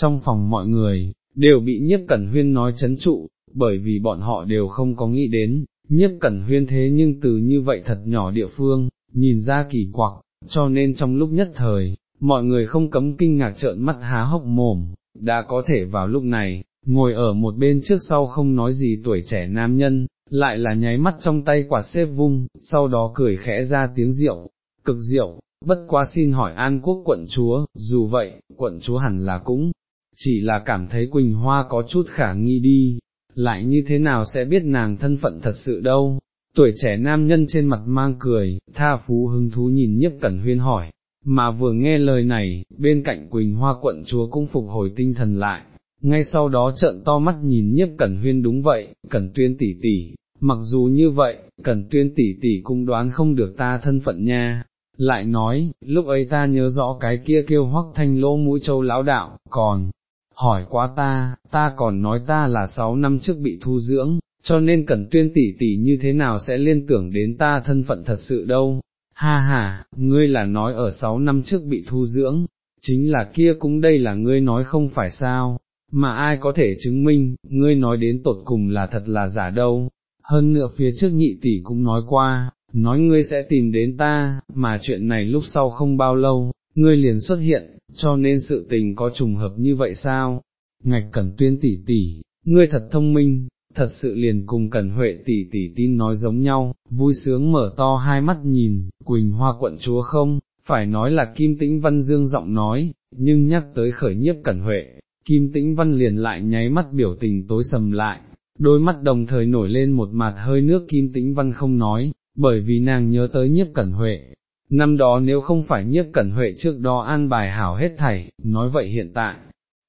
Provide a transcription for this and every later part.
trong phòng mọi người, đều bị nhiếp cẩn huyên nói chấn trụ, bởi vì bọn họ đều không có nghĩ đến, nhiếp cẩn huyên thế nhưng từ như vậy thật nhỏ địa phương, nhìn ra kỳ quặc, cho nên trong lúc nhất thời, mọi người không cấm kinh ngạc trợn mắt há hốc mồm, đã có thể vào lúc này, ngồi ở một bên trước sau không nói gì tuổi trẻ nam nhân, lại là nháy mắt trong tay quả xếp vung, sau đó cười khẽ ra tiếng rượu, cực rượu, bất quá xin hỏi an quốc quận chúa, dù vậy, quận chúa hẳn là cũng, chỉ là cảm thấy Quỳnh Hoa có chút khả nghi đi, lại như thế nào sẽ biết nàng thân phận thật sự đâu. Tuổi trẻ nam nhân trên mặt mang cười, tha phú hứng thú nhìn nhiếp cẩn huyên hỏi, mà vừa nghe lời này, bên cạnh Quỳnh Hoa quận chúa cũng phục hồi tinh thần lại, ngay sau đó trợn to mắt nhìn nhiếp cẩn huyên đúng vậy, cẩn tuyên tỷ tỷ, mặc dù như vậy, cẩn tuyên tỷ tỷ cũng đoán không được ta thân phận nha. Lại nói, lúc ấy ta nhớ rõ cái kia kêu hoắc thanh lỗ mũi châu lão đạo, còn, hỏi quá ta, ta còn nói ta là sáu năm trước bị thu dưỡng, cho nên cần tuyên tỷ tỷ như thế nào sẽ liên tưởng đến ta thân phận thật sự đâu, ha ha, ngươi là nói ở sáu năm trước bị thu dưỡng, chính là kia cũng đây là ngươi nói không phải sao, mà ai có thể chứng minh, ngươi nói đến tột cùng là thật là giả đâu, hơn nữa phía trước nhị tỷ cũng nói qua, nói ngươi sẽ tìm đến ta, mà chuyện này lúc sau không bao lâu, ngươi liền xuất hiện, cho nên sự tình có trùng hợp như vậy sao? Ngạch cẩn tuyên tỷ tỷ, ngươi thật thông minh, thật sự liền cùng cẩn huệ tỷ tỷ tin nói giống nhau, vui sướng mở to hai mắt nhìn, Quỳnh Hoa quận chúa không, phải nói là Kim Tĩnh Văn Dương giọng nói, nhưng nhắc tới khởi nhiếp cẩn huệ, Kim Tĩnh Văn liền lại nháy mắt biểu tình tối sầm lại, đôi mắt đồng thời nổi lên một mặt hơi nước Kim Tĩnh Văn không nói, bởi vì nàng nhớ tới nhiếp cẩn huệ, năm đó nếu không phải nhiếp cẩn huệ trước đó an bài hảo hết thảy, nói vậy hiện tại,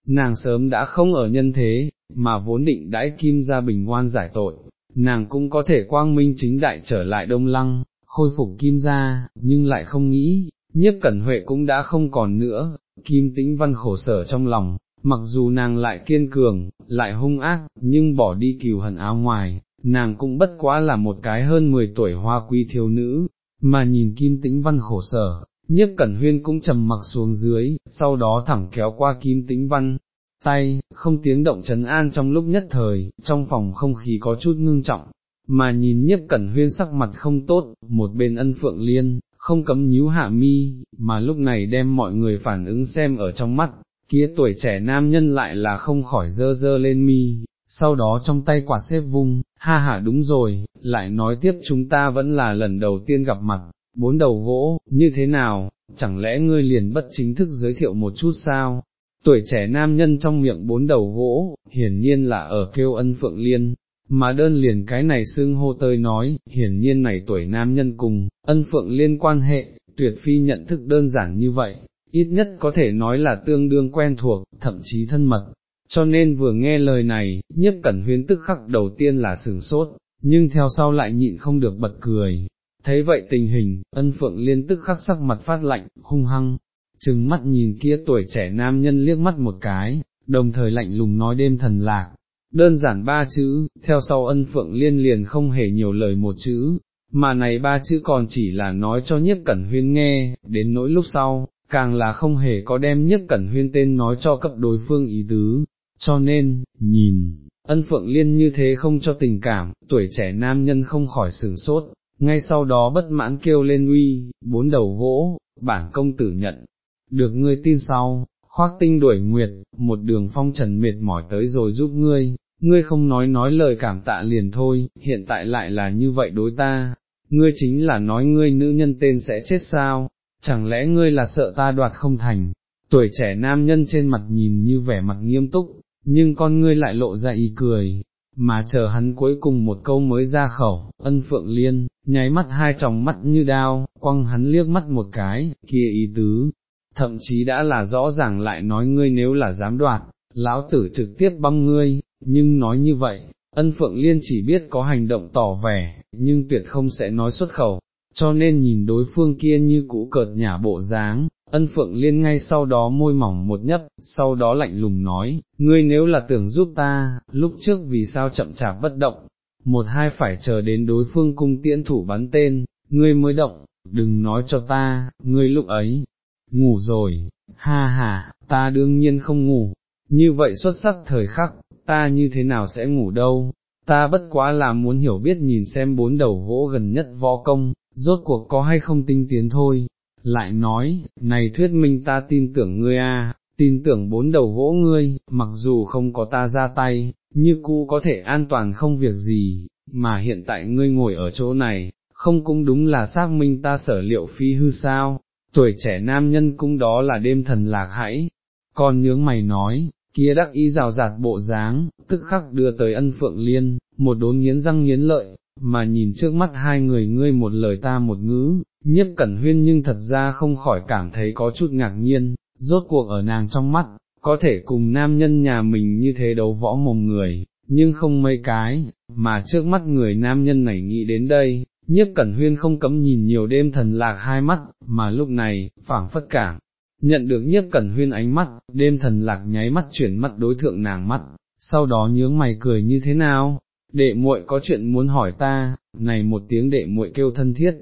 nàng sớm đã không ở nhân thế, mà vốn định đãi kim ra bình ngoan giải tội, nàng cũng có thể quang minh chính đại trở lại đông lăng, khôi phục kim ra, nhưng lại không nghĩ, nhiếp cẩn huệ cũng đã không còn nữa, kim tĩnh văn khổ sở trong lòng, mặc dù nàng lại kiên cường, lại hung ác, nhưng bỏ đi kiều hận áo ngoài, nàng cũng bất quá là một cái hơn 10 tuổi hoa quy thiếu nữ, mà nhìn kim tĩnh văn khổ sở, nhiếp cẩn huyên cũng trầm mặc xuống dưới, sau đó thẳng kéo qua kim tĩnh văn, tay, không tiếng động trấn an trong lúc nhất thời, trong phòng không khí có chút ngưng trọng, mà nhìn nhiếp cẩn huyên sắc mặt không tốt, một bên ân phượng liên, không cấm nhíu hạ mi, mà lúc này đem mọi người phản ứng xem ở trong mắt, kia tuổi trẻ nam nhân lại là không khỏi dơ dơ lên mi, sau đó trong tay quả xếp vung, ha ha đúng rồi, lại nói tiếp chúng ta vẫn là lần đầu tiên gặp mặt, bốn đầu gỗ, như thế nào, chẳng lẽ ngươi liền bất chính thức giới thiệu một chút sao? Tuổi trẻ nam nhân trong miệng bốn đầu gỗ, hiển nhiên là ở kêu ân phượng liên, mà đơn liền cái này xưng hô tơi nói, hiển nhiên này tuổi nam nhân cùng, ân phượng liên quan hệ, tuyệt phi nhận thức đơn giản như vậy, ít nhất có thể nói là tương đương quen thuộc, thậm chí thân mật, cho nên vừa nghe lời này, nhiếp cẩn huyến tức khắc đầu tiên là sừng sốt, nhưng theo sau lại nhịn không được bật cười. Thấy vậy tình hình, ân phượng liên tức khắc sắc mặt phát lạnh, hung hăng, chừng mắt nhìn kia tuổi trẻ nam nhân liếc mắt một cái, đồng thời lạnh lùng nói đêm thần lạc, đơn giản ba chữ, theo sau ân phượng liên liền không hề nhiều lời một chữ, mà này ba chữ còn chỉ là nói cho nhiếp cẩn huyên nghe, đến nỗi lúc sau, càng là không hề có đem nhiếp cẩn huyên tên nói cho cấp đối phương ý tứ, cho nên, nhìn, ân phượng liên như thế không cho tình cảm, tuổi trẻ nam nhân không khỏi sửng sốt, ngay sau đó bất mãn kêu lên uy, bốn đầu gỗ, bản công tử nhận, được ngươi tin sau, khoác tinh đuổi nguyệt, một đường phong trần mệt mỏi tới rồi giúp ngươi, ngươi không nói nói lời cảm tạ liền thôi, hiện tại lại là như vậy đối ta, ngươi chính là nói ngươi nữ nhân tên sẽ chết sao, chẳng lẽ ngươi là sợ ta đoạt không thành, tuổi trẻ nam nhân trên mặt nhìn như vẻ mặt nghiêm túc, nhưng con ngươi lại lộ ra ý cười, mà chờ hắn cuối cùng một câu mới ra khẩu, ân phượng liên, nháy mắt hai tròng mắt như đao, quăng hắn liếc mắt một cái, kia ý tứ, thậm chí đã là rõ ràng lại nói ngươi nếu là dám đoạt, lão tử trực tiếp băm ngươi, nhưng nói như vậy, ân phượng liên chỉ biết có hành động tỏ vẻ, nhưng tuyệt không sẽ nói xuất khẩu, cho nên nhìn đối phương kia như cũ cợt nhả bộ dáng, ân phượng liên ngay sau đó môi mỏng một nhấp, sau đó lạnh lùng nói, ngươi nếu là tưởng giúp ta, lúc trước vì sao chậm chạp bất động, một hai phải chờ đến đối phương cung tiễn thủ bắn tên, ngươi mới động, đừng nói cho ta, ngươi lúc ấy, ngủ rồi, ha ha, ta đương nhiên không ngủ, như vậy xuất sắc thời khắc, ta như thế nào sẽ ngủ đâu, ta bất quá là muốn hiểu biết nhìn xem bốn đầu gỗ gần nhất võ công, rốt cuộc có hay không tinh tiến thôi, lại nói, này thuyết minh ta tin tưởng ngươi a, tin tưởng bốn đầu gỗ ngươi, mặc dù không có ta ra tay, như cũ có thể an toàn không việc gì, mà hiện tại ngươi ngồi ở chỗ này, không cũng đúng là xác minh ta sở liệu phi hư sao, tuổi trẻ nam nhân cũng đó là đêm thần lạc hãy, còn nhướng mày nói, kia đắc ý rào rạt bộ dáng, tức khắc đưa tới ân phượng liên, một đốn nghiến răng nghiến lợi, mà nhìn trước mắt hai người ngươi một lời ta một ngữ, nhiếp cẩn huyên nhưng thật ra không khỏi cảm thấy có chút ngạc nhiên, rốt cuộc ở nàng trong mắt, có thể cùng nam nhân nhà mình như thế đấu võ mồm người, nhưng không mấy cái, mà trước mắt người nam nhân này nghĩ đến đây, nhiếp cẩn huyên không cấm nhìn nhiều đêm thần lạc hai mắt, mà lúc này, phảng phất cảm. Nhận được nhiếp cẩn huyên ánh mắt, đêm thần lạc nháy mắt chuyển mắt đối thượng nàng mắt, sau đó nhướng mày cười như thế nào, đệ muội có chuyện muốn hỏi ta, này một tiếng đệ muội kêu thân thiết,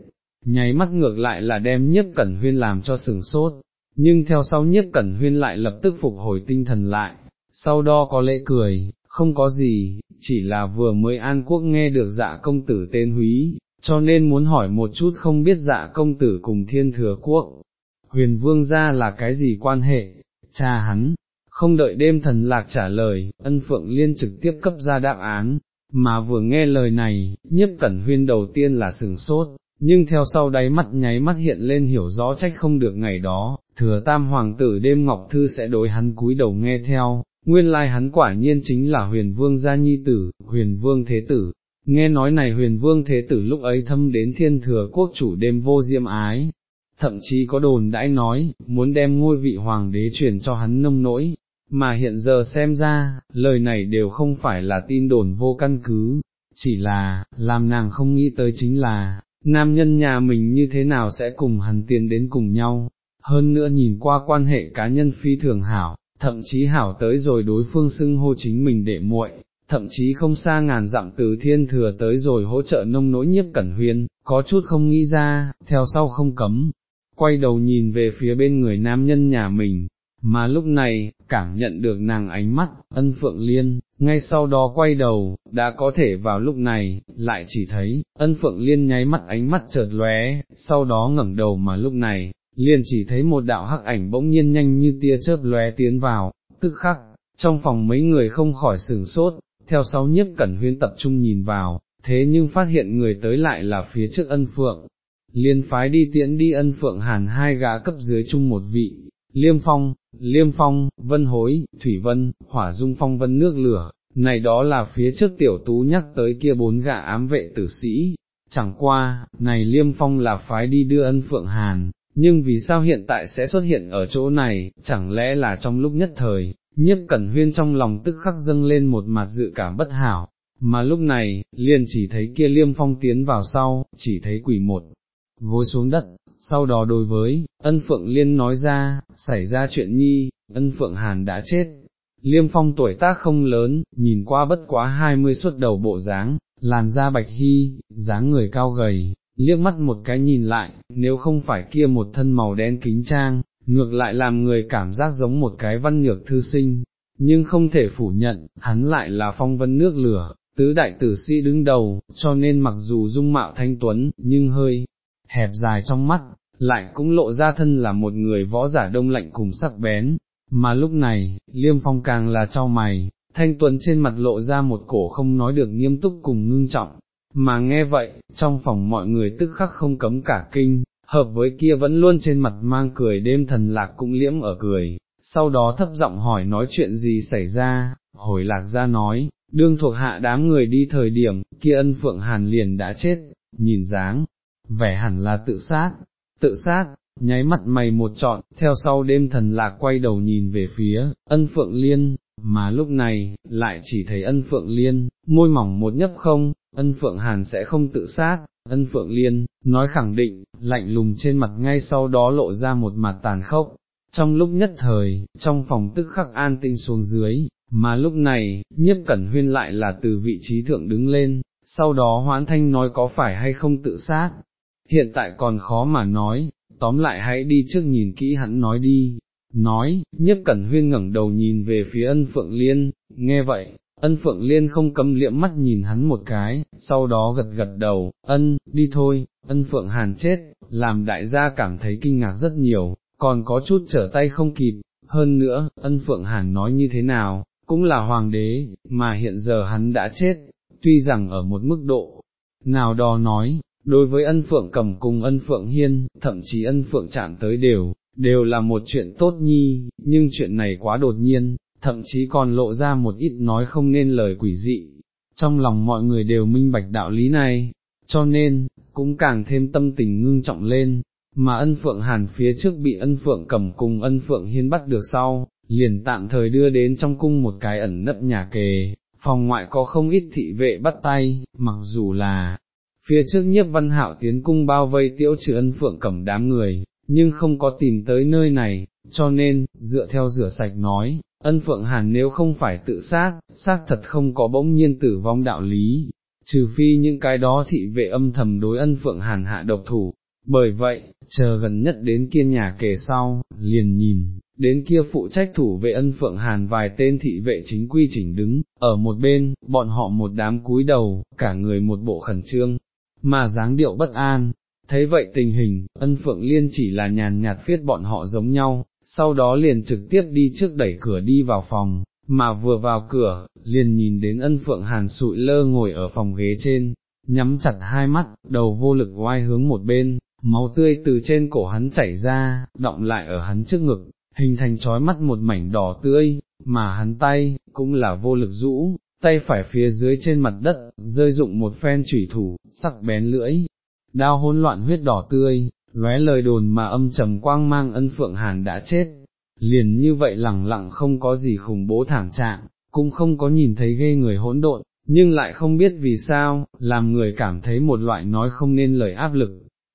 nháy mắt ngược lại là đem nhiếp cẩn huyên làm cho sừng sốt, nhưng theo sau nhiếp cẩn huyên lại lập tức phục hồi tinh thần lại, sau đó có lễ cười, không có gì, chỉ là vừa mới an quốc nghe được dạ công tử tên húy, cho nên muốn hỏi một chút không biết dạ công tử cùng thiên thừa quốc, huyền vương ra là cái gì quan hệ, cha hắn, không đợi đêm thần lạc trả lời, ân phượng liên trực tiếp cấp ra đáp án, mà vừa nghe lời này, nhiếp cẩn huyên đầu tiên là sừng sốt, nhưng theo sau đáy mắt nháy mắt hiện lên hiểu rõ trách không được ngày đó, thừa tam hoàng tử đêm ngọc thư sẽ đối hắn cúi đầu nghe theo, nguyên lai hắn quả nhiên chính là huyền vương gia nhi tử, huyền vương thế tử. Nghe nói này huyền vương thế tử lúc ấy thâm đến thiên thừa quốc chủ đêm vô diêm ái, thậm chí có đồn đãi nói, muốn đem ngôi vị hoàng đế truyền cho hắn nông nỗi, mà hiện giờ xem ra, lời này đều không phải là tin đồn vô căn cứ, chỉ là, làm nàng không nghĩ tới chính là, nam nhân nhà mình như thế nào sẽ cùng hắn tiến đến cùng nhau, hơn nữa nhìn qua quan hệ cá nhân phi thường hảo, thậm chí hảo tới rồi đối phương xưng hô chính mình đệ muội, thậm chí không xa ngàn dặm từ thiên thừa tới rồi hỗ trợ nông nỗi nhiếp cẩn huyên, có chút không nghĩ ra, theo sau không cấm, quay đầu nhìn về phía bên người nam nhân nhà mình, mà lúc này, cảm nhận được nàng ánh mắt, ân phượng liên, ngay sau đó quay đầu, đã có thể vào lúc này, lại chỉ thấy, ân phượng liên nháy mắt ánh mắt chợt lóe, sau đó ngẩng đầu mà lúc này, liền chỉ thấy một đạo hắc ảnh bỗng nhiên nhanh như tia chớp lóe tiến vào, tức khắc, trong phòng mấy người không khỏi sửng sốt, theo sau nhiếp cẩn huyên tập trung nhìn vào, thế nhưng phát hiện người tới lại là phía trước ân phượng, liên phái đi tiễn đi ân phượng hàn hai gã cấp dưới chung một vị, liêm phong, liêm phong, vân hối, thủy vân, hỏa dung phong vân nước lửa, này đó là phía trước tiểu tú nhắc tới kia bốn gã ám vệ tử sĩ, chẳng qua, này liêm phong là phái đi đưa ân phượng hàn, nhưng vì sao hiện tại sẽ xuất hiện ở chỗ này, chẳng lẽ là trong lúc nhất thời, nhiếp cẩn huyên trong lòng tức khắc dâng lên một mặt dự cảm bất hảo, mà lúc này, liền chỉ thấy kia liêm phong tiến vào sau, chỉ thấy quỷ một, gối xuống đất, sau đó đối với, ân phượng liên nói ra, xảy ra chuyện nhi, ân phượng hàn đã chết. Liêm phong tuổi tác không lớn, nhìn qua bất quá hai mươi suốt đầu bộ dáng, làn da bạch hy, dáng người cao gầy, liếc mắt một cái nhìn lại, nếu không phải kia một thân màu đen kính trang, ngược lại làm người cảm giác giống một cái văn nhược thư sinh, nhưng không thể phủ nhận, hắn lại là phong vân nước lửa, tứ đại tử sĩ đứng đầu, cho nên mặc dù dung mạo thanh tuấn, nhưng hơi hẹp dài trong mắt, lại cũng lộ ra thân là một người võ giả đông lạnh cùng sắc bén, mà lúc này, liêm phong càng là trao mày, thanh tuấn trên mặt lộ ra một cổ không nói được nghiêm túc cùng ngưng trọng, mà nghe vậy, trong phòng mọi người tức khắc không cấm cả kinh, hợp với kia vẫn luôn trên mặt mang cười đêm thần lạc cũng liễm ở cười, sau đó thấp giọng hỏi nói chuyện gì xảy ra, hồi lạc ra nói, đương thuộc hạ đám người đi thời điểm, kia ân phượng hàn liền đã chết, nhìn dáng, vẻ hẳn là tự sát, tự sát, nháy mặt mày một trọn, theo sau đêm thần lạc quay đầu nhìn về phía, ân phượng liên, mà lúc này, lại chỉ thấy ân phượng liên, môi mỏng một nhấp không, ân phượng hàn sẽ không tự sát, ân phượng liên, nói khẳng định, lạnh lùng trên mặt ngay sau đó lộ ra một mặt tàn khốc. Trong lúc nhất thời, trong phòng tức khắc an tinh xuống dưới, mà lúc này, nhiếp cẩn huyên lại là từ vị trí thượng đứng lên, sau đó hoãn thanh nói có phải hay không tự sát, hiện tại còn khó mà nói, tóm lại hãy đi trước nhìn kỹ hắn nói đi, nói, nhất cẩn huyên ngẩng đầu nhìn về phía ân phượng liên, nghe vậy, ân phượng liên không cấm liệm mắt nhìn hắn một cái, sau đó gật gật đầu, ân, đi thôi, ân phượng hàn chết, làm đại gia cảm thấy kinh ngạc rất nhiều, còn có chút trở tay không kịp, hơn nữa, ân phượng hàn nói như thế nào, cũng là hoàng đế, mà hiện giờ hắn đã chết, tuy rằng ở một mức độ nào đó nói, đối với ân phượng cầm cùng ân phượng hiên, thậm chí ân phượng chạm tới đều, đều là một chuyện tốt nhi, nhưng chuyện này quá đột nhiên, thậm chí còn lộ ra một ít nói không nên lời quỷ dị. Trong lòng mọi người đều minh bạch đạo lý này, cho nên, cũng càng thêm tâm tình ngưng trọng lên, mà ân phượng hàn phía trước bị ân phượng cầm cùng ân phượng hiên bắt được sau, liền tạm thời đưa đến trong cung một cái ẩn nấp nhà kề, phòng ngoại có không ít thị vệ bắt tay, mặc dù là, phía trước nhiếp văn hạo tiến cung bao vây tiễu trừ ân phượng cầm đám người, nhưng không có tìm tới nơi này, cho nên, dựa theo rửa sạch nói, ân phượng hàn nếu không phải tự sát, xác thật không có bỗng nhiên tử vong đạo lý, trừ phi những cái đó thị vệ âm thầm đối ân phượng hàn hạ độc thủ, bởi vậy, chờ gần nhất đến kia nhà kề sau, liền nhìn, đến kia phụ trách thủ vệ ân phượng hàn vài tên thị vệ chính quy chỉnh đứng, ở một bên, bọn họ một đám cúi đầu, cả người một bộ khẩn trương, mà dáng điệu bất an, thấy vậy tình hình, ân phượng liên chỉ là nhàn nhạt viết bọn họ giống nhau, sau đó liền trực tiếp đi trước đẩy cửa đi vào phòng, mà vừa vào cửa, liền nhìn đến ân phượng hàn sụi lơ ngồi ở phòng ghế trên, nhắm chặt hai mắt, đầu vô lực oai hướng một bên, máu tươi từ trên cổ hắn chảy ra, động lại ở hắn trước ngực, hình thành trói mắt một mảnh đỏ tươi, mà hắn tay, cũng là vô lực rũ, tay phải phía dưới trên mặt đất, rơi dụng một phen chủy thủ, sắc bén lưỡi, đao hỗn loạn huyết đỏ tươi, lóe lời đồn mà âm trầm quang mang ân phượng hàn đã chết, liền như vậy lẳng lặng không có gì khủng bố thảm trạng, cũng không có nhìn thấy ghê người hỗn độn, nhưng lại không biết vì sao, làm người cảm thấy một loại nói không nên lời áp lực,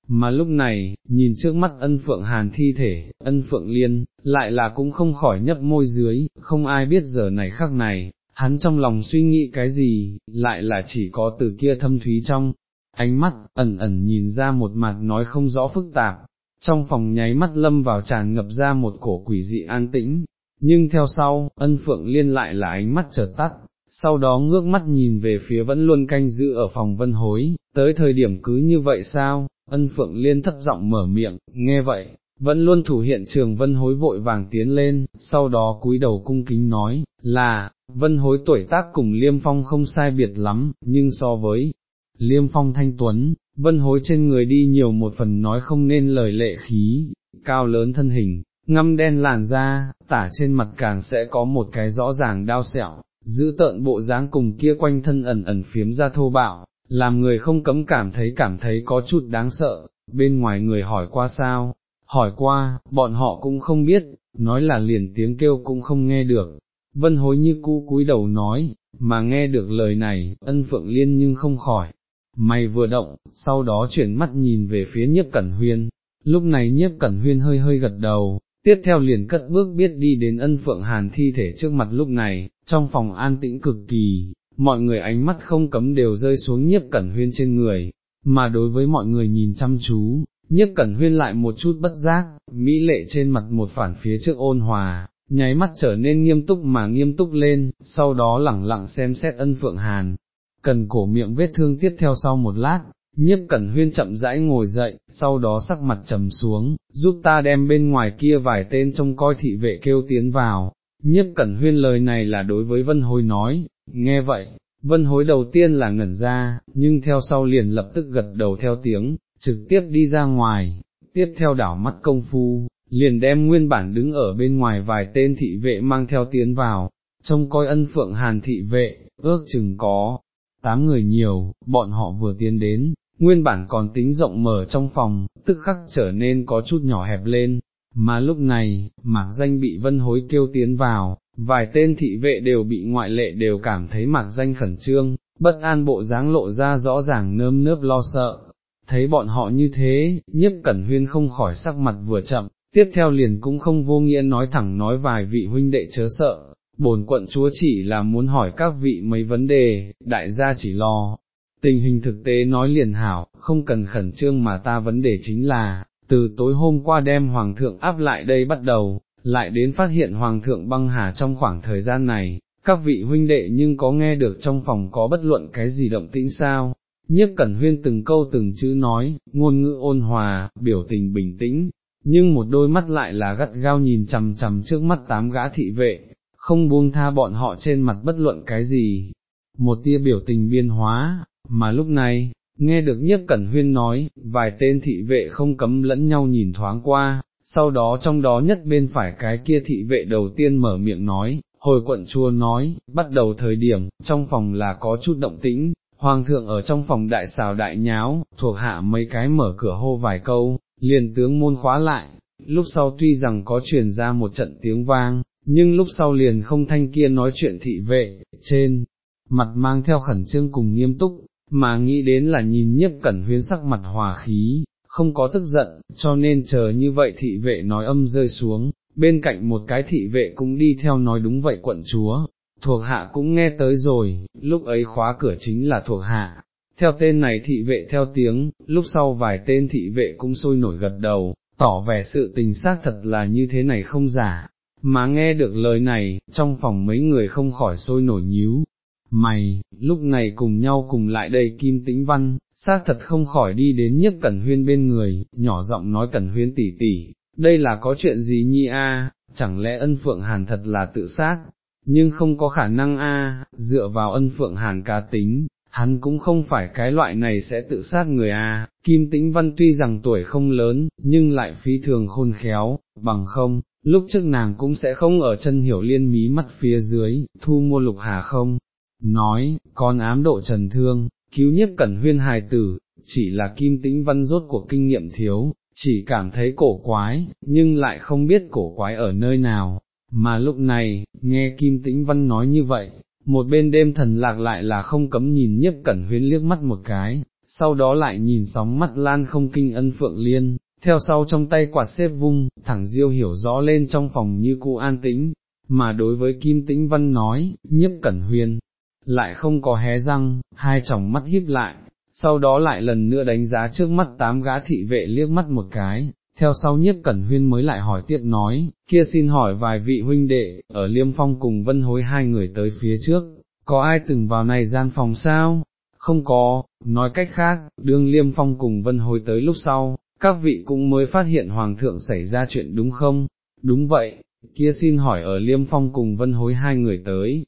mà lúc này, nhìn trước mắt ân phượng hàn thi thể, ân phượng liên, lại là cũng không khỏi nhấp môi dưới, không ai biết giờ này khắc này, hắn trong lòng suy nghĩ cái gì, lại là chỉ có từ kia thâm thúy trong, ánh mắt, ẩn ẩn nhìn ra một mặt nói không rõ phức tạp, trong phòng nháy mắt lâm vào tràn ngập ra một cổ quỷ dị an tĩnh, nhưng theo sau, ân phượng liên lại là ánh mắt chợt tắt, sau đó ngước mắt nhìn về phía vẫn luôn canh giữ ở phòng vân hối, tới thời điểm cứ như vậy sao, ân phượng liên thấp giọng mở miệng, nghe vậy, vẫn luôn thủ hiện trường vân hối vội vàng tiến lên, sau đó cúi đầu cung kính nói, là, vân hối tuổi tác cùng liêm phong không sai biệt lắm, nhưng so với liêm phong thanh tuấn, vân hối trên người đi nhiều một phần nói không nên lời lệ khí, cao lớn thân hình, ngâm đen làn da, tả trên mặt càng sẽ có một cái rõ ràng đao sẹo, giữ tợn bộ dáng cùng kia quanh thân ẩn ẩn phiếm ra thô bạo, làm người không cấm cảm thấy cảm thấy có chút đáng sợ, bên ngoài người hỏi qua sao, hỏi qua, bọn họ cũng không biết, nói là liền tiếng kêu cũng không nghe được. Vân hối như cũ cúi đầu nói, mà nghe được lời này, ân phượng liên nhưng không khỏi. Mày vừa động, sau đó chuyển mắt nhìn về phía nhiếp cẩn huyên, lúc này nhiếp cẩn huyên hơi hơi gật đầu, tiếp theo liền cất bước biết đi đến ân phượng hàn thi thể trước mặt lúc này, trong phòng an tĩnh cực kỳ, mọi người ánh mắt không cấm đều rơi xuống nhiếp cẩn huyên trên người, mà đối với mọi người nhìn chăm chú, nhất cẩn huyên lại một chút bất giác, mỹ lệ trên mặt một phản phía trước ôn hòa, nháy mắt trở nên nghiêm túc mà nghiêm túc lên, sau đó lẳng lặng xem xét ân phượng hàn, cần cổ miệng vết thương tiếp theo sau một lát, Nhếp cẩn huyên chậm rãi ngồi dậy, sau đó sắc mặt trầm xuống, giúp ta đem bên ngoài kia vài tên trông coi thị vệ kêu tiến vào, nhiếp cẩn huyên lời này là đối với vân hối nói, nghe vậy, vân hối đầu tiên là ngẩn ra, nhưng theo sau liền lập tức gật đầu theo tiếng, trực tiếp đi ra ngoài, tiếp theo đảo mắt công phu, liền đem nguyên bản đứng ở bên ngoài vài tên thị vệ mang theo tiến vào, trông coi ân phượng hàn thị vệ, ước chừng có, tám người nhiều, bọn họ vừa tiến đến, nguyên bản còn tính rộng mở trong phòng, tức khắc trở nên có chút nhỏ hẹp lên, mà lúc này, mạc danh bị vân hối kêu tiến vào, vài tên thị vệ đều bị ngoại lệ đều cảm thấy mạc danh khẩn trương, bất an bộ dáng lộ ra rõ ràng nơm nớp lo sợ, thấy bọn họ như thế, nhiếp cẩn huyên không khỏi sắc mặt vừa chậm, tiếp theo liền cũng không vô nghĩa nói thẳng nói vài vị huynh đệ chớ sợ, bổn quận chúa chỉ là muốn hỏi các vị mấy vấn đề, đại gia chỉ lo. Tình hình thực tế nói liền hảo, không cần khẩn trương mà ta vấn đề chính là, từ tối hôm qua đem hoàng thượng áp lại đây bắt đầu, lại đến phát hiện Hoàng thượng băng hà trong khoảng thời gian này, các vị huynh đệ nhưng có nghe được trong phòng có bất luận cái gì động tĩnh sao, nhiếp cẩn huyên từng câu từng chữ nói, ngôn ngữ ôn hòa, biểu tình bình tĩnh, nhưng một đôi mắt lại là gắt gao nhìn chằm chằm trước mắt tám gã thị vệ, không buông tha bọn họ trên mặt bất luận cái gì, một tia biểu tình biên hóa, mà lúc này, nghe được nhiếp cẩn huyên nói, vài tên thị vệ không cấm lẫn nhau nhìn thoáng qua, sau đó trong đó nhất bên phải cái kia thị vệ đầu tiên mở miệng nói, hồi quận chua nói, bắt đầu thời điểm, trong phòng là có chút động tĩnh, hoàng thượng ở trong phòng đại xào đại nháo, thuộc hạ mấy cái mở cửa hô vài câu, liền tướng môn khóa lại, lúc sau tuy rằng có truyền ra một trận tiếng vang, nhưng lúc sau liền không thanh kia nói chuyện thị vệ, trên, mặt mang theo khẩn trương cùng nghiêm túc, mà nghĩ đến là nhìn nhiếp cẩn huyến sắc mặt hòa khí, không có tức giận, cho nên chờ như vậy thị vệ nói âm rơi xuống, bên cạnh một cái thị vệ cũng đi theo nói đúng vậy quận chúa, thuộc hạ cũng nghe tới rồi, lúc ấy khóa cửa chính là thuộc hạ. Theo tên này thị vệ theo tiếng, lúc sau vài tên thị vệ cũng sôi nổi gật đầu, tỏ vẻ sự tình xác thật là như thế này không giả, mà nghe được lời này, trong phòng mấy người không khỏi sôi nổi nhíu. Mày, lúc này cùng nhau cùng lại đây kim tĩnh văn, xác thật không khỏi đi đến nhất cẩn huyên bên người, nhỏ giọng nói cẩn huyên tỉ tỉ, đây là có chuyện gì nhi a? chẳng lẽ ân phượng hàn thật là tự sát, nhưng không có khả năng a, dựa vào ân phượng hàn cá tính, hắn cũng không phải cái loại này sẽ tự sát người a. Kim Tĩnh Văn tuy rằng tuổi không lớn, nhưng lại phi thường khôn khéo, bằng không, lúc trước nàng cũng sẽ không ở chân hiểu liên mí mắt phía dưới, thu mua lục hà không, nói, con ám độ trần thương, cứu nhất cẩn huyên hài tử, chỉ là Kim Tĩnh Văn rốt của kinh nghiệm thiếu, chỉ cảm thấy cổ quái, nhưng lại không biết cổ quái ở nơi nào, mà lúc này, nghe Kim Tĩnh Văn nói như vậy, một bên đêm thần lạc lại là không cấm nhìn nhiếp cẩn huyến liếc mắt một cái, sau đó lại nhìn sóng mắt lan không kinh ân phượng liên, theo sau trong tay quạt xếp vung, thẳng diêu hiểu rõ lên trong phòng như cụ an tĩnh, mà đối với Kim Tĩnh Văn nói, nhiếp cẩn huyên, lại không có hé răng, hai tròng mắt híp lại, sau đó lại lần nữa đánh giá trước mắt tám gã thị vệ liếc mắt một cái, theo sau nhiếp cẩn huyên mới lại hỏi tiện nói, kia xin hỏi vài vị huynh đệ, ở Liêm Phong cùng Vân Hối hai người tới phía trước, có ai từng vào này gian phòng sao? Không có, nói cách khác, đương Liêm Phong cùng Vân Hối tới lúc sau, các vị cũng mới phát hiện Hoàng thượng xảy ra chuyện đúng không? Đúng vậy, kia xin hỏi ở Liêm Phong cùng Vân Hối hai người tới.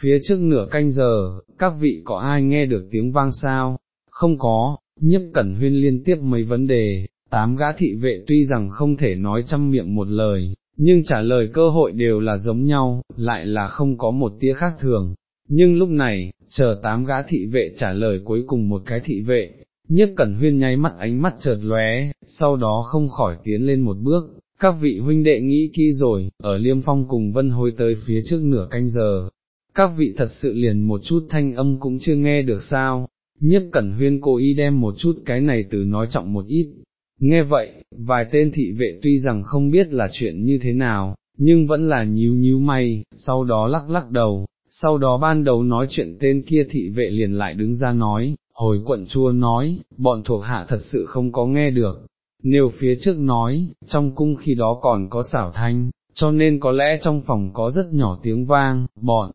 Phía trước nửa canh giờ, các vị có ai nghe được tiếng vang sao? Không có, nhiếp cẩn huyên liên tiếp mấy vấn đề, tám gã thị vệ tuy rằng không thể nói trăm miệng một lời, nhưng trả lời cơ hội đều là giống nhau, lại là không có một tia khác thường. Nhưng lúc này, chờ tám gã thị vệ trả lời cuối cùng một cái thị vệ, nhiếp cẩn huyên nháy mắt ánh mắt chợt lóe, sau đó không khỏi tiến lên một bước, các vị huynh đệ nghĩ kỹ rồi, ở liêm phong cùng vân hối tới phía trước nửa canh giờ, các vị thật sự liền một chút thanh âm cũng chưa nghe được sao, nhiếp cẩn huyên cố ý đem một chút cái này từ nói trọng một ít, Nghe vậy, vài tên thị vệ tuy rằng không biết là chuyện như thế nào, nhưng vẫn là nhíu nhíu may, sau đó lắc lắc đầu, sau đó ban đầu nói chuyện tên kia thị vệ liền lại đứng ra nói, hồi quận chua nói, bọn thuộc hạ thật sự không có nghe được, nếu phía trước nói, trong cung khi đó còn có xảo thanh, cho nên có lẽ trong phòng có rất nhỏ tiếng vang, bọn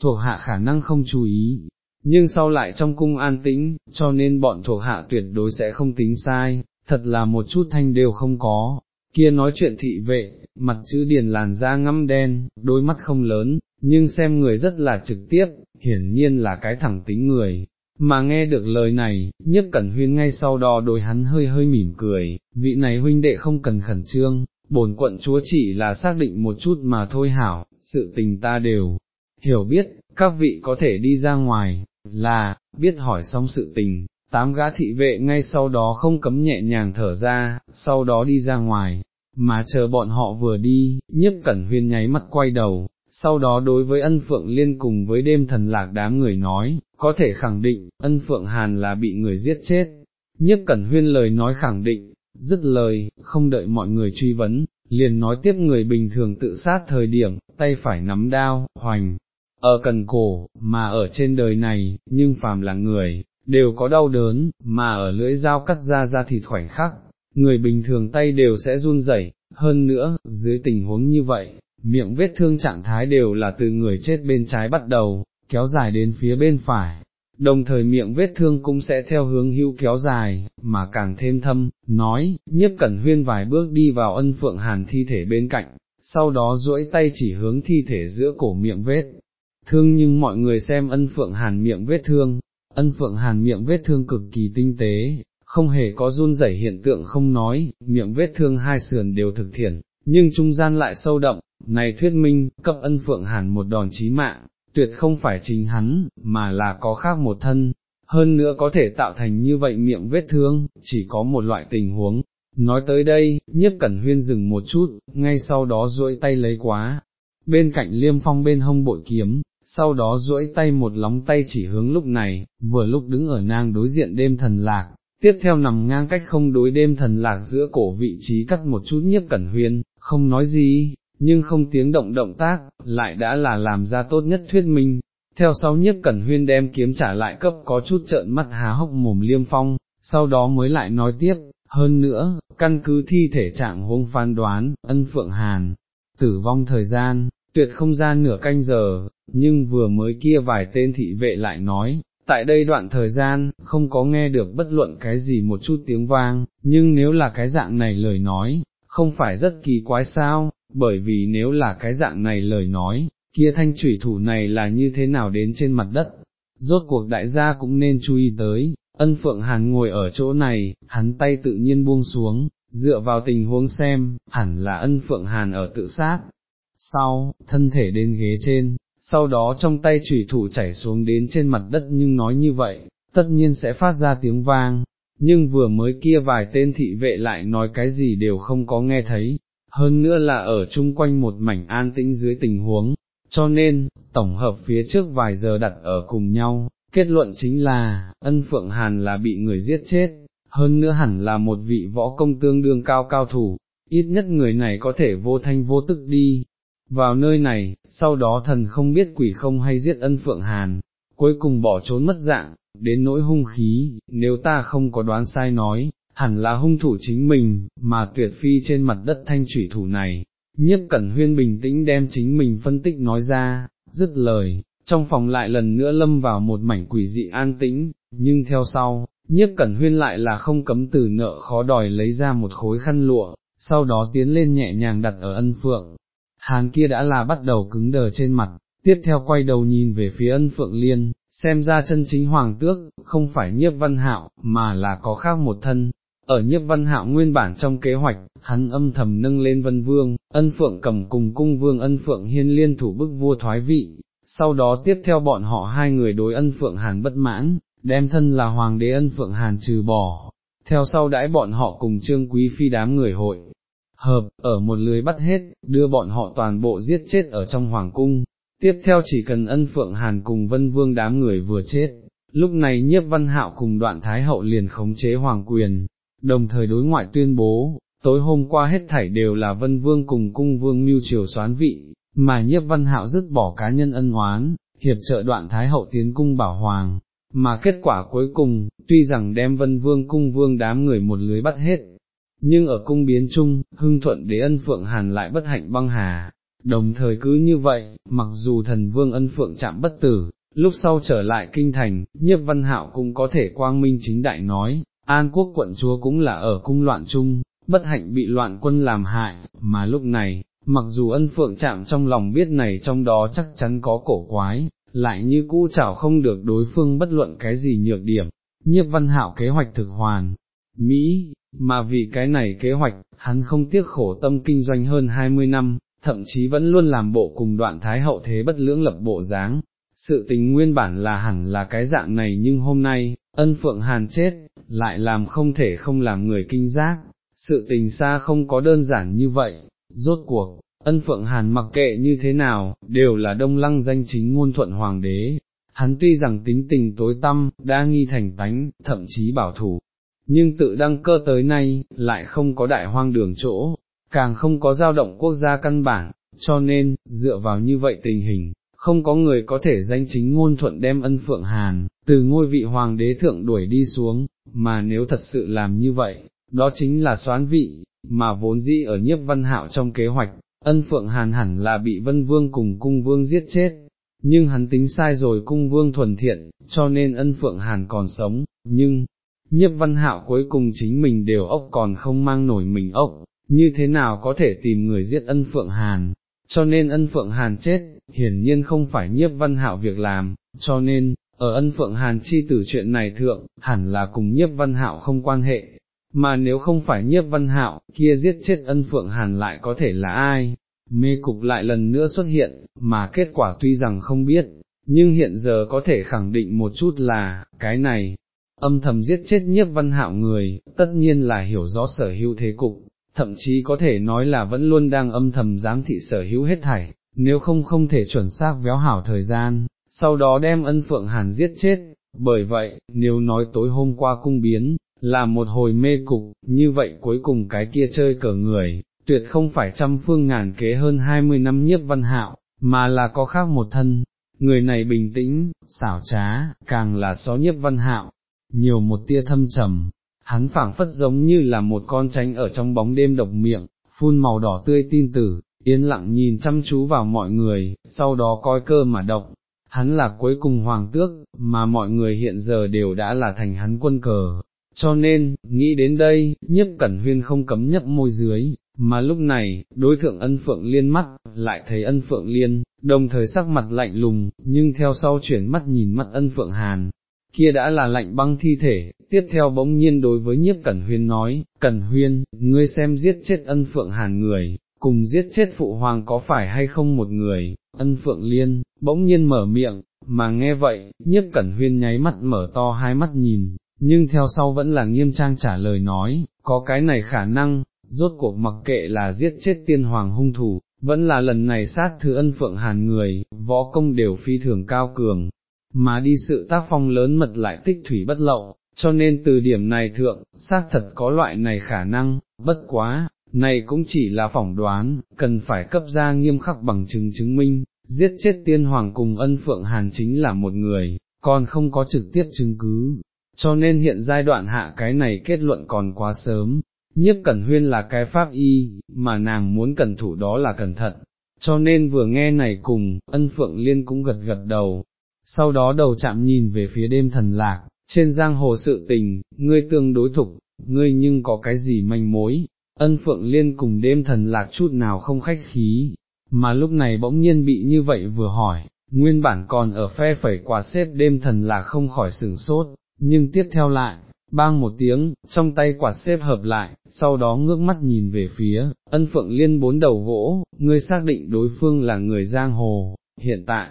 thuộc hạ khả năng không chú ý, nhưng sau lại trong cung an tĩnh, cho nên bọn thuộc hạ tuyệt đối sẽ không tính sai, thật là một chút thanh đều không có, kia nói chuyện thị vệ, mặt chữ điền làn da ngăm đen, đôi mắt không lớn, nhưng xem người rất là trực tiếp, hiển nhiên là cái thẳng tính người. Mà nghe được lời này, nhất cẩn huyên ngay sau đó đối hắn hơi hơi mỉm cười, vị này huynh đệ không cần khẩn trương, bổn quận chúa chỉ là xác định một chút mà thôi hảo, sự tình ta đều hiểu biết, các vị có thể đi ra ngoài, là, biết hỏi xong sự tình, tám gã thị vệ ngay sau đó không cấm nhẹ nhàng thở ra, sau đó đi ra ngoài, mà chờ bọn họ vừa đi, nhiếp cẩn huyên nháy mắt quay đầu, sau đó đối với ân phượng liên cùng với đêm thần lạc đám người nói, có thể khẳng định, ân phượng hàn là bị người giết chết, nhiếp cẩn huyên lời nói khẳng định, dứt lời, không đợi mọi người truy vấn, liền nói tiếp người bình thường tự sát thời điểm, tay phải nắm đao, hoành, ở cần cổ, mà ở trên đời này, nhưng phàm là người, đều có đau đớn, mà ở lưỡi dao cắt ra ra thịt khoảnh khắc, người bình thường tay đều sẽ run rẩy, hơn nữa, dưới tình huống như vậy, miệng vết thương trạng thái đều là từ người chết bên trái bắt đầu, kéo dài đến phía bên phải, đồng thời miệng vết thương cũng sẽ theo hướng hữu kéo dài, mà càng thêm thâm, nói, nhiếp cẩn huyên vài bước đi vào ân phượng hàn thi thể bên cạnh, sau đó duỗi tay chỉ hướng thi thể giữa cổ miệng vết. Thương nhưng mọi người xem ân phượng hàn miệng vết thương, ân phượng hàn miệng vết thương cực kỳ tinh tế, không hề có run rẩy hiện tượng không nói, miệng vết thương hai sườn đều thực thiện, nhưng trung gian lại sâu đậm, này thuyết minh, cấp ân phượng hàn một đòn chí mạng, tuyệt không phải chính hắn, mà là có khác một thân, hơn nữa có thể tạo thành như vậy miệng vết thương, chỉ có một loại tình huống. Nói tới đây, nhiếp cẩn huyên dừng một chút, ngay sau đó duỗi tay lấy quá, bên cạnh liêm phong bên hông bội kiếm, sau đó duỗi tay một lóng tay chỉ hướng lúc này, vừa lúc đứng ở nang đối diện đêm thần lạc, tiếp theo nằm ngang cách không đối đêm thần lạc giữa cổ vị trí cắt một chút nhiếp cẩn huyên, không nói gì, nhưng không tiếng động động tác, lại đã là làm ra tốt nhất thuyết minh. Theo sau nhiếp cẩn huyên đem kiếm trả lại cấp có chút trợn mắt há hốc mồm liêm phong, sau đó mới lại nói tiếp, hơn nữa, căn cứ thi thể trạng huống phán đoán, ân phượng hàn, tử vong thời gian, tuyệt không ra nửa canh giờ, nhưng vừa mới kia vài tên thị vệ lại nói, tại đây đoạn thời gian, không có nghe được bất luận cái gì một chút tiếng vang, nhưng nếu là cái dạng này lời nói, không phải rất kỳ quái sao, bởi vì nếu là cái dạng này lời nói, kia thanh thủy thủ này là như thế nào đến trên mặt đất, rốt cuộc đại gia cũng nên chú ý tới, ân phượng hàn ngồi ở chỗ này, hắn tay tự nhiên buông xuống, dựa vào tình huống xem, hẳn là ân phượng hàn ở tự sát, sau, thân thể đến ghế trên, sau đó trong tay chủy thủ chảy xuống đến trên mặt đất nhưng nói như vậy, tất nhiên sẽ phát ra tiếng vang, nhưng vừa mới kia vài tên thị vệ lại nói cái gì đều không có nghe thấy, hơn nữa là ở chung quanh một mảnh an tĩnh dưới tình huống, cho nên, tổng hợp phía trước vài giờ đặt ở cùng nhau, kết luận chính là, ân phượng hàn là bị người giết chết, hơn nữa hẳn là một vị võ công tương đương cao cao thủ, ít nhất người này có thể vô thanh vô tức đi, vào nơi này, sau đó thần không biết quỷ không hay giết ân phượng hàn, cuối cùng bỏ trốn mất dạng, đến nỗi hung khí, nếu ta không có đoán sai nói, hẳn là hung thủ chính mình, mà tuyệt phi trên mặt đất thanh thủy thủ này. Nhiếp Cẩn Huyên bình tĩnh đem chính mình phân tích nói ra, dứt lời, trong phòng lại lần nữa lâm vào một mảnh quỷ dị an tĩnh, nhưng theo sau, nhiếp Cẩn Huyên lại là không cấm từ nợ khó đòi lấy ra một khối khăn lụa, sau đó tiến lên nhẹ nhàng đặt ở ân phượng, hàn kia đã là bắt đầu cứng đờ trên mặt, tiếp theo quay đầu nhìn về phía ân phượng liên, xem ra chân chính hoàng tước, không phải nhiếp văn hạo, mà là có khác một thân. Ở nhiếp văn hạo nguyên bản trong kế hoạch, hắn âm thầm nâng lên vân vương, ân phượng cầm cùng cung vương ân phượng hiên liên thủ bức vua thoái vị, sau đó tiếp theo bọn họ hai người đối ân phượng hàn bất mãn, đem thân là hoàng đế ân phượng hàn trừ bỏ, theo sau đãi bọn họ cùng trương quý phi đám người hội, hợp, ở một lưới bắt hết, đưa bọn họ toàn bộ giết chết ở trong hoàng cung, tiếp theo chỉ cần ân phượng hàn cùng vân vương đám người vừa chết, lúc này nhiếp văn hạo cùng đoạn thái hậu liền khống chế hoàng quyền, đồng thời đối ngoại tuyên bố, tối hôm qua hết thảy đều là vân vương cùng cung vương mưu triều soán vị, mà nhiếp văn hạo dứt bỏ cá nhân ân oán, hiệp trợ đoạn thái hậu tiến cung bảo hoàng. Mà kết quả cuối cùng, tuy rằng đem vân vương cung vương đám người một lưới bắt hết, nhưng ở cung biến chung, hưng thuận đế ân phượng hàn lại bất hạnh băng hà. Đồng thời cứ như vậy, mặc dù thần vương ân phượng chạm bất tử, lúc sau trở lại kinh thành, nhiếp văn hạo cũng có thể quang minh chính đại nói, an quốc quận chúa cũng là ở cung loạn chung, bất hạnh bị loạn quân làm hại, mà lúc này, mặc dù ân phượng chạm trong lòng biết này trong đó chắc chắn có cổ quái, lại như cũ chảo không được đối phương bất luận cái gì nhược điểm, nhiếp văn hạo kế hoạch thực hoàn, Mỹ, mà vì cái này kế hoạch, hắn không tiếc khổ tâm kinh doanh hơn 20 năm, thậm chí vẫn luôn làm bộ cùng đoạn thái hậu thế bất lưỡng lập bộ dáng. Sự tình nguyên bản là hẳn là cái dạng này nhưng hôm nay, ân phượng hàn chết, lại làm không thể không làm người kinh giác, sự tình xa không có đơn giản như vậy, rốt cuộc, ân phượng hàn mặc kệ như thế nào, đều là đông lăng danh chính ngôn thuận hoàng đế, hắn tuy rằng tính tình tối tâm, đa nghi thành tánh, thậm chí bảo thủ, nhưng tự đăng cơ tới nay, lại không có đại hoang đường chỗ, càng không có dao động quốc gia căn bản, cho nên, dựa vào như vậy tình hình, không có người có thể danh chính ngôn thuận đem ân phượng hàn, từ ngôi vị hoàng đế thượng đuổi đi xuống, mà nếu thật sự làm như vậy, đó chính là xoán vị, mà vốn dĩ ở nhiếp văn hạo trong kế hoạch, ân phượng hàn hẳn là bị vân vương cùng cung vương giết chết, nhưng hắn tính sai rồi cung vương thuần thiện, cho nên ân phượng hàn còn sống, nhưng, nhiếp văn hạo cuối cùng chính mình đều ốc còn không mang nổi mình ốc, như thế nào có thể tìm người giết ân phượng hàn, cho nên ân phượng hàn chết, hiển nhiên không phải nhiếp văn hạo việc làm, cho nên, ở ân phượng hàn chi tử chuyện này thượng, hẳn là cùng nhiếp văn hạo không quan hệ, mà nếu không phải nhiếp văn hạo, kia giết chết ân phượng hàn lại có thể là ai, mê cục lại lần nữa xuất hiện, mà kết quả tuy rằng không biết, nhưng hiện giờ có thể khẳng định một chút là, cái này, âm thầm giết chết nhiếp văn hạo người, tất nhiên là hiểu rõ sở hữu thế cục, thậm chí có thể nói là vẫn luôn đang âm thầm giám thị sở hữu hết thảy, nếu không không thể chuẩn xác véo hảo thời gian, sau đó đem ân phượng hàn giết chết, bởi vậy, nếu nói tối hôm qua cung biến, là một hồi mê cục, như vậy cuối cùng cái kia chơi cờ người, tuyệt không phải trăm phương ngàn kế hơn hai mươi năm nhiếp văn hạo, mà là có khác một thân, người này bình tĩnh, xảo trá, càng là xó nhiếp văn hạo, nhiều một tia thâm trầm, hắn phảng phất giống như là một con tránh ở trong bóng đêm độc miệng, phun màu đỏ tươi tin tử, yên lặng nhìn chăm chú vào mọi người, sau đó coi cơ mà động. Hắn là cuối cùng hoàng tước, mà mọi người hiện giờ đều đã là thành hắn quân cờ, cho nên, nghĩ đến đây, nhiếp cẩn huyên không cấm nhấp môi dưới, mà lúc này, đối thượng ân phượng liên mắt, lại thấy ân phượng liên, đồng thời sắc mặt lạnh lùng, nhưng theo sau chuyển mắt nhìn mắt ân phượng hàn, kia đã là lạnh băng thi thể, tiếp theo bỗng nhiên đối với nhiếp cẩn huyên nói, cẩn huyên, ngươi xem giết chết ân phượng hàn người, cùng giết chết phụ hoàng có phải hay không một người, ân phượng liên, bỗng nhiên mở miệng, mà nghe vậy, nhiếp cẩn huyên nháy mắt mở to hai mắt nhìn, nhưng theo sau vẫn là nghiêm trang trả lời nói, có cái này khả năng, rốt cuộc mặc kệ là giết chết tiên hoàng hung thủ, vẫn là lần này sát thứ ân phượng hàn người, võ công đều phi thường cao cường, mà đi sự tác phong lớn mật lại tích thủy bất lậu, cho nên từ điểm này thượng, xác thật có loại này khả năng, bất quá, này cũng chỉ là phỏng đoán, cần phải cấp ra nghiêm khắc bằng chứng chứng minh, giết chết tiên hoàng cùng ân phượng hàn chính là một người, còn không có trực tiếp chứng cứ, cho nên hiện giai đoạn hạ cái này kết luận còn quá sớm, nhiếp cẩn huyên là cái pháp y, mà nàng muốn cẩn thủ đó là cẩn thận, cho nên vừa nghe này cùng, ân phượng liên cũng gật gật đầu, sau đó đầu chạm nhìn về phía đêm thần lạc, trên giang hồ sự tình, ngươi tương đối thục, ngươi nhưng có cái gì manh mối, ân phượng liên cùng đêm thần lạc chút nào không khách khí, mà lúc này bỗng nhiên bị như vậy vừa hỏi, nguyên bản còn ở phe phẩy quà xếp đêm thần lạc không khỏi sửng sốt, nhưng tiếp theo lại, bang một tiếng, trong tay quạt xếp hợp lại, sau đó ngước mắt nhìn về phía, ân phượng liên bốn đầu gỗ, ngươi xác định đối phương là người giang hồ, hiện tại,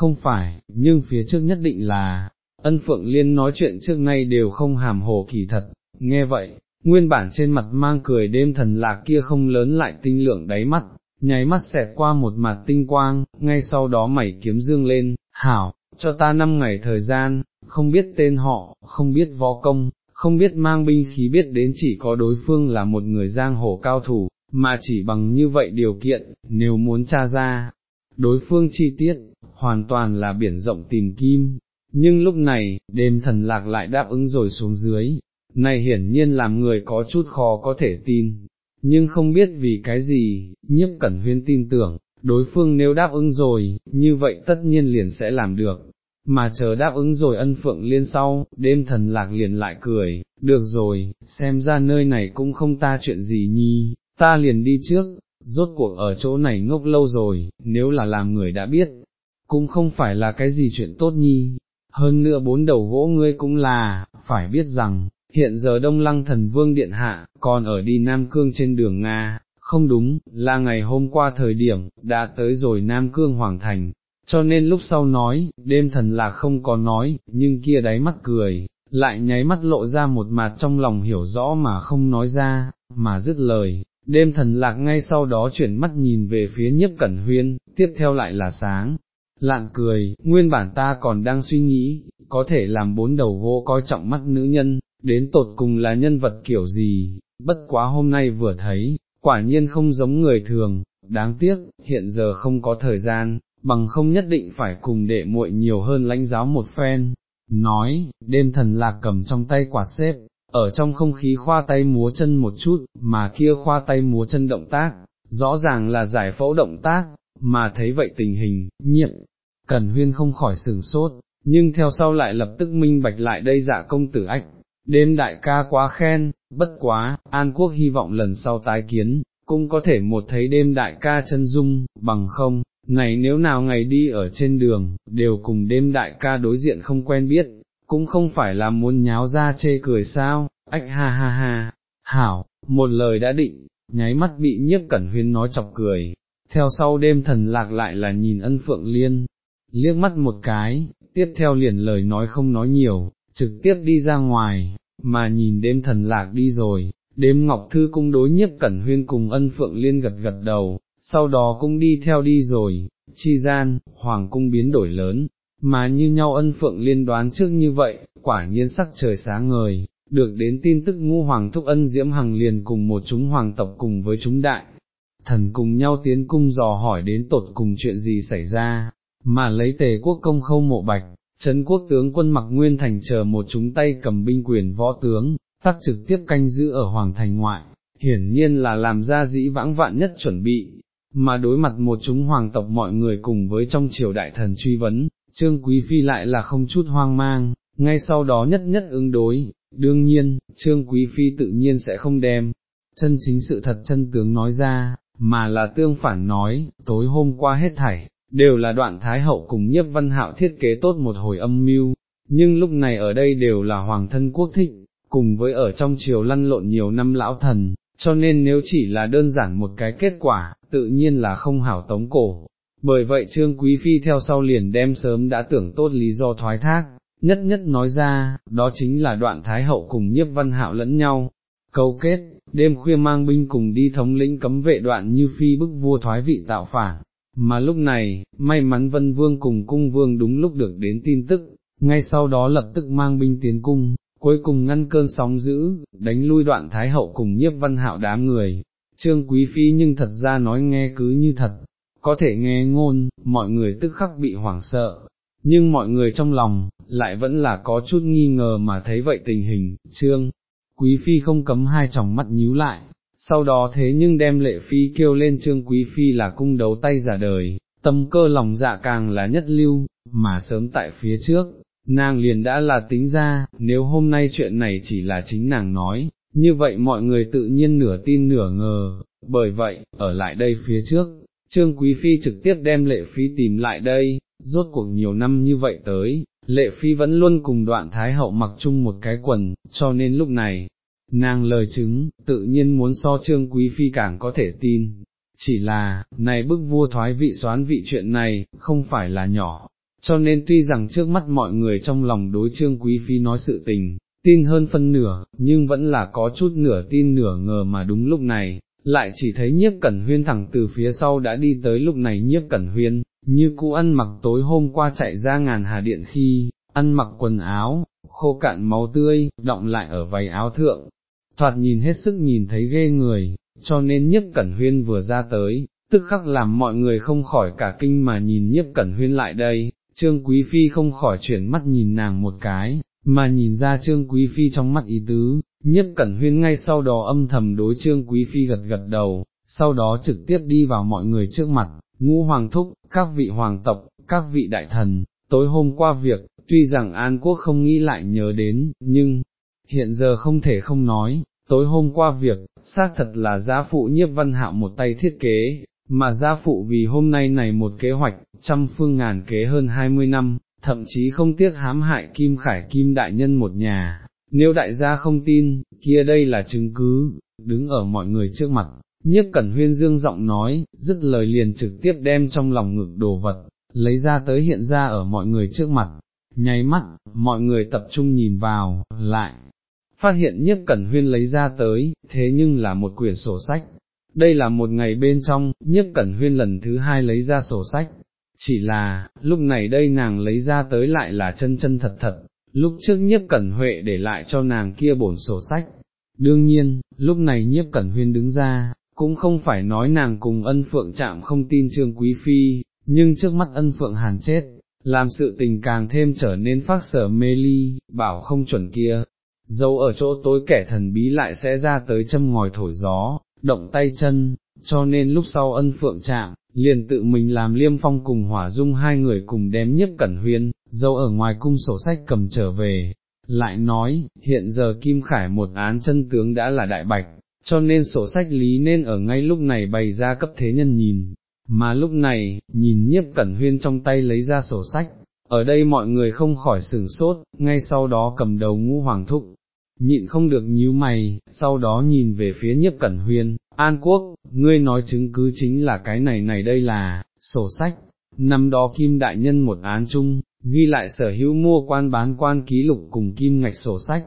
không phải, nhưng phía trước nhất định là, ân phượng liên nói chuyện trước nay đều không hàm hồ kỳ thật, nghe vậy, nguyên bản trên mặt mang cười đêm thần lạc kia không lớn lại tinh lượng đáy mắt, nháy mắt xẹt qua một mặt tinh quang, ngay sau đó mảy kiếm dương lên, hảo, cho ta năm ngày thời gian, không biết tên họ, không biết võ công, không biết mang binh khí biết đến chỉ có đối phương là một người giang hồ cao thủ, mà chỉ bằng như vậy điều kiện, nếu muốn tra ra, đối phương chi tiết, hoàn toàn là biển rộng tìm kim, nhưng lúc này, đêm thần lạc lại đáp ứng rồi xuống dưới, này hiển nhiên làm người có chút khó có thể tin, nhưng không biết vì cái gì, nhiếp cẩn huyên tin tưởng, đối phương nếu đáp ứng rồi, như vậy tất nhiên liền sẽ làm được, mà chờ đáp ứng rồi ân phượng liên sau, đêm thần lạc liền lại cười, được rồi, xem ra nơi này cũng không ta chuyện gì nhi, ta liền đi trước, rốt cuộc ở chỗ này ngốc lâu rồi, nếu là làm người đã biết, cũng không phải là cái gì chuyện tốt nhi, hơn nữa bốn đầu gỗ ngươi cũng là, phải biết rằng, hiện giờ Đông Lăng Thần Vương Điện Hạ, còn ở đi Nam Cương trên đường Nga, không đúng, là ngày hôm qua thời điểm, đã tới rồi Nam Cương Hoàng Thành, cho nên lúc sau nói, đêm thần là không có nói, nhưng kia đáy mắt cười, lại nháy mắt lộ ra một mặt trong lòng hiểu rõ mà không nói ra, mà dứt lời, đêm thần lạc ngay sau đó chuyển mắt nhìn về phía nhiếp cẩn huyên, tiếp theo lại là sáng. Lạn cười, nguyên bản ta còn đang suy nghĩ, có thể làm bốn đầu gỗ coi trọng mắt nữ nhân, đến tột cùng là nhân vật kiểu gì, bất quá hôm nay vừa thấy, quả nhiên không giống người thường, đáng tiếc, hiện giờ không có thời gian, bằng không nhất định phải cùng đệ muội nhiều hơn lãnh giáo một phen. Nói, đêm thần lạc cầm trong tay quả xếp, ở trong không khí khoa tay múa chân một chút, mà kia khoa tay múa chân động tác, rõ ràng là giải phẫu động tác, mà thấy vậy tình hình, nhiệm, Cần Huyên không khỏi sừng sốt, nhưng theo sau lại lập tức minh bạch lại đây dạ công tử ách, đêm đại ca quá khen, bất quá, An Quốc hy vọng lần sau tái kiến, cũng có thể một thấy đêm đại ca chân dung, bằng không, này nếu nào ngày đi ở trên đường, đều cùng đêm đại ca đối diện không quen biết, cũng không phải là muốn nháo ra chê cười sao, ách ha ha ha, hảo, một lời đã định, nháy mắt bị nhiếp cẩn huyên nói chọc cười, theo sau đêm thần lạc lại là nhìn ân phượng liên, liếc mắt một cái, tiếp theo liền lời nói không nói nhiều, trực tiếp đi ra ngoài, mà nhìn đêm thần lạc đi rồi, đêm ngọc thư cung đối nhiếp cẩn huyên cùng ân phượng liên gật gật đầu, sau đó cũng đi theo đi rồi, chi gian, hoàng cung biến đổi lớn, mà như nhau ân phượng liên đoán trước như vậy, quả nhiên sắc trời sáng ngời, được đến tin tức ngu hoàng thúc ân diễm hằng liền cùng một chúng hoàng tộc cùng với chúng đại, thần cùng nhau tiến cung dò hỏi đến tột cùng chuyện gì xảy ra, mà lấy tề quốc công khâu mộ bạch, Trấn quốc tướng quân mặc nguyên thành chờ một chúng tay cầm binh quyền võ tướng, tắc trực tiếp canh giữ ở hoàng thành ngoại, hiển nhiên là làm ra dĩ vãng vạn nhất chuẩn bị, mà đối mặt một chúng hoàng tộc mọi người cùng với trong triều đại thần truy vấn, trương quý phi lại là không chút hoang mang, ngay sau đó nhất nhất ứng đối, đương nhiên, trương quý phi tự nhiên sẽ không đem, chân chính sự thật chân tướng nói ra, mà là tương phản nói, tối hôm qua hết thảy, đều là đoạn thái hậu cùng nhiếp văn hạo thiết kế tốt một hồi âm mưu, nhưng lúc này ở đây đều là hoàng thân quốc thịnh, cùng với ở trong triều lăn lộn nhiều năm lão thần, cho nên nếu chỉ là đơn giản một cái kết quả, tự nhiên là không hảo tống cổ. Bởi vậy Trương Quý Phi theo sau liền đem sớm đã tưởng tốt lý do thoái thác, nhất nhất nói ra, đó chính là đoạn Thái Hậu cùng nhiếp văn hạo lẫn nhau. Câu kết, đêm khuya mang binh cùng đi thống lĩnh cấm vệ đoạn như phi bức vua thoái vị tạo phản, mà lúc này, may mắn Vân Vương cùng cung vương đúng lúc được đến tin tức, ngay sau đó lập tức mang binh tiến cung, cuối cùng ngăn cơn sóng dữ, đánh lui đoạn Thái Hậu cùng nhiếp văn hạo đám người. Trương Quý Phi nhưng thật ra nói nghe cứ như thật, có thể nghe ngôn, mọi người tức khắc bị hoảng sợ, nhưng mọi người trong lòng, lại vẫn là có chút nghi ngờ mà thấy vậy tình hình, Trương. Quý Phi không cấm hai tròng mắt nhíu lại, sau đó thế nhưng đem lệ phi kêu lên trương quý phi là cung đấu tay giả đời, tâm cơ lòng dạ càng là nhất lưu, mà sớm tại phía trước, nàng liền đã là tính ra, nếu hôm nay chuyện này chỉ là chính nàng nói, như vậy mọi người tự nhiên nửa tin nửa ngờ, bởi vậy, ở lại đây phía trước, Trương Quý Phi trực tiếp đem lệ phi tìm lại đây, rốt cuộc nhiều năm như vậy tới, lệ phi vẫn luôn cùng đoạn thái hậu mặc chung một cái quần, cho nên lúc này, nàng lời chứng, tự nhiên muốn so trương quý phi càng có thể tin, chỉ là, này bức vua thoái vị xoán vị chuyện này, không phải là nhỏ, cho nên tuy rằng trước mắt mọi người trong lòng đối trương quý phi nói sự tình, tin hơn phân nửa, nhưng vẫn là có chút nửa tin nửa ngờ mà đúng lúc này, lại chỉ thấy nhiếp cẩn huyên thẳng từ phía sau đã đi tới lúc này. Nhiếp cẩn huyên, như cũ ăn mặc tối hôm qua chạy ra ngàn hà điện khi, ăn mặc quần áo, khô cạn máu tươi, động lại ở váy áo thượng, thoạt nhìn hết sức nhìn thấy ghê người, cho nên nhiếp cẩn huyên vừa ra tới, tức khắc làm mọi người không khỏi cả kinh mà nhìn nhiếp cẩn huyên lại đây, trương quý phi không khỏi chuyển mắt nhìn nàng một cái, mà nhìn ra trương quý phi trong mắt ý tứ, Nhất cẩn huyên ngay sau đó âm thầm đối trương quý phi gật gật đầu, sau đó trực tiếp đi vào mọi người trước mặt, ngũ hoàng thúc, các vị hoàng tộc, các vị đại thần, tối hôm qua việc, tuy rằng An Quốc không nghĩ lại nhớ đến, nhưng, hiện giờ không thể không nói, tối hôm qua việc, xác thật là gia phụ nhiếp văn hạo một tay thiết kế, mà gia phụ vì hôm nay này một kế hoạch, trăm phương ngàn kế hơn hai mươi năm, thậm chí không tiếc hãm hại Kim Khải Kim Đại Nhân một nhà, nếu đại gia không tin, kia đây là chứng cứ, đứng ở mọi người trước mặt, nhiếp cẩn huyên dương giọng nói, dứt lời liền trực tiếp đem trong lòng ngực đồ vật, lấy ra tới hiện ra ở mọi người trước mặt, nháy mắt, mọi người tập trung nhìn vào, lại, phát hiện nhiếp cẩn huyên lấy ra tới, thế nhưng là một quyển sổ sách. Đây là một ngày bên trong, nhiếp cẩn huyên lần thứ hai lấy ra sổ sách, chỉ là, lúc này đây nàng lấy ra tới lại là chân chân thật thật, lúc trước nhiếp cẩn huệ để lại cho nàng kia bổn sổ sách. Đương nhiên, lúc này nhiếp cẩn huyên đứng ra, cũng không phải nói nàng cùng ân phượng chạm không tin trương quý phi, nhưng trước mắt ân phượng hàn chết, làm sự tình càng thêm trở nên phát sở mê ly, bảo không chuẩn kia, dấu ở chỗ tối kẻ thần bí lại sẽ ra tới châm ngòi thổi gió, động tay chân, cho nên lúc sau ân phượng chạm liền tự mình làm liêm phong cùng hỏa dung hai người cùng đem nhất cẩn huyên, dâu ở ngoài cung sổ sách cầm trở về, lại nói, hiện giờ Kim Khải một án chân tướng đã là đại bạch, cho nên sổ sách lý nên ở ngay lúc này bày ra cấp thế nhân nhìn, mà lúc này, nhìn nhiếp cẩn huyên trong tay lấy ra sổ sách, ở đây mọi người không khỏi sửng sốt, ngay sau đó cầm đầu ngũ hoàng thúc, nhịn không được nhíu mày, sau đó nhìn về phía nhiếp cẩn huyên, An Quốc, ngươi nói chứng cứ chính là cái này này đây là, sổ sách, năm đó Kim Đại Nhân một án chung, ghi lại sở hữu mua quan bán quan ký lục cùng Kim ngạch sổ sách,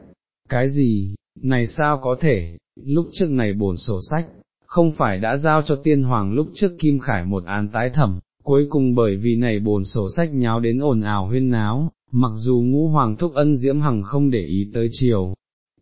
cái gì, này sao có thể, lúc trước này bổn sổ sách, không phải đã giao cho tiên hoàng lúc trước Kim Khải một án tái thẩm, cuối cùng bởi vì này bổn sổ sách nháo đến ồn ào huyên náo, mặc dù ngũ hoàng thúc ân diễm hằng không để ý tới chiều,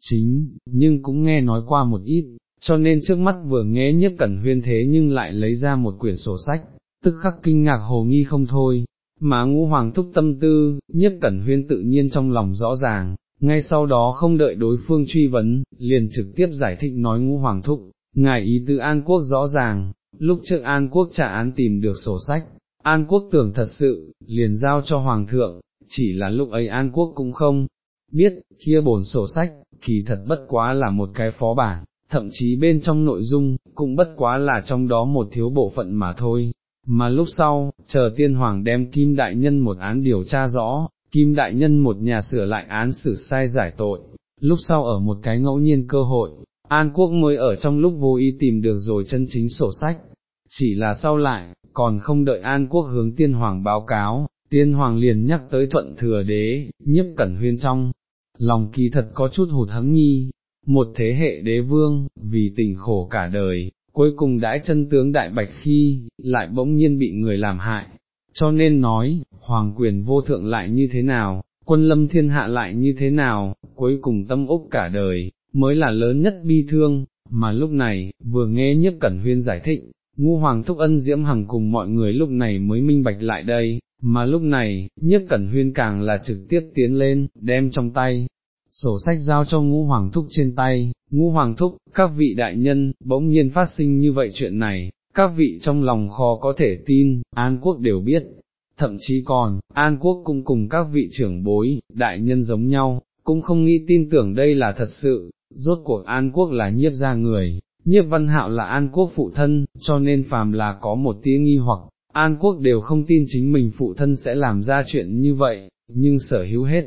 chính, nhưng cũng nghe nói qua một ít, cho nên trước mắt vừa nghe nhiếp cẩn huyên thế nhưng lại lấy ra một quyển sổ sách, tức khắc kinh ngạc hồ nghi không thôi, mà ngũ hoàng thúc tâm tư, nhiếp cẩn huyên tự nhiên trong lòng rõ ràng, ngay sau đó không đợi đối phương truy vấn, liền trực tiếp giải thích nói ngũ hoàng thúc, ngài ý tư An Quốc rõ ràng, lúc trước An Quốc trả án tìm được sổ sách, An Quốc tưởng thật sự, liền giao cho hoàng thượng, chỉ là lúc ấy An Quốc cũng không biết, kia bổn sổ sách, kỳ thật bất quá là một cái phó bản, thậm chí bên trong nội dung, cũng bất quá là trong đó một thiếu bộ phận mà thôi. Mà lúc sau, chờ tiên hoàng đem Kim Đại Nhân một án điều tra rõ, Kim Đại Nhân một nhà sửa lại án xử sai giải tội, lúc sau ở một cái ngẫu nhiên cơ hội, An Quốc mới ở trong lúc vô ý tìm được rồi chân chính sổ sách, chỉ là sau lại, còn không đợi An Quốc hướng tiên hoàng báo cáo, tiên hoàng liền nhắc tới thuận thừa đế, nhiếp cẩn huyên trong, lòng kỳ thật có chút hụt hẫng nhi, một thế hệ đế vương, vì tình khổ cả đời, cuối cùng đãi chân tướng đại bạch khi, lại bỗng nhiên bị người làm hại, cho nên nói, hoàng quyền vô thượng lại như thế nào, quân lâm thiên hạ lại như thế nào, cuối cùng tâm úc cả đời, mới là lớn nhất bi thương, mà lúc này, vừa nghe nhiếp cẩn huyên giải thích, ngu hoàng thúc ân diễm hằng cùng mọi người lúc này mới minh bạch lại đây, mà lúc này, nhiếp cẩn huyên càng là trực tiếp tiến lên, đem trong tay, sổ sách giao cho ngũ hoàng thúc trên tay, ngũ hoàng thúc, các vị đại nhân, bỗng nhiên phát sinh như vậy chuyện này, các vị trong lòng khó có thể tin, An Quốc đều biết, thậm chí còn, An Quốc cũng cùng các vị trưởng bối, đại nhân giống nhau, cũng không nghĩ tin tưởng đây là thật sự, rốt cuộc An Quốc là nhiếp ra người, nhiếp văn hạo là An Quốc phụ thân, cho nên phàm là có một tia nghi hoặc, An Quốc đều không tin chính mình phụ thân sẽ làm ra chuyện như vậy, nhưng sở hữu hết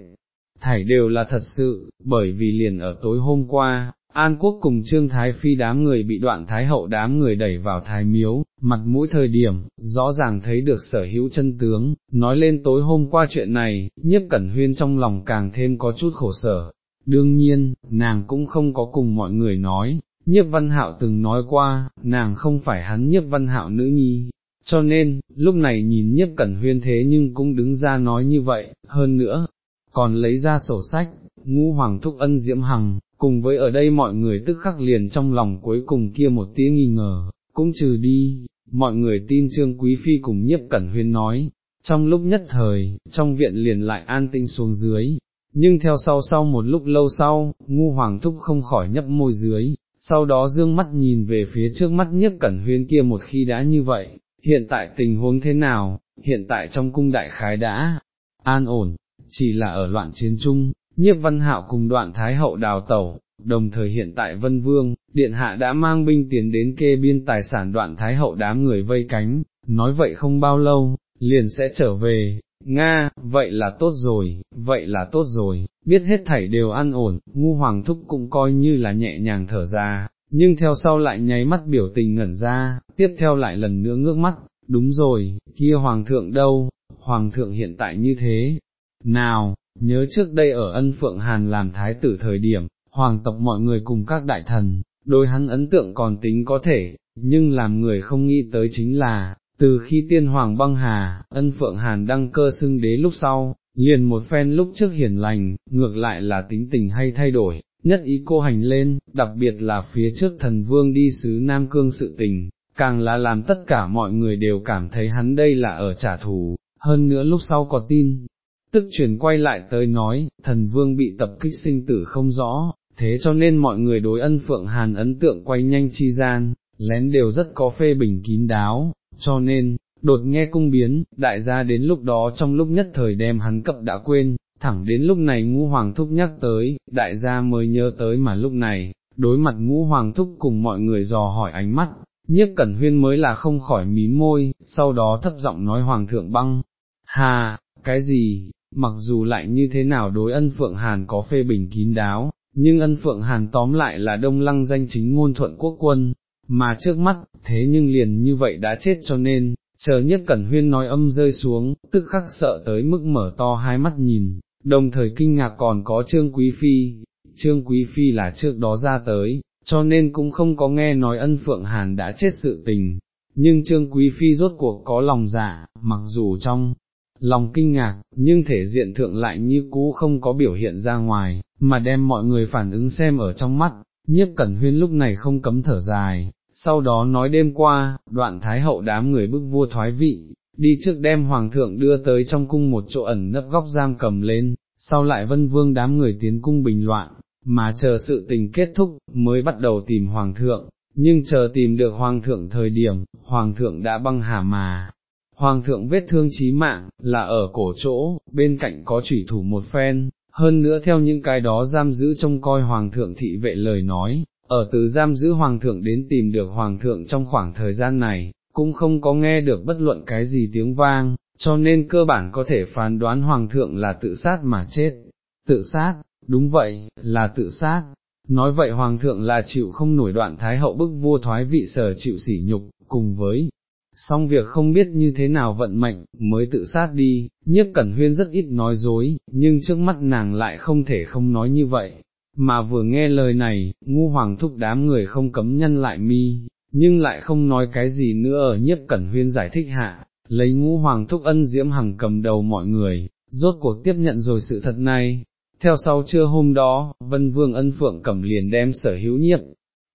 thảy đều là thật sự, bởi vì liền ở tối hôm qua, An Quốc cùng Trương Thái Phi đám người bị đoạn Thái Hậu đám người đẩy vào Thái Miếu, mặt mũi thời điểm, rõ ràng thấy được sở hữu chân tướng, nói lên tối hôm qua chuyện này, nhiếp cẩn huyên trong lòng càng thêm có chút khổ sở. Đương nhiên, nàng cũng không có cùng mọi người nói, nhiếp văn hạo từng nói qua, nàng không phải hắn nhiếp văn hạo nữ nhi, cho nên, lúc này nhìn nhiếp cẩn huyên thế nhưng cũng đứng ra nói như vậy, hơn nữa, còn lấy ra sổ sách, ngũ hoàng thúc ân diễm hằng, cùng với ở đây mọi người tức khắc liền trong lòng cuối cùng kia một tiếng nghi ngờ, cũng trừ đi, mọi người tin trương quý phi cùng nhiếp cẩn huyên nói, trong lúc nhất thời, trong viện liền lại an tinh xuống dưới, nhưng theo sau sau một lúc lâu sau, ngu hoàng thúc không khỏi nhấp môi dưới, sau đó dương mắt nhìn về phía trước mắt nhiếp cẩn huyên kia một khi đã như vậy, hiện tại tình huống thế nào, hiện tại trong cung đại khái đã an ổn, chỉ là ở loạn chiến chung, nhiếp văn hạo cùng đoạn thái hậu đào tẩu, đồng thời hiện tại vân vương, điện hạ đã mang binh tiến đến kê biên tài sản đoạn thái hậu đám người vây cánh, nói vậy không bao lâu, liền sẽ trở về, Nga, vậy là tốt rồi, vậy là tốt rồi, biết hết thảy đều an ổn, ngu hoàng thúc cũng coi như là nhẹ nhàng thở ra, nhưng theo sau lại nháy mắt biểu tình ngẩn ra, tiếp theo lại lần nữa ngước mắt, đúng rồi, kia hoàng thượng đâu, hoàng thượng hiện tại như thế, nào, nhớ trước đây ở ân Phượng Hàn làm thái tử thời điểm, hoàng tộc mọi người cùng các đại thần, đôi hắn ấn tượng còn tính có thể, nhưng làm người không nghĩ tới chính là, từ khi tiên hoàng băng hà, ân Phượng Hàn đăng cơ xưng đế lúc sau, liền một phen lúc trước hiền lành, ngược lại là tính tình hay thay đổi, nhất ý cô hành lên, đặc biệt là phía trước thần vương đi xứ Nam Cương sự tình, càng là làm tất cả mọi người đều cảm thấy hắn đây là ở trả thù, hơn nữa lúc sau có tin, tức chuyển quay lại tới nói, thần vương bị tập kích sinh tử không rõ, thế cho nên mọi người đối ân phượng hàn ấn tượng quay nhanh chi gian, lén đều rất có phê bình kín đáo, cho nên, đột nghe cung biến, đại gia đến lúc đó trong lúc nhất thời đem hắn cập đã quên, thẳng đến lúc này ngũ hoàng thúc nhắc tới, đại gia mới nhớ tới mà lúc này, đối mặt ngũ hoàng thúc cùng mọi người dò hỏi ánh mắt, nhiếp cẩn huyên mới là không khỏi mí môi, sau đó thấp giọng nói hoàng thượng băng, hà, cái gì, mặc dù lại như thế nào đối ân phượng hàn có phê bình kín đáo, nhưng ân phượng hàn tóm lại là đông lăng danh chính ngôn thuận quốc quân, mà trước mắt, thế nhưng liền như vậy đã chết cho nên, chờ nhất cẩn huyên nói âm rơi xuống, tức khắc sợ tới mức mở to hai mắt nhìn, đồng thời kinh ngạc còn có trương quý phi, trương quý phi là trước đó ra tới, cho nên cũng không có nghe nói ân phượng hàn đã chết sự tình, nhưng trương quý phi rốt cuộc có lòng dạ, mặc dù trong lòng kinh ngạc, nhưng thể diện thượng lại như cũ không có biểu hiện ra ngoài, mà đem mọi người phản ứng xem ở trong mắt, nhiếp cẩn huyên lúc này không cấm thở dài, sau đó nói đêm qua, đoạn thái hậu đám người bức vua thoái vị, đi trước đem hoàng thượng đưa tới trong cung một chỗ ẩn nấp góc giam cầm lên, sau lại vân vương đám người tiến cung bình loạn, mà chờ sự tình kết thúc, mới bắt đầu tìm hoàng thượng, nhưng chờ tìm được hoàng thượng thời điểm, hoàng thượng đã băng hà mà. Hoàng thượng vết thương chí mạng, là ở cổ chỗ, bên cạnh có chủy thủ một phen, hơn nữa theo những cái đó giam giữ trông coi hoàng thượng thị vệ lời nói, ở từ giam giữ hoàng thượng đến tìm được hoàng thượng trong khoảng thời gian này, cũng không có nghe được bất luận cái gì tiếng vang, cho nên cơ bản có thể phán đoán hoàng thượng là tự sát mà chết. Tự sát, đúng vậy, là tự sát. Nói vậy hoàng thượng là chịu không nổi đoạn thái hậu bức vua thoái vị sở chịu sỉ nhục, cùng với, xong việc không biết như thế nào vận mệnh, mới tự sát đi, nhiếp cẩn huyên rất ít nói dối, nhưng trước mắt nàng lại không thể không nói như vậy, mà vừa nghe lời này, ngu hoàng thúc đám người không cấm nhân lại mi, nhưng lại không nói cái gì nữa ở nhiếp cẩn huyên giải thích hạ, lấy ngũ hoàng thúc ân diễm hằng cầm đầu mọi người, rốt cuộc tiếp nhận rồi sự thật này. Theo sau trưa hôm đó, vân vương ân phượng cầm liền đem sở hữu nhiếp,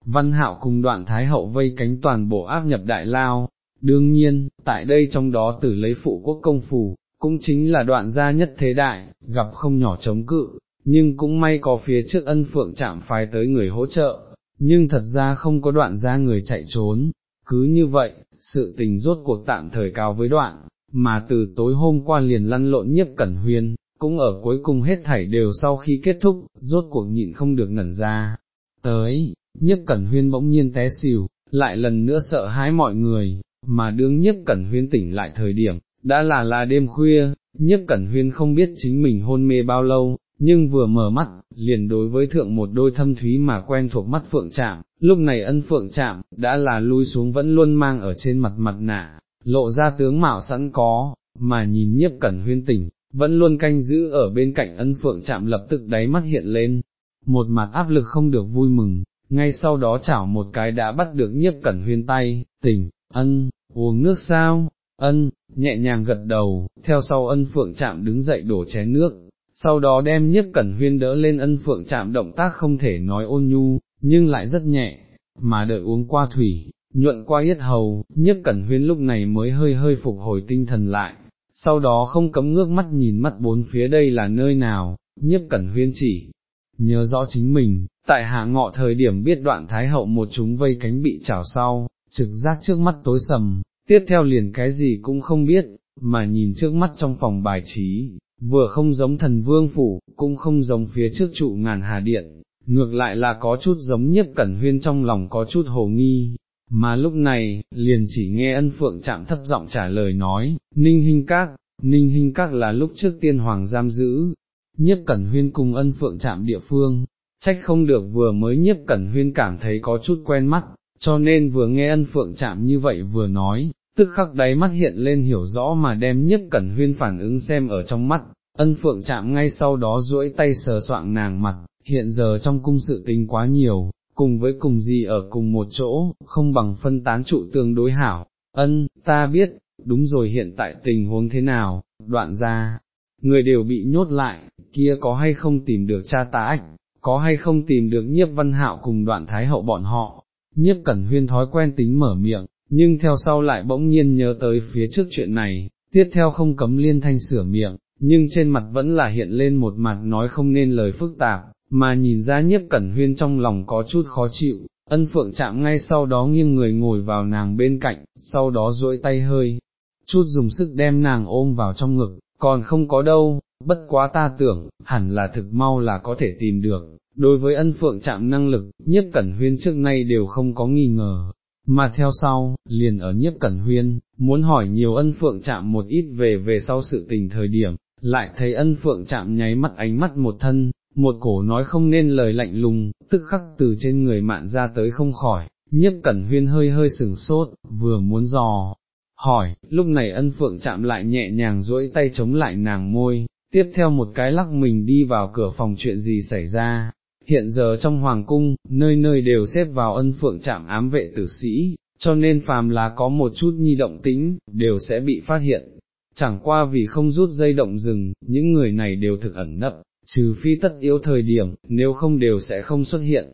văn hạo cùng đoạn thái hậu vây cánh toàn bộ áp nhập đại lao, đương nhiên, tại đây trong đó tử lấy phụ quốc công phủ, cũng chính là đoạn gia nhất thế đại, gặp không nhỏ chống cự, nhưng cũng may có phía trước ân phượng chạm phái tới người hỗ trợ, nhưng thật ra không có đoạn ra người chạy trốn, cứ như vậy, sự tình rốt cuộc tạm thời cao với đoạn, mà từ tối hôm qua liền lăn lộn nhiếp cẩn huyên, cũng ở cuối cùng hết thảy đều sau khi kết thúc, rốt cuộc nhịn không được ngẩn ra. Tới, nhiếp cẩn huyên bỗng nhiên té xỉu, lại lần nữa sợ hãi mọi người, mà đương nhiếp cẩn huyên tỉnh lại thời điểm, đã là là đêm khuya, nhiếp cẩn huyên không biết chính mình hôn mê bao lâu, nhưng vừa mở mắt, liền đối với thượng một đôi thâm thúy mà quen thuộc mắt phượng chạm, lúc này ân phượng chạm, đã là lui xuống vẫn luôn mang ở trên mặt mặt nạ, lộ ra tướng mạo sẵn có, mà nhìn nhiếp cẩn huyên tỉnh, vẫn luôn canh giữ ở bên cạnh ân phượng chạm lập tức đáy mắt hiện lên, một mặt áp lực không được vui mừng, ngay sau đó chảo một cái đã bắt được nhiếp cẩn huyên tay, tỉnh, ân, uống nước sao, ân, nhẹ nhàng gật đầu, theo sau ân phượng chạm đứng dậy đổ chén nước, sau đó đem nhiếp cẩn huyên đỡ lên ân phượng chạm động tác không thể nói ôn nhu, nhưng lại rất nhẹ, mà đợi uống qua thủy, nhuận qua yết hầu, nhiếp cẩn huyên lúc này mới hơi hơi phục hồi tinh thần lại, sau đó không cấm ngước mắt nhìn mắt bốn phía đây là nơi nào, nhiếp cẩn huyên chỉ, nhớ rõ chính mình, tại hạ ngọ thời điểm biết đoạn thái hậu một chúng vây cánh bị chảo sau, trực giác trước mắt tối sầm, tiếp theo liền cái gì cũng không biết, mà nhìn trước mắt trong phòng bài trí, vừa không giống thần vương phủ, cũng không giống phía trước trụ ngàn hà điện, ngược lại là có chút giống nhiếp cẩn huyên trong lòng có chút hồ nghi, mà lúc này, liền chỉ nghe ân phượng chạm thấp giọng trả lời nói, ninh hình các, ninh hình các là lúc trước tiên hoàng giam giữ, nhiếp cẩn huyên cùng ân phượng chạm địa phương, trách không được vừa mới nhiếp cẩn huyên cảm thấy có chút quen mắt, cho nên vừa nghe ân phượng chạm như vậy vừa nói, tức khắc đáy mắt hiện lên hiểu rõ mà đem nhất cẩn huyên phản ứng xem ở trong mắt, ân phượng chạm ngay sau đó duỗi tay sờ soạng nàng mặt, hiện giờ trong cung sự tình quá nhiều, cùng với cùng gì ở cùng một chỗ, không bằng phân tán trụ tương đối hảo, ân, ta biết, đúng rồi hiện tại tình huống thế nào, đoạn ra, người đều bị nhốt lại, kia có hay không tìm được cha tá ách, có hay không tìm được nhiếp văn hạo cùng đoạn thái hậu bọn họ, nhiếp cẩn huyên thói quen tính mở miệng, nhưng theo sau lại bỗng nhiên nhớ tới phía trước chuyện này, tiếp theo không cấm liên thanh sửa miệng, nhưng trên mặt vẫn là hiện lên một mặt nói không nên lời phức tạp, mà nhìn ra nhiếp cẩn huyên trong lòng có chút khó chịu, ân phượng chạm ngay sau đó nghiêng người ngồi vào nàng bên cạnh, sau đó duỗi tay hơi, chút dùng sức đem nàng ôm vào trong ngực, còn không có đâu, bất quá ta tưởng, hẳn là thực mau là có thể tìm được, đối với ân phượng chạm năng lực, nhiếp cẩn huyên trước nay đều không có nghi ngờ. Mà theo sau, liền ở nhiếp cẩn huyên, muốn hỏi nhiều ân phượng chạm một ít về về sau sự tình thời điểm, lại thấy ân phượng chạm nháy mắt ánh mắt một thân, một cổ nói không nên lời lạnh lùng, tức khắc từ trên người mạn ra tới không khỏi, nhiếp cẩn huyên hơi hơi sừng sốt, vừa muốn dò, hỏi, lúc này ân phượng chạm lại nhẹ nhàng duỗi tay chống lại nàng môi, tiếp theo một cái lắc mình đi vào cửa phòng chuyện gì xảy ra. Hiện giờ trong hoàng cung, nơi nơi đều xếp vào ân phượng chạm ám vệ tử sĩ, cho nên phàm là có một chút nhi động tĩnh, đều sẽ bị phát hiện. Chẳng qua vì không rút dây động rừng, những người này đều thực ẩn nấp, trừ phi tất yếu thời điểm, nếu không đều sẽ không xuất hiện.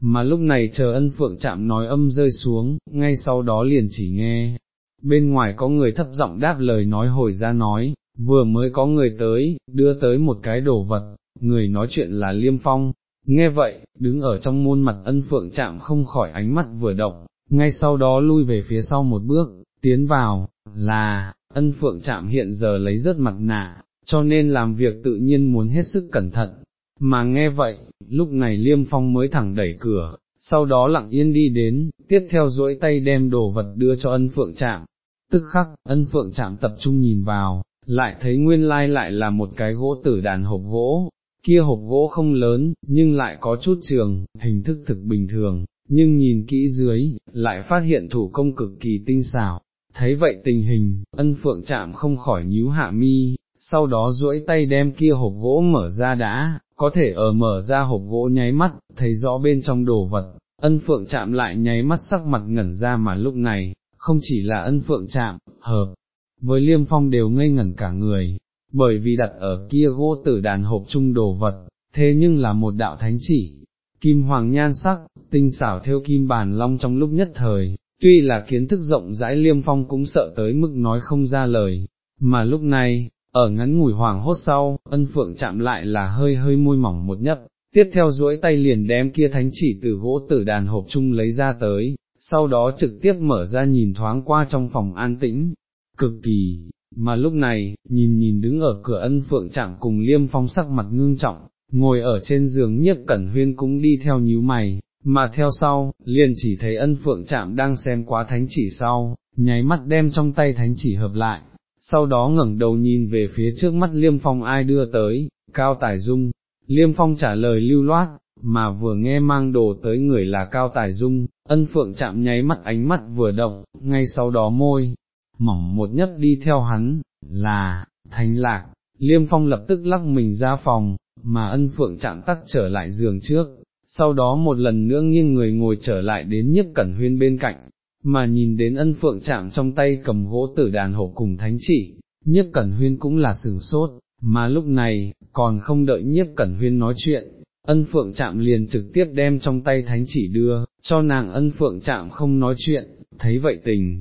Mà lúc này chờ ân phượng chạm nói âm rơi xuống, ngay sau đó liền chỉ nghe, bên ngoài có người thấp giọng đáp lời nói hồi ra nói, vừa mới có người tới, đưa tới một cái đồ vật, người nói chuyện là Liêm Phong, nghe vậy, đứng ở trong môn mặt ân phượng chạm không khỏi ánh mắt vừa động, ngay sau đó lui về phía sau một bước, tiến vào, là, ân phượng chạm hiện giờ lấy rất mặt nạ, cho nên làm việc tự nhiên muốn hết sức cẩn thận, mà nghe vậy, lúc này Liêm Phong mới thẳng đẩy cửa, sau đó lặng yên đi đến, tiếp theo duỗi tay đem đồ vật đưa cho ân phượng chạm, tức khắc, ân phượng chạm tập trung nhìn vào, lại thấy nguyên lai lại là một cái gỗ tử đàn hộp gỗ, kia hộp gỗ không lớn, nhưng lại có chút trường, hình thức thực bình thường, nhưng nhìn kỹ dưới, lại phát hiện thủ công cực kỳ tinh xảo. Thấy vậy tình hình, ân phượng chạm không khỏi nhíu hạ mi, sau đó duỗi tay đem kia hộp gỗ mở ra đã, có thể ở mở ra hộp gỗ nháy mắt, thấy rõ bên trong đồ vật, ân phượng chạm lại nháy mắt sắc mặt ngẩn ra mà lúc này, không chỉ là ân phượng chạm, hợp, với liêm phong đều ngây ngẩn cả người, bởi vì đặt ở kia gỗ tử đàn hộp chung đồ vật, thế nhưng là một đạo thánh chỉ, kim hoàng nhan sắc, tinh xảo theo kim bàn long trong lúc nhất thời, tuy là kiến thức rộng rãi liêm phong cũng sợ tới mức nói không ra lời, mà lúc này, ở ngắn ngủi hoàng hốt sau, ân phượng chạm lại là hơi hơi môi mỏng một nhấp, tiếp theo duỗi tay liền đem kia thánh chỉ từ gỗ tử đàn hộp chung lấy ra tới, sau đó trực tiếp mở ra nhìn thoáng qua trong phòng an tĩnh, cực kỳ, mà lúc này, nhìn nhìn đứng ở cửa ân phượng chẳng cùng liêm phong sắc mặt ngưng trọng, ngồi ở trên giường nhiếp cẩn huyên cũng đi theo nhíu mày, mà theo sau, liền chỉ thấy ân phượng chạm đang xem quá thánh chỉ sau, nháy mắt đem trong tay thánh chỉ hợp lại, sau đó ngẩng đầu nhìn về phía trước mắt liêm phong ai đưa tới, cao tài dung, liêm phong trả lời lưu loát, mà vừa nghe mang đồ tới người là cao tài dung, ân phượng chạm nháy mắt ánh mắt vừa động, ngay sau đó môi, mỏng một nhấp đi theo hắn, là, thành lạc, liêm phong lập tức lắc mình ra phòng, mà ân phượng chạm tắc trở lại giường trước, sau đó một lần nữa nghiêng người ngồi trở lại đến nhiếp cẩn huyên bên cạnh, mà nhìn đến ân phượng chạm trong tay cầm gỗ tử đàn hộ cùng thánh chỉ, nhiếp cẩn huyên cũng là sừng sốt, mà lúc này, còn không đợi nhiếp cẩn huyên nói chuyện, ân phượng chạm liền trực tiếp đem trong tay thánh chỉ đưa, cho nàng ân phượng chạm không nói chuyện, thấy vậy tình.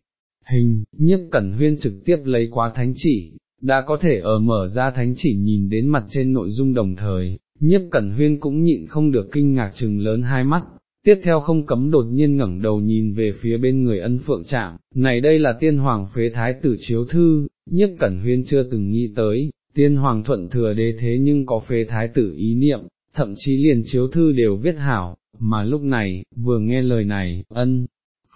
Hình, nhiếp cẩn huyên trực tiếp lấy quá thánh chỉ, đã có thể ở mở ra thánh chỉ nhìn đến mặt trên nội dung đồng thời, nhiếp cẩn huyên cũng nhịn không được kinh ngạc chừng lớn hai mắt, tiếp theo không cấm đột nhiên ngẩng đầu nhìn về phía bên người ân phượng trạm, này đây là tiên hoàng phế thái tử chiếu thư, nhiếp cẩn huyên chưa từng nghĩ tới, tiên hoàng thuận thừa đế thế nhưng có phế thái tử ý niệm, thậm chí liền chiếu thư đều viết hảo, mà lúc này, vừa nghe lời này, ân,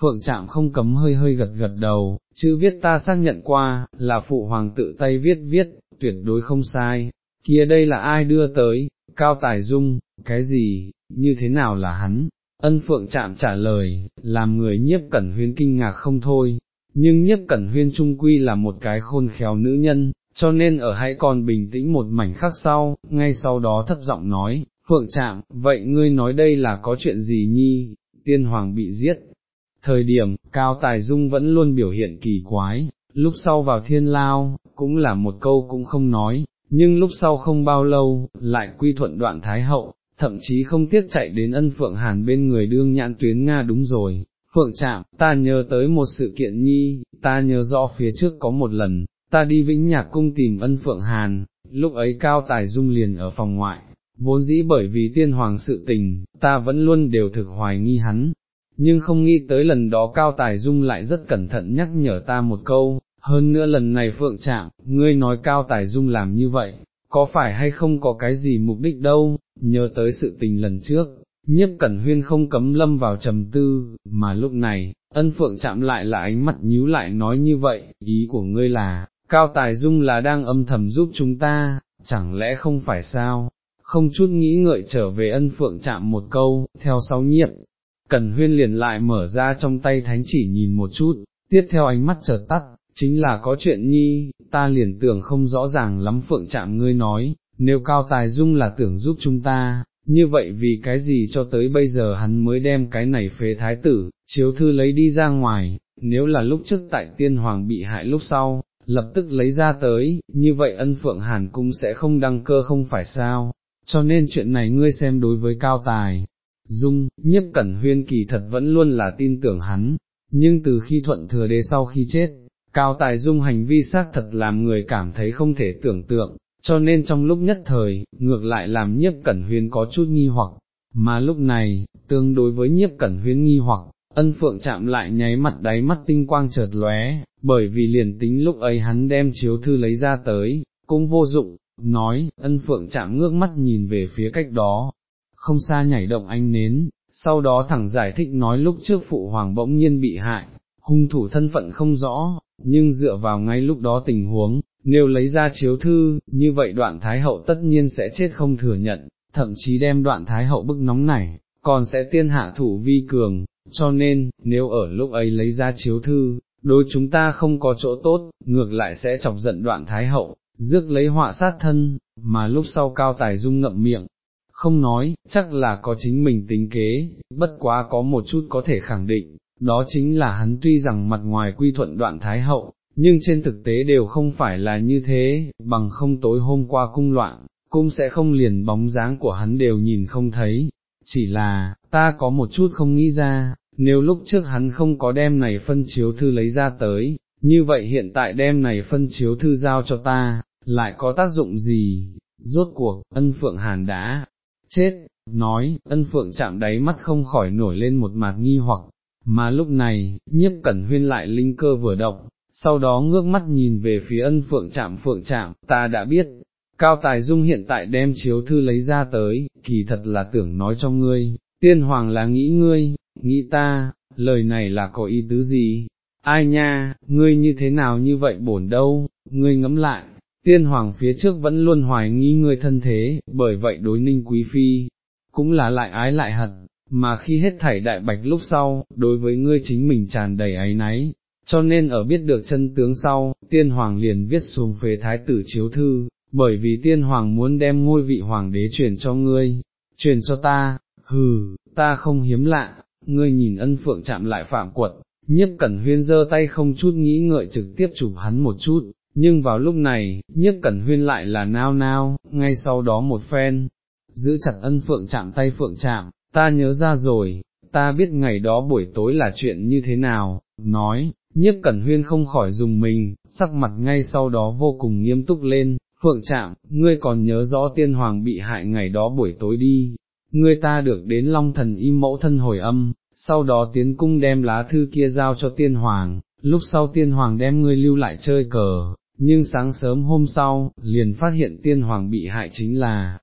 phượng trạm không cấm hơi hơi gật gật đầu, chữ viết ta xác nhận qua, là phụ hoàng tự tay viết viết, tuyệt đối không sai, kia đây là ai đưa tới, cao tài dung, cái gì, như thế nào là hắn, ân phượng chạm trả lời, làm người nhiếp cẩn huyên kinh ngạc không thôi, nhưng nhiếp cẩn huyên trung quy là một cái khôn khéo nữ nhân, cho nên ở hãy còn bình tĩnh một mảnh khắc sau, ngay sau đó thấp giọng nói, phượng chạm, vậy ngươi nói đây là có chuyện gì nhi, tiên hoàng bị giết. Thời điểm, Cao Tài Dung vẫn luôn biểu hiện kỳ quái, lúc sau vào thiên lao, cũng là một câu cũng không nói, nhưng lúc sau không bao lâu, lại quy thuận đoạn Thái Hậu, thậm chí không tiếc chạy đến ân Phượng Hàn bên người đương nhãn tuyến Nga đúng rồi. Phượng Trạm, ta nhớ tới một sự kiện nhi, ta nhớ rõ phía trước có một lần, ta đi Vĩnh Nhạc Cung tìm ân Phượng Hàn, lúc ấy cao tài dung liền ở phòng ngoại, vốn dĩ bởi vì tiên hoàng sự tình, ta vẫn luôn đều thực hoài nghi hắn, nhưng không nghĩ tới lần đó cao tài dung lại rất cẩn thận nhắc nhở ta một câu, hơn nữa lần này phượng Trạm, ngươi nói cao tài dung làm như vậy, có phải hay không có cái gì mục đích đâu, nhớ tới sự tình lần trước, nhiếp cẩn huyên không cấm lâm vào trầm tư, mà lúc này, ân phượng chạm lại là ánh mặt nhíu lại nói như vậy, ý của ngươi là, cao tài dung là đang âm thầm giúp chúng ta, chẳng lẽ không phải sao, không chút nghĩ ngợi trở về ân phượng chạm một câu, theo sáu nhiệm, Cẩn huyên liền lại mở ra trong tay thánh chỉ nhìn một chút, tiếp theo ánh mắt chợt tắt, chính là có chuyện nhi, ta liền tưởng không rõ ràng lắm phượng chạm ngươi nói, nếu cao tài dung là tưởng giúp chúng ta, như vậy vì cái gì cho tới bây giờ hắn mới đem cái này phế thái tử, chiếu thư lấy đi ra ngoài, nếu là lúc trước tại tiên hoàng bị hại lúc sau, lập tức lấy ra tới, như vậy ân phượng hàn cung sẽ không đăng cơ không phải sao, cho nên chuyện này ngươi xem đối với cao tài. Dung, nhiếp cẩn huyên kỳ thật vẫn luôn là tin tưởng hắn, nhưng từ khi thuận thừa đế sau khi chết, cao tài dung hành vi xác thật làm người cảm thấy không thể tưởng tượng, cho nên trong lúc nhất thời, ngược lại làm nhiếp cẩn huyên có chút nghi hoặc, mà lúc này, tương đối với nhiếp cẩn huyên nghi hoặc, ân phượng chạm lại nháy mặt đáy mắt tinh quang chợt lóe, bởi vì liền tính lúc ấy hắn đem chiếu thư lấy ra tới, cũng vô dụng, nói, ân phượng chạm ngước mắt nhìn về phía cách đó, không xa nhảy động anh nến, sau đó thẳng giải thích nói lúc trước phụ hoàng bỗng nhiên bị hại, hung thủ thân phận không rõ, nhưng dựa vào ngay lúc đó tình huống, nếu lấy ra chiếu thư, như vậy đoạn thái hậu tất nhiên sẽ chết không thừa nhận, thậm chí đem đoạn thái hậu bức nóng này, còn sẽ tiên hạ thủ vi cường, cho nên, nếu ở lúc ấy lấy ra chiếu thư, đối chúng ta không có chỗ tốt, ngược lại sẽ chọc giận đoạn thái hậu, rước lấy họa sát thân, mà lúc sau cao tài dung ngậm miệng, không nói, chắc là có chính mình tính kế, bất quá có một chút có thể khẳng định, đó chính là hắn tuy rằng mặt ngoài quy thuận đoạn thái hậu, nhưng trên thực tế đều không phải là như thế, bằng không tối hôm qua cung loạn, cũng sẽ không liền bóng dáng của hắn đều nhìn không thấy, chỉ là, ta có một chút không nghĩ ra, nếu lúc trước hắn không có đem này phân chiếu thư lấy ra tới, như vậy hiện tại đem này phân chiếu thư giao cho ta, lại có tác dụng gì, rốt cuộc, ân phượng hàn đã, chết, nói, ân phượng chạm đáy mắt không khỏi nổi lên một mạc nghi hoặc, mà lúc này, nhiếp cẩn huyên lại linh cơ vừa động, sau đó ngước mắt nhìn về phía ân phượng chạm phượng chạm, ta đã biết, Cao Tài Dung hiện tại đem chiếu thư lấy ra tới, kỳ thật là tưởng nói cho ngươi, tiên hoàng là nghĩ ngươi, nghĩ ta, lời này là có ý tứ gì? Ai nha, ngươi như thế nào như vậy bổn đâu, ngươi ngẫm lại, tiên hoàng phía trước vẫn luôn hoài nghi ngươi thân thế, bởi vậy đối ninh quý phi, cũng là lại ái lại hận, mà khi hết thảy đại bạch lúc sau, đối với ngươi chính mình tràn đầy áy náy, cho nên ở biết được chân tướng sau, tiên hoàng liền viết xuống phế thái tử chiếu thư, bởi vì tiên hoàng muốn đem ngôi vị hoàng đế truyền cho ngươi, truyền cho ta, hừ, ta không hiếm lạ, ngươi nhìn ân phượng chạm lại phạm quật, nhiếp cẩn huyên giơ tay không chút nghĩ ngợi trực tiếp chụp hắn một chút, nhưng vào lúc này, nhiếp cẩn huyên lại là nao nao, ngay sau đó một phen, giữ chặt ân phượng chạm tay phượng chạm, ta nhớ ra rồi, ta biết ngày đó buổi tối là chuyện như thế nào, nói, nhiếp cẩn huyên không khỏi dùng mình, sắc mặt ngay sau đó vô cùng nghiêm túc lên, phượng chạm, ngươi còn nhớ rõ tiên hoàng bị hại ngày đó buổi tối đi, ngươi ta được đến long thần im mẫu thân hồi âm, sau đó tiến cung đem lá thư kia giao cho tiên hoàng, lúc sau tiên hoàng đem ngươi lưu lại chơi cờ, nhưng sáng sớm hôm sau, liền phát hiện tiên hoàng bị hại chính là,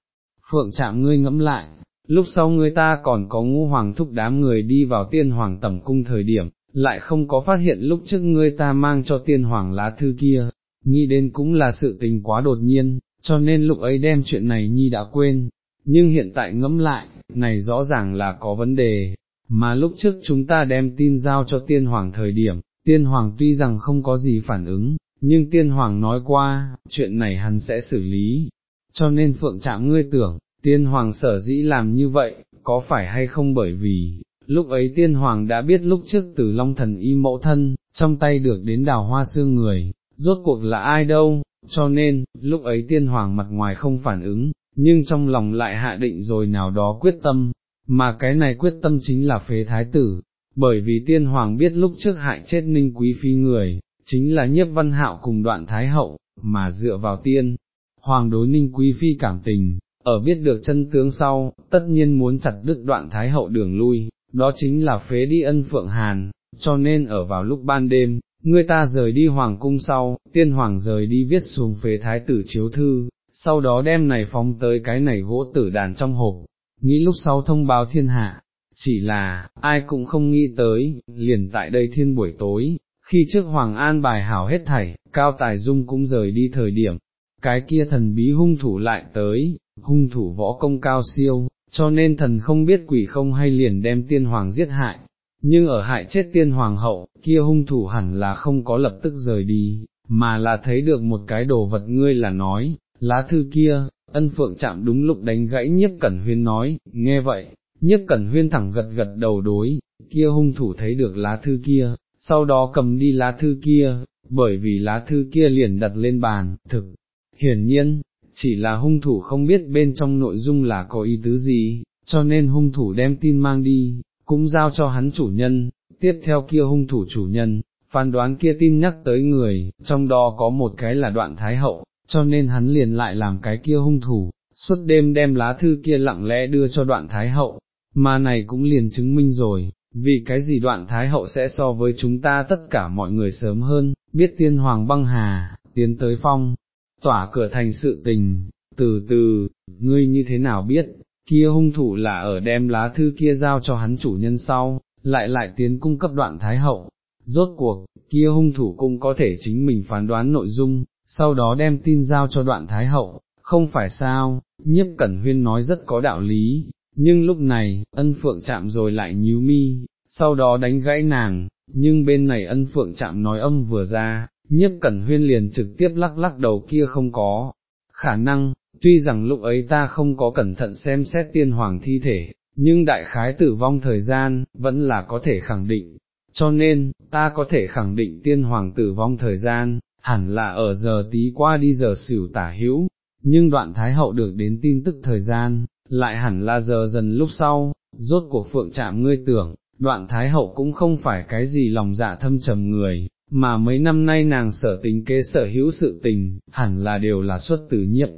phượng chạm ngươi ngẫm lại, lúc sau ngươi ta còn có ngũ hoàng thúc đám người đi vào tiên hoàng tẩm cung thời điểm, lại không có phát hiện lúc trước ngươi ta mang cho tiên hoàng lá thư kia, nghĩ đến cũng là sự tình quá đột nhiên, cho nên lúc ấy đem chuyện này nhi đã quên, nhưng hiện tại ngẫm lại, này rõ ràng là có vấn đề, mà lúc trước chúng ta đem tin giao cho tiên hoàng thời điểm, tiên hoàng tuy rằng không có gì phản ứng, nhưng tiên hoàng nói qua, chuyện này hắn sẽ xử lý, cho nên phượng chạm ngươi tưởng, tiên hoàng sở dĩ làm như vậy, có phải hay không bởi vì, lúc ấy tiên hoàng đã biết lúc trước từ long thần y mẫu thân, trong tay được đến đào hoa xương người, rốt cuộc là ai đâu, cho nên, lúc ấy tiên hoàng mặt ngoài không phản ứng, nhưng trong lòng lại hạ định rồi nào đó quyết tâm, mà cái này quyết tâm chính là phế thái tử, bởi vì tiên hoàng biết lúc trước hại chết ninh quý phi người, chính là nhiếp văn hạo cùng đoạn thái hậu, mà dựa vào tiên. hoàng đối ninh quý phi cảm tình, ở biết được chân tướng sau, tất nhiên muốn chặt đứt đoạn thái hậu đường lui, đó chính là phế đi ân phượng hàn, cho nên ở vào lúc ban đêm, người ta rời đi hoàng cung sau, tiên hoàng rời đi viết xuống phế thái tử chiếu thư, sau đó đem này phóng tới cái này gỗ tử đàn trong hộp, nghĩ lúc sau thông báo thiên hạ, chỉ là, ai cũng không nghĩ tới, liền tại đây thiên buổi tối, khi trước Hoàng An bài hảo hết thảy, Cao Tài Dung cũng rời đi thời điểm, cái kia thần bí hung thủ lại tới, hung thủ võ công cao siêu, cho nên thần không biết quỷ không hay liền đem tiên hoàng giết hại, nhưng ở hại chết tiên hoàng hậu, kia hung thủ hẳn là không có lập tức rời đi, mà là thấy được một cái đồ vật ngươi là nói, lá thư kia, ân phượng chạm đúng lúc đánh gãy nhiếp cẩn huyên nói, nghe vậy, nhiếp cẩn huyên thẳng gật gật đầu đối, kia hung thủ thấy được lá thư kia, sau đó cầm đi lá thư kia, bởi vì lá thư kia liền đặt lên bàn, thực, hiển nhiên, chỉ là hung thủ không biết bên trong nội dung là có ý tứ gì, cho nên hung thủ đem tin mang đi, cũng giao cho hắn chủ nhân, tiếp theo kia hung thủ chủ nhân, phán đoán kia tin nhắc tới người, trong đó có một cái là đoạn thái hậu, cho nên hắn liền lại làm cái kia hung thủ, suốt đêm đem lá thư kia lặng lẽ đưa cho đoạn thái hậu, mà này cũng liền chứng minh rồi, vì cái gì đoạn thái hậu sẽ so với chúng ta tất cả mọi người sớm hơn, biết tiên hoàng băng hà, tiến tới phong, tỏa cửa thành sự tình, từ từ, ngươi như thế nào biết, kia hung thủ là ở đem lá thư kia giao cho hắn chủ nhân sau, lại lại tiến cung cấp đoạn thái hậu, rốt cuộc, kia hung thủ cũng có thể chính mình phán đoán nội dung, sau đó đem tin giao cho đoạn thái hậu, không phải sao, nhiếp cẩn huyên nói rất có đạo lý, nhưng lúc này, ân phượng chạm rồi lại nhíu mi, sau đó đánh gãy nàng, nhưng bên này ân phượng chạm nói âm vừa ra, nhiếp cẩn huyên liền trực tiếp lắc lắc đầu kia không có, khả năng, tuy rằng lúc ấy ta không có cẩn thận xem xét tiên hoàng thi thể, nhưng đại khái tử vong thời gian, vẫn là có thể khẳng định, cho nên, ta có thể khẳng định tiên hoàng tử vong thời gian, hẳn là ở giờ tí qua đi giờ xỉu tả hữu, nhưng đoạn thái hậu được đến tin tức thời gian, lại hẳn là giờ dần lúc sau, rốt cuộc phượng chạm ngươi tưởng, đoạn thái hậu cũng không phải cái gì lòng dạ thâm trầm người, mà mấy năm nay nàng sở tính kế sở hữu sự tình, hẳn là đều là xuất từ nhiệm.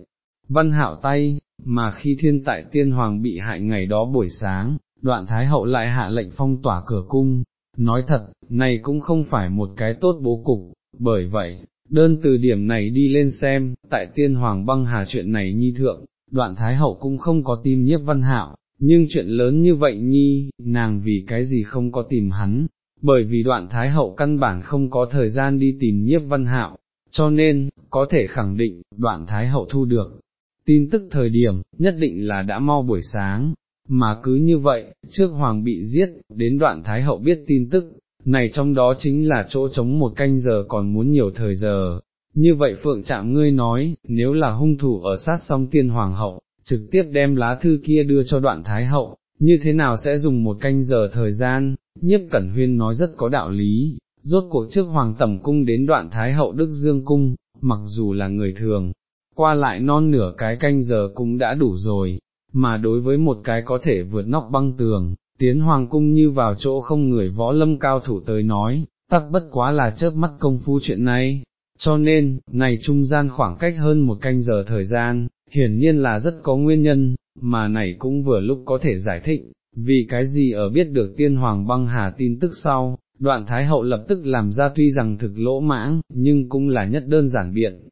Văn hạo tay, mà khi thiên tại tiên hoàng bị hại ngày đó buổi sáng, đoạn thái hậu lại hạ lệnh phong tỏa cửa cung, nói thật, này cũng không phải một cái tốt bố cục, bởi vậy, đơn từ điểm này đi lên xem, tại tiên hoàng băng hà chuyện này nhi thượng, đoạn thái hậu cũng không có tìm nhiếp văn hạo, nhưng chuyện lớn như vậy nhi, nàng vì cái gì không có tìm hắn, bởi vì đoạn thái hậu căn bản không có thời gian đi tìm nhiếp văn hạo, cho nên, có thể khẳng định, đoạn thái hậu thu được. Tin tức thời điểm, nhất định là đã mau buổi sáng, mà cứ như vậy, trước hoàng bị giết, đến đoạn thái hậu biết tin tức, này trong đó chính là chỗ trống một canh giờ còn muốn nhiều thời giờ. Như vậy Phượng Trạm ngươi nói, nếu là hung thủ ở sát song tiên hoàng hậu, trực tiếp đem lá thư kia đưa cho đoạn thái hậu, như thế nào sẽ dùng một canh giờ thời gian, nhiếp cẩn huyên nói rất có đạo lý, rốt cuộc trước hoàng tẩm cung đến đoạn thái hậu Đức Dương Cung, mặc dù là người thường, qua lại non nửa cái canh giờ cũng đã đủ rồi, mà đối với một cái có thể vượt nóc băng tường, tiến hoàng cung như vào chỗ không người võ lâm cao thủ tới nói, tắc bất quá là chớp mắt công phu chuyện này, cho nên, này trung gian khoảng cách hơn một canh giờ thời gian, hiển nhiên là rất có nguyên nhân, mà này cũng vừa lúc có thể giải thích, vì cái gì ở biết được tiên hoàng băng hà tin tức sau, đoạn thái hậu lập tức làm ra tuy rằng thực lỗ mãng, nhưng cũng là nhất đơn giản biện.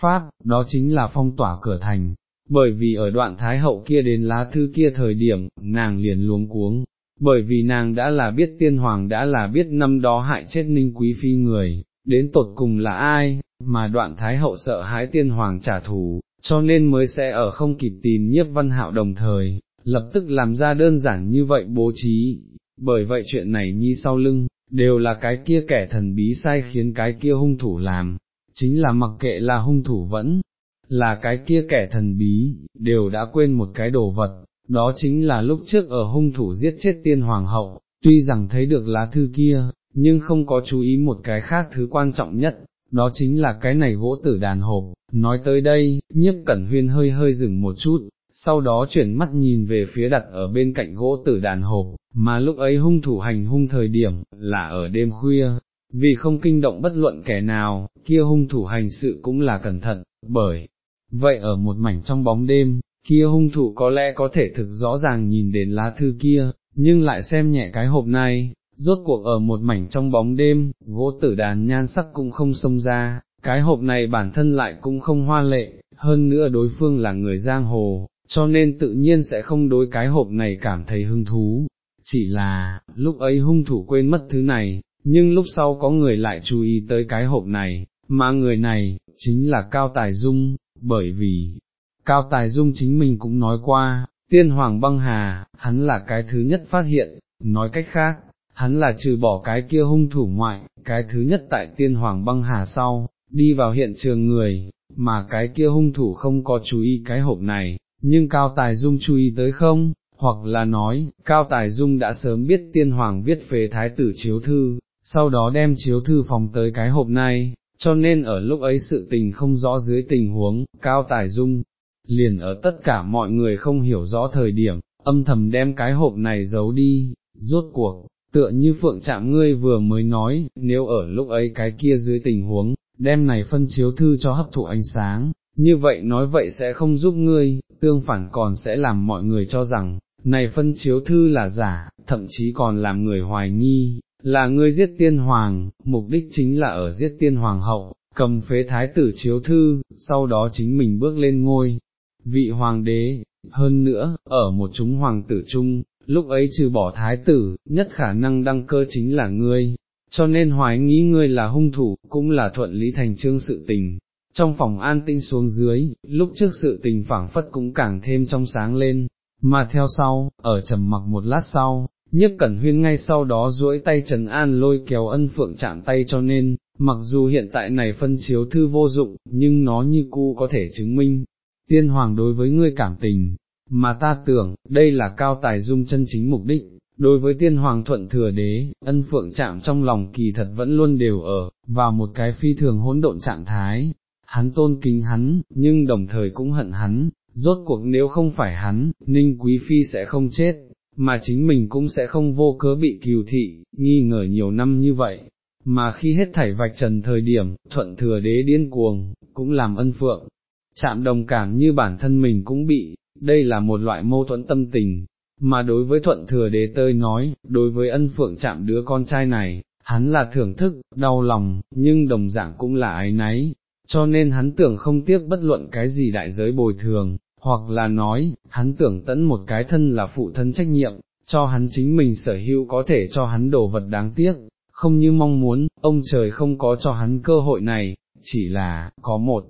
Pháp, đó chính là phong tỏa cửa thành, bởi vì ở đoạn thái hậu kia đến lá thư kia thời điểm, nàng liền luống cuống, bởi vì nàng đã là biết tiên hoàng đã là biết năm đó hại chết ninh quý phi người, đến tột cùng là ai, mà đoạn thái hậu sợ hãi tiên hoàng trả thù, cho nên mới sẽ ở không kịp tìm nhiếp văn hạo đồng thời, lập tức làm ra đơn giản như vậy bố trí, bởi vậy chuyện này nhi sau lưng, đều là cái kia kẻ thần bí sai khiến cái kia hung thủ làm, chính là mặc kệ là hung thủ vẫn, là cái kia kẻ thần bí, đều đã quên một cái đồ vật, đó chính là lúc trước ở hung thủ giết chết tiên hoàng hậu, tuy rằng thấy được lá thư kia, nhưng không có chú ý một cái khác thứ quan trọng nhất, đó chính là cái này gỗ tử đàn hộp, nói tới đây, nhiếp cẩn huyên hơi hơi dừng một chút, sau đó chuyển mắt nhìn về phía đặt ở bên cạnh gỗ tử đàn hộp, mà lúc ấy hung thủ hành hung thời điểm, là ở đêm khuya, vì không kinh động bất luận kẻ nào, kia hung thủ hành sự cũng là cẩn thận, bởi vậy ở một mảnh trong bóng đêm, kia hung thủ có lẽ có thể thực rõ ràng nhìn đến lá thư kia, nhưng lại xem nhẹ cái hộp này, rốt cuộc ở một mảnh trong bóng đêm, gỗ tử đàn nhan sắc cũng không xông ra, cái hộp này bản thân lại cũng không hoa lệ, hơn nữa đối phương là người giang hồ, cho nên tự nhiên sẽ không đối cái hộp này cảm thấy hứng thú, chỉ là, lúc ấy hung thủ quên mất thứ này, nhưng lúc sau có người lại chú ý tới cái hộp này, mà người này, chính là Cao Tài Dung, bởi vì, Cao Tài Dung chính mình cũng nói qua, tiên hoàng băng hà, hắn là cái thứ nhất phát hiện, nói cách khác, hắn là trừ bỏ cái kia hung thủ ngoại, cái thứ nhất tại tiên hoàng băng hà sau, đi vào hiện trường người, mà cái kia hung thủ không có chú ý cái hộp này, nhưng Cao Tài Dung chú ý tới không, hoặc là nói, Cao Tài Dung đã sớm biết tiên hoàng viết về thái tử chiếu thư, sau đó đem chiếu thư phòng tới cái hộp này, cho nên ở lúc ấy sự tình không rõ dưới tình huống, Cao Tài Dung, liền ở tất cả mọi người không hiểu rõ thời điểm, âm thầm đem cái hộp này giấu đi, rốt cuộc, tựa như phượng chạm ngươi vừa mới nói, nếu ở lúc ấy cái kia dưới tình huống, đem này phân chiếu thư cho hấp thụ ánh sáng, như vậy nói vậy sẽ không giúp ngươi, tương phản còn sẽ làm mọi người cho rằng, này phân chiếu thư là giả, thậm chí còn làm người hoài nghi, là ngươi giết tiên hoàng, mục đích chính là ở giết tiên hoàng hậu, cầm phế thái tử chiếu thư, sau đó chính mình bước lên ngôi, vị hoàng đế, hơn nữa, ở một chúng hoàng tử chung, lúc ấy trừ bỏ thái tử, nhất khả năng đăng cơ chính là ngươi, cho nên hoài nghĩ ngươi là hung thủ, cũng là thuận lý thành trương sự tình. Trong phòng an tinh xuống dưới, lúc trước sự tình phảng phất cũng càng thêm trong sáng lên, mà theo sau, ở trầm mặc một lát sau, nhiếp cẩn huyên ngay sau đó duỗi tay Trần An lôi kéo ân phượng chạm tay cho nên, mặc dù hiện tại này phân chiếu thư vô dụng, nhưng nó như cu có thể chứng minh, tiên hoàng đối với ngươi cảm tình, mà ta tưởng, đây là cao tài dung chân chính mục đích, đối với tiên hoàng thuận thừa đế, ân phượng chạm trong lòng kỳ thật vẫn luôn đều ở, vào một cái phi thường hỗn độn trạng thái, hắn tôn kính hắn, nhưng đồng thời cũng hận hắn, rốt cuộc nếu không phải hắn, ninh quý phi sẽ không chết, mà chính mình cũng sẽ không vô cớ bị kiều thị, nghi ngờ nhiều năm như vậy. Mà khi hết thảy vạch trần thời điểm, thuận thừa đế điên cuồng, cũng làm ân phượng, chạm đồng cảm như bản thân mình cũng bị, đây là một loại mâu thuẫn tâm tình, mà đối với thuận thừa đế tơi nói, đối với ân phượng chạm đứa con trai này, hắn là thưởng thức, đau lòng, nhưng đồng dạng cũng là ái náy, cho nên hắn tưởng không tiếc bất luận cái gì đại giới bồi thường, hoặc là nói, hắn tưởng tẫn một cái thân là phụ thân trách nhiệm, cho hắn chính mình sở hữu có thể cho hắn đồ vật đáng tiếc, không như mong muốn, ông trời không có cho hắn cơ hội này, chỉ là, có một.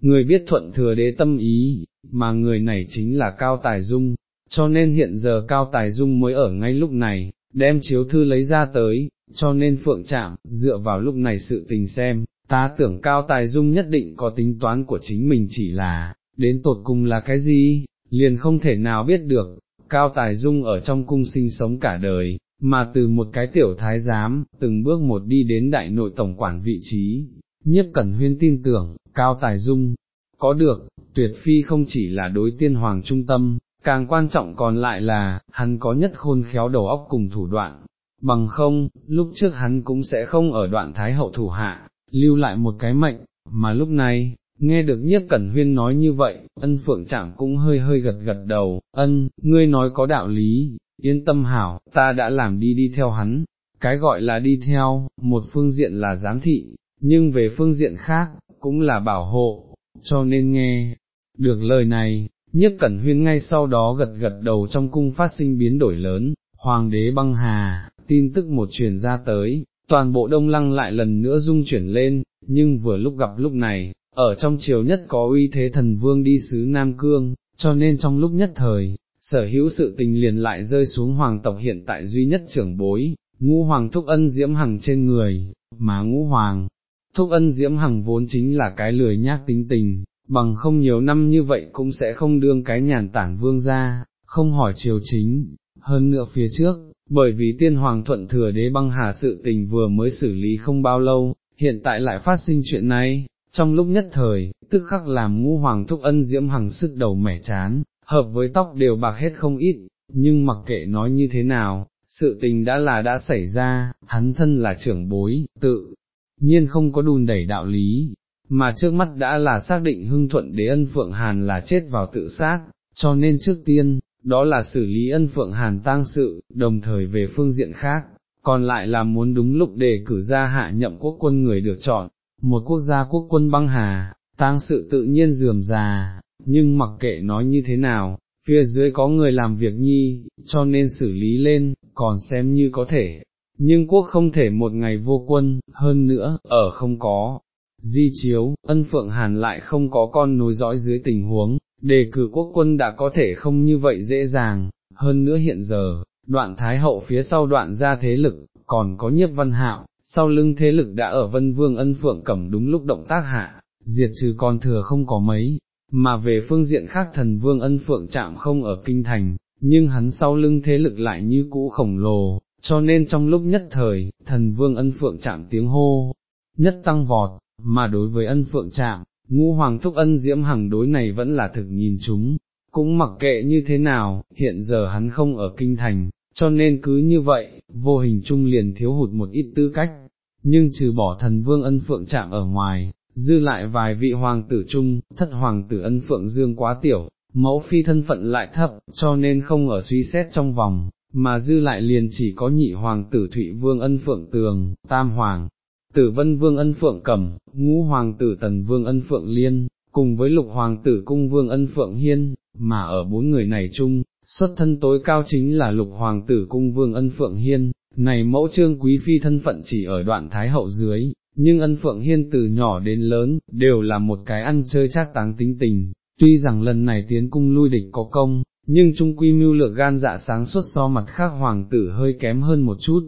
Người biết thuận thừa đế tâm ý, mà người này chính là Cao Tài Dung, cho nên hiện giờ Cao Tài Dung mới ở ngay lúc này, đem chiếu thư lấy ra tới, cho nên Phượng Trạm, dựa vào lúc này sự tình xem, ta tưởng Cao Tài Dung nhất định có tính toán của chính mình chỉ là, đến tột cùng là cái gì, liền không thể nào biết được, Cao Tài Dung ở trong cung sinh sống cả đời, mà từ một cái tiểu thái giám, từng bước một đi đến đại nội tổng quản vị trí, nhiếp cẩn huyên tin tưởng, Cao Tài Dung, có được, tuyệt phi không chỉ là đối tiên hoàng trung tâm, càng quan trọng còn lại là, hắn có nhất khôn khéo đầu óc cùng thủ đoạn, bằng không, lúc trước hắn cũng sẽ không ở đoạn thái hậu thủ hạ, lưu lại một cái mệnh, mà lúc này, nghe được nhiếp cẩn huyên nói như vậy, ân phượng chẳng cũng hơi hơi gật gật đầu, ân, ngươi nói có đạo lý, yên tâm hảo, ta đã làm đi đi theo hắn, cái gọi là đi theo, một phương diện là giám thị, nhưng về phương diện khác, cũng là bảo hộ, cho nên nghe, được lời này, nhiếp cẩn huyên ngay sau đó gật gật đầu trong cung phát sinh biến đổi lớn, hoàng đế băng hà, tin tức một truyền ra tới, toàn bộ đông lăng lại lần nữa dung chuyển lên, nhưng vừa lúc gặp lúc này, ở trong triều nhất có uy thế thần vương đi xứ Nam Cương, cho nên trong lúc nhất thời, sở hữu sự tình liền lại rơi xuống hoàng tộc hiện tại duy nhất trưởng bối, ngũ hoàng thúc ân diễm hằng trên người, mà ngũ hoàng, thúc ân diễm hằng vốn chính là cái lười nhác tính tình, bằng không nhiều năm như vậy cũng sẽ không đương cái nhàn tản vương ra, không hỏi triều chính, hơn nữa phía trước, bởi vì tiên hoàng thuận thừa đế băng hà sự tình vừa mới xử lý không bao lâu, hiện tại lại phát sinh chuyện này, trong lúc nhất thời, tức khắc làm ngũ hoàng thúc ân diễm hằng sức đầu mẻ chán, hợp với tóc đều bạc hết không ít, nhưng mặc kệ nói như thế nào, sự tình đã là đã xảy ra, hắn thân là trưởng bối, tự nhiên không có đùn đẩy đạo lý, mà trước mắt đã là xác định hưng thuận đế ân Phượng Hàn là chết vào tự sát, cho nên trước tiên, đó là xử lý ân Phượng Hàn tang sự, đồng thời về phương diện khác, còn lại là muốn đúng lúc để cử ra hạ nhậm quốc quân người được chọn, một quốc gia quốc quân băng hà, tang sự tự nhiên dườm già, nhưng mặc kệ nói như thế nào, phía dưới có người làm việc nhi, cho nên xử lý lên, còn xem như có thể, nhưng quốc không thể một ngày vô quân, hơn nữa, ở không có. Di chiếu, ân phượng hàn lại không có con nối dõi dưới tình huống, đề cử quốc quân đã có thể không như vậy dễ dàng, hơn nữa hiện giờ, đoạn thái hậu phía sau đoạn ra thế lực, còn có nhiếp văn hạo, sau lưng thế lực đã ở vân vương ân phượng cầm đúng lúc động tác hạ, diệt trừ còn thừa không có mấy, mà về phương diện khác thần vương ân phượng chạm không ở kinh thành, nhưng hắn sau lưng thế lực lại như cũ khổng lồ, cho nên trong lúc nhất thời, thần vương ân phượng chạm tiếng hô, nhất tăng vọt, mà đối với ân phượng chạm, ngũ hoàng thúc ân diễm hằng đối này vẫn là thực nhìn chúng, cũng mặc kệ như thế nào, hiện giờ hắn không ở kinh thành, cho nên cứ như vậy, vô hình chung liền thiếu hụt một ít tư cách, nhưng trừ bỏ thần vương ân phượng chạm ở ngoài, dư lại vài vị hoàng tử chung, thất hoàng tử ân phượng dương quá tiểu, mẫu phi thân phận lại thấp, cho nên không ở suy xét trong vòng, mà dư lại liền chỉ có nhị hoàng tử Thụy Vương ân phượng tường, tam hoàng, tử Vân Vương ân phượng cẩm, ngũ hoàng tử Tần Vương ân phượng liên, cùng với lục hoàng tử cung Vương ân phượng hiên, mà ở bốn người này chung, xuất thân tối cao chính là lục hoàng tử cung Vương ân phượng hiên, này mẫu trương quý phi thân phận chỉ ở đoạn thái hậu dưới. Nhưng ân phượng hiên từ nhỏ đến lớn, đều là một cái ăn chơi chắc táng tính tình, tuy rằng lần này tiến cung lui địch có công, nhưng trung quy mưu lược gan dạ sáng suốt so mặt khác hoàng tử hơi kém hơn một chút,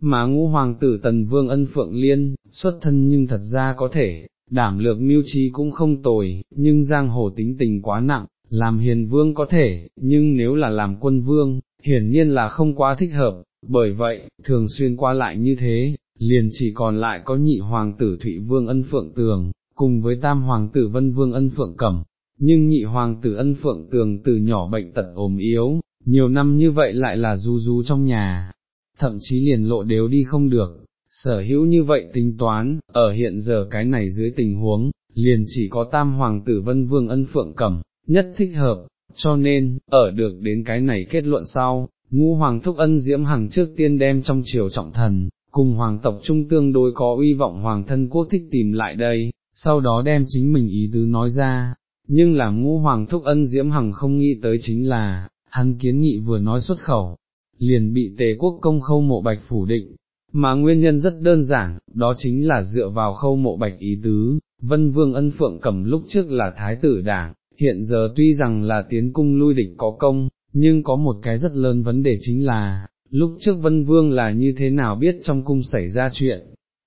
mà ngũ hoàng tử tần vương ân phượng liên, xuất thân nhưng thật ra có thể, đảm lược mưu trí cũng không tồi, nhưng giang hồ tính tình quá nặng, làm hiền vương có thể, nhưng nếu là làm quân vương, hiển nhiên là không quá thích hợp, bởi vậy, thường xuyên qua lại như thế, liền chỉ còn lại có nhị hoàng tử Thụy Vương ân phượng tường, cùng với tam hoàng tử Vân Vương ân phượng cẩm, nhưng nhị hoàng tử ân phượng tường từ nhỏ bệnh tật ốm yếu, nhiều năm như vậy lại là du du trong nhà, thậm chí liền lộ đều đi không được, sở hữu như vậy tính toán, ở hiện giờ cái này dưới tình huống, liền chỉ có tam hoàng tử vân vương ân phượng cẩm, nhất thích hợp, cho nên, ở được đến cái này kết luận sau, ngũ hoàng thúc ân diễm hằng trước tiên đem trong triều trọng thần, cùng hoàng tộc trung tương đối có uy vọng hoàng thân quốc thích tìm lại đây, sau đó đem chính mình ý tứ nói ra, nhưng làm ngũ hoàng thúc ân diễm hằng không nghĩ tới chính là, hắn kiến nghị vừa nói xuất khẩu, liền bị tề quốc công khâu mộ bạch phủ định, mà nguyên nhân rất đơn giản, đó chính là dựa vào khâu mộ bạch ý tứ, vân vương ân phượng cầm lúc trước là thái tử đảng, hiện giờ tuy rằng là tiến cung lui địch có công, nhưng có một cái rất lớn vấn đề chính là, lúc trước vân vương là như thế nào biết trong cung xảy ra chuyện,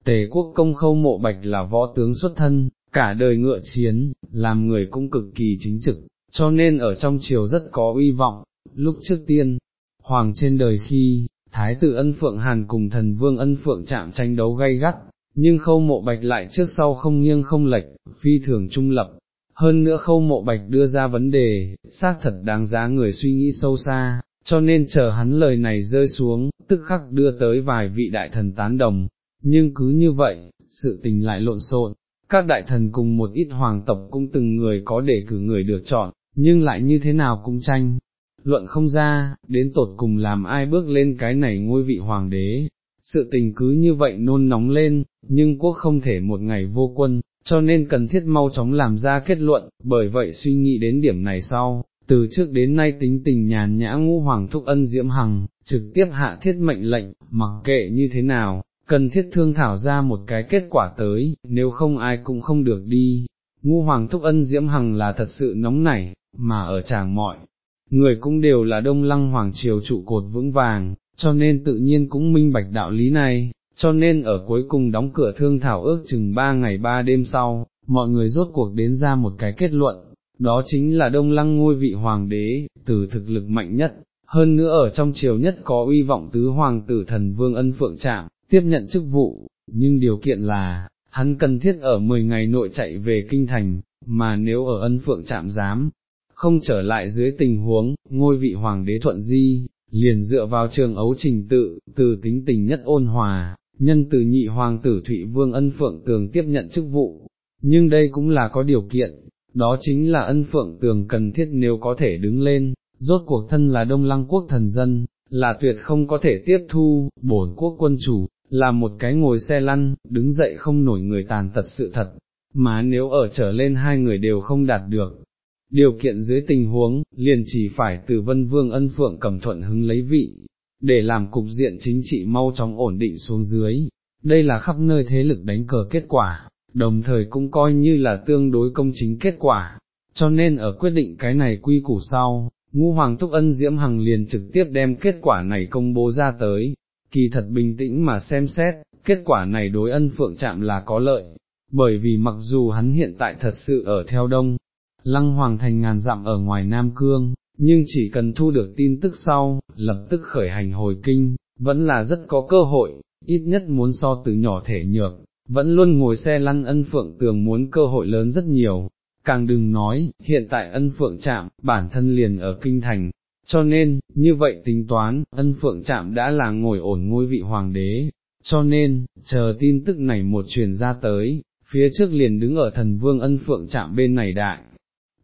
tề quốc công khâu mộ bạch là võ tướng xuất thân, cả đời ngựa chiến, làm người cũng cực kỳ chính trực, cho nên ở trong triều rất có uy vọng, lúc trước tiên, hoàng trên đời khi, thái tử ân phượng hàn cùng thần vương ân phượng chạm tranh đấu gay gắt, nhưng khâu mộ bạch lại trước sau không nghiêng không lệch, phi thường trung lập. Hơn nữa khâu mộ bạch đưa ra vấn đề, xác thật đáng giá người suy nghĩ sâu xa, cho nên chờ hắn lời này rơi xuống, tức khắc đưa tới vài vị đại thần tán đồng, nhưng cứ như vậy, sự tình lại lộn xộn, các đại thần cùng một ít hoàng tộc cũng từng người có để cử người được chọn, nhưng lại như thế nào cũng tranh, luận không ra, đến tột cùng làm ai bước lên cái này ngôi vị hoàng đế. Sự tình cứ như vậy nôn nóng lên, nhưng quốc không thể một ngày vô quân, cho nên cần thiết mau chóng làm ra kết luận, bởi vậy suy nghĩ đến điểm này sau, từ trước đến nay tính tình nhàn nhã ngũ hoàng thúc ân diễm hằng, trực tiếp hạ thiết mệnh lệnh, mặc kệ như thế nào, cần thiết thương thảo ra một cái kết quả tới, nếu không ai cũng không được đi. Ngu hoàng thúc ân diễm hằng là thật sự nóng nảy, mà ở chàng mọi, người cũng đều là đông lăng hoàng triều trụ cột vững vàng, cho nên tự nhiên cũng minh bạch đạo lý này, cho nên ở cuối cùng đóng cửa thương thảo ước chừng ba ngày ba đêm sau, mọi người rốt cuộc đến ra một cái kết luận, đó chính là đông lăng ngôi vị hoàng đế, từ thực lực mạnh nhất, hơn nữa ở trong triều nhất có uy vọng tứ hoàng tử thần vương ân phượng trạm, tiếp nhận chức vụ, nhưng điều kiện là, hắn cần thiết ở 10 ngày nội chạy về kinh thành, mà nếu ở ân phượng chạm giám, không trở lại dưới tình huống, ngôi vị hoàng đế thuận di, liền dựa vào trường ấu trình tự, từ tính tình nhất ôn hòa, nhân từ nhị hoàng tử Thụy Vương ân phượng tường tiếp nhận chức vụ, nhưng đây cũng là có điều kiện, đó chính là ân phượng tường cần thiết nếu có thể đứng lên, rốt cuộc thân là đông lăng quốc thần dân, là tuyệt không có thể tiếp thu, bổn quốc quân chủ, là một cái ngồi xe lăn, đứng dậy không nổi người tàn tật sự thật, mà nếu ở trở lên hai người đều không đạt được. Điều kiện dưới tình huống, liền chỉ phải từ vân vương ân phượng cầm thuận hứng lấy vị, để làm cục diện chính trị mau chóng ổn định xuống dưới, đây là khắp nơi thế lực đánh cờ kết quả, đồng thời cũng coi như là tương đối công chính kết quả, cho nên ở quyết định cái này quy củ sau, ngũ hoàng túc ân diễm hằng liền trực tiếp đem kết quả này công bố ra tới, kỳ thật bình tĩnh mà xem xét, kết quả này đối ân phượng chạm là có lợi, bởi vì mặc dù hắn hiện tại thật sự ở theo đông, lăng hoàng thành ngàn dặm ở ngoài Nam Cương, nhưng chỉ cần thu được tin tức sau, lập tức khởi hành hồi kinh, vẫn là rất có cơ hội, ít nhất muốn so từ nhỏ thể nhược, vẫn luôn ngồi xe lăn ân phượng tường muốn cơ hội lớn rất nhiều, càng đừng nói, hiện tại ân phượng chạm, bản thân liền ở kinh thành, cho nên, như vậy tính toán, ân phượng chạm đã là ngồi ổn ngôi vị hoàng đế, cho nên, chờ tin tức này một truyền ra tới, phía trước liền đứng ở thần vương ân phượng chạm bên này đại.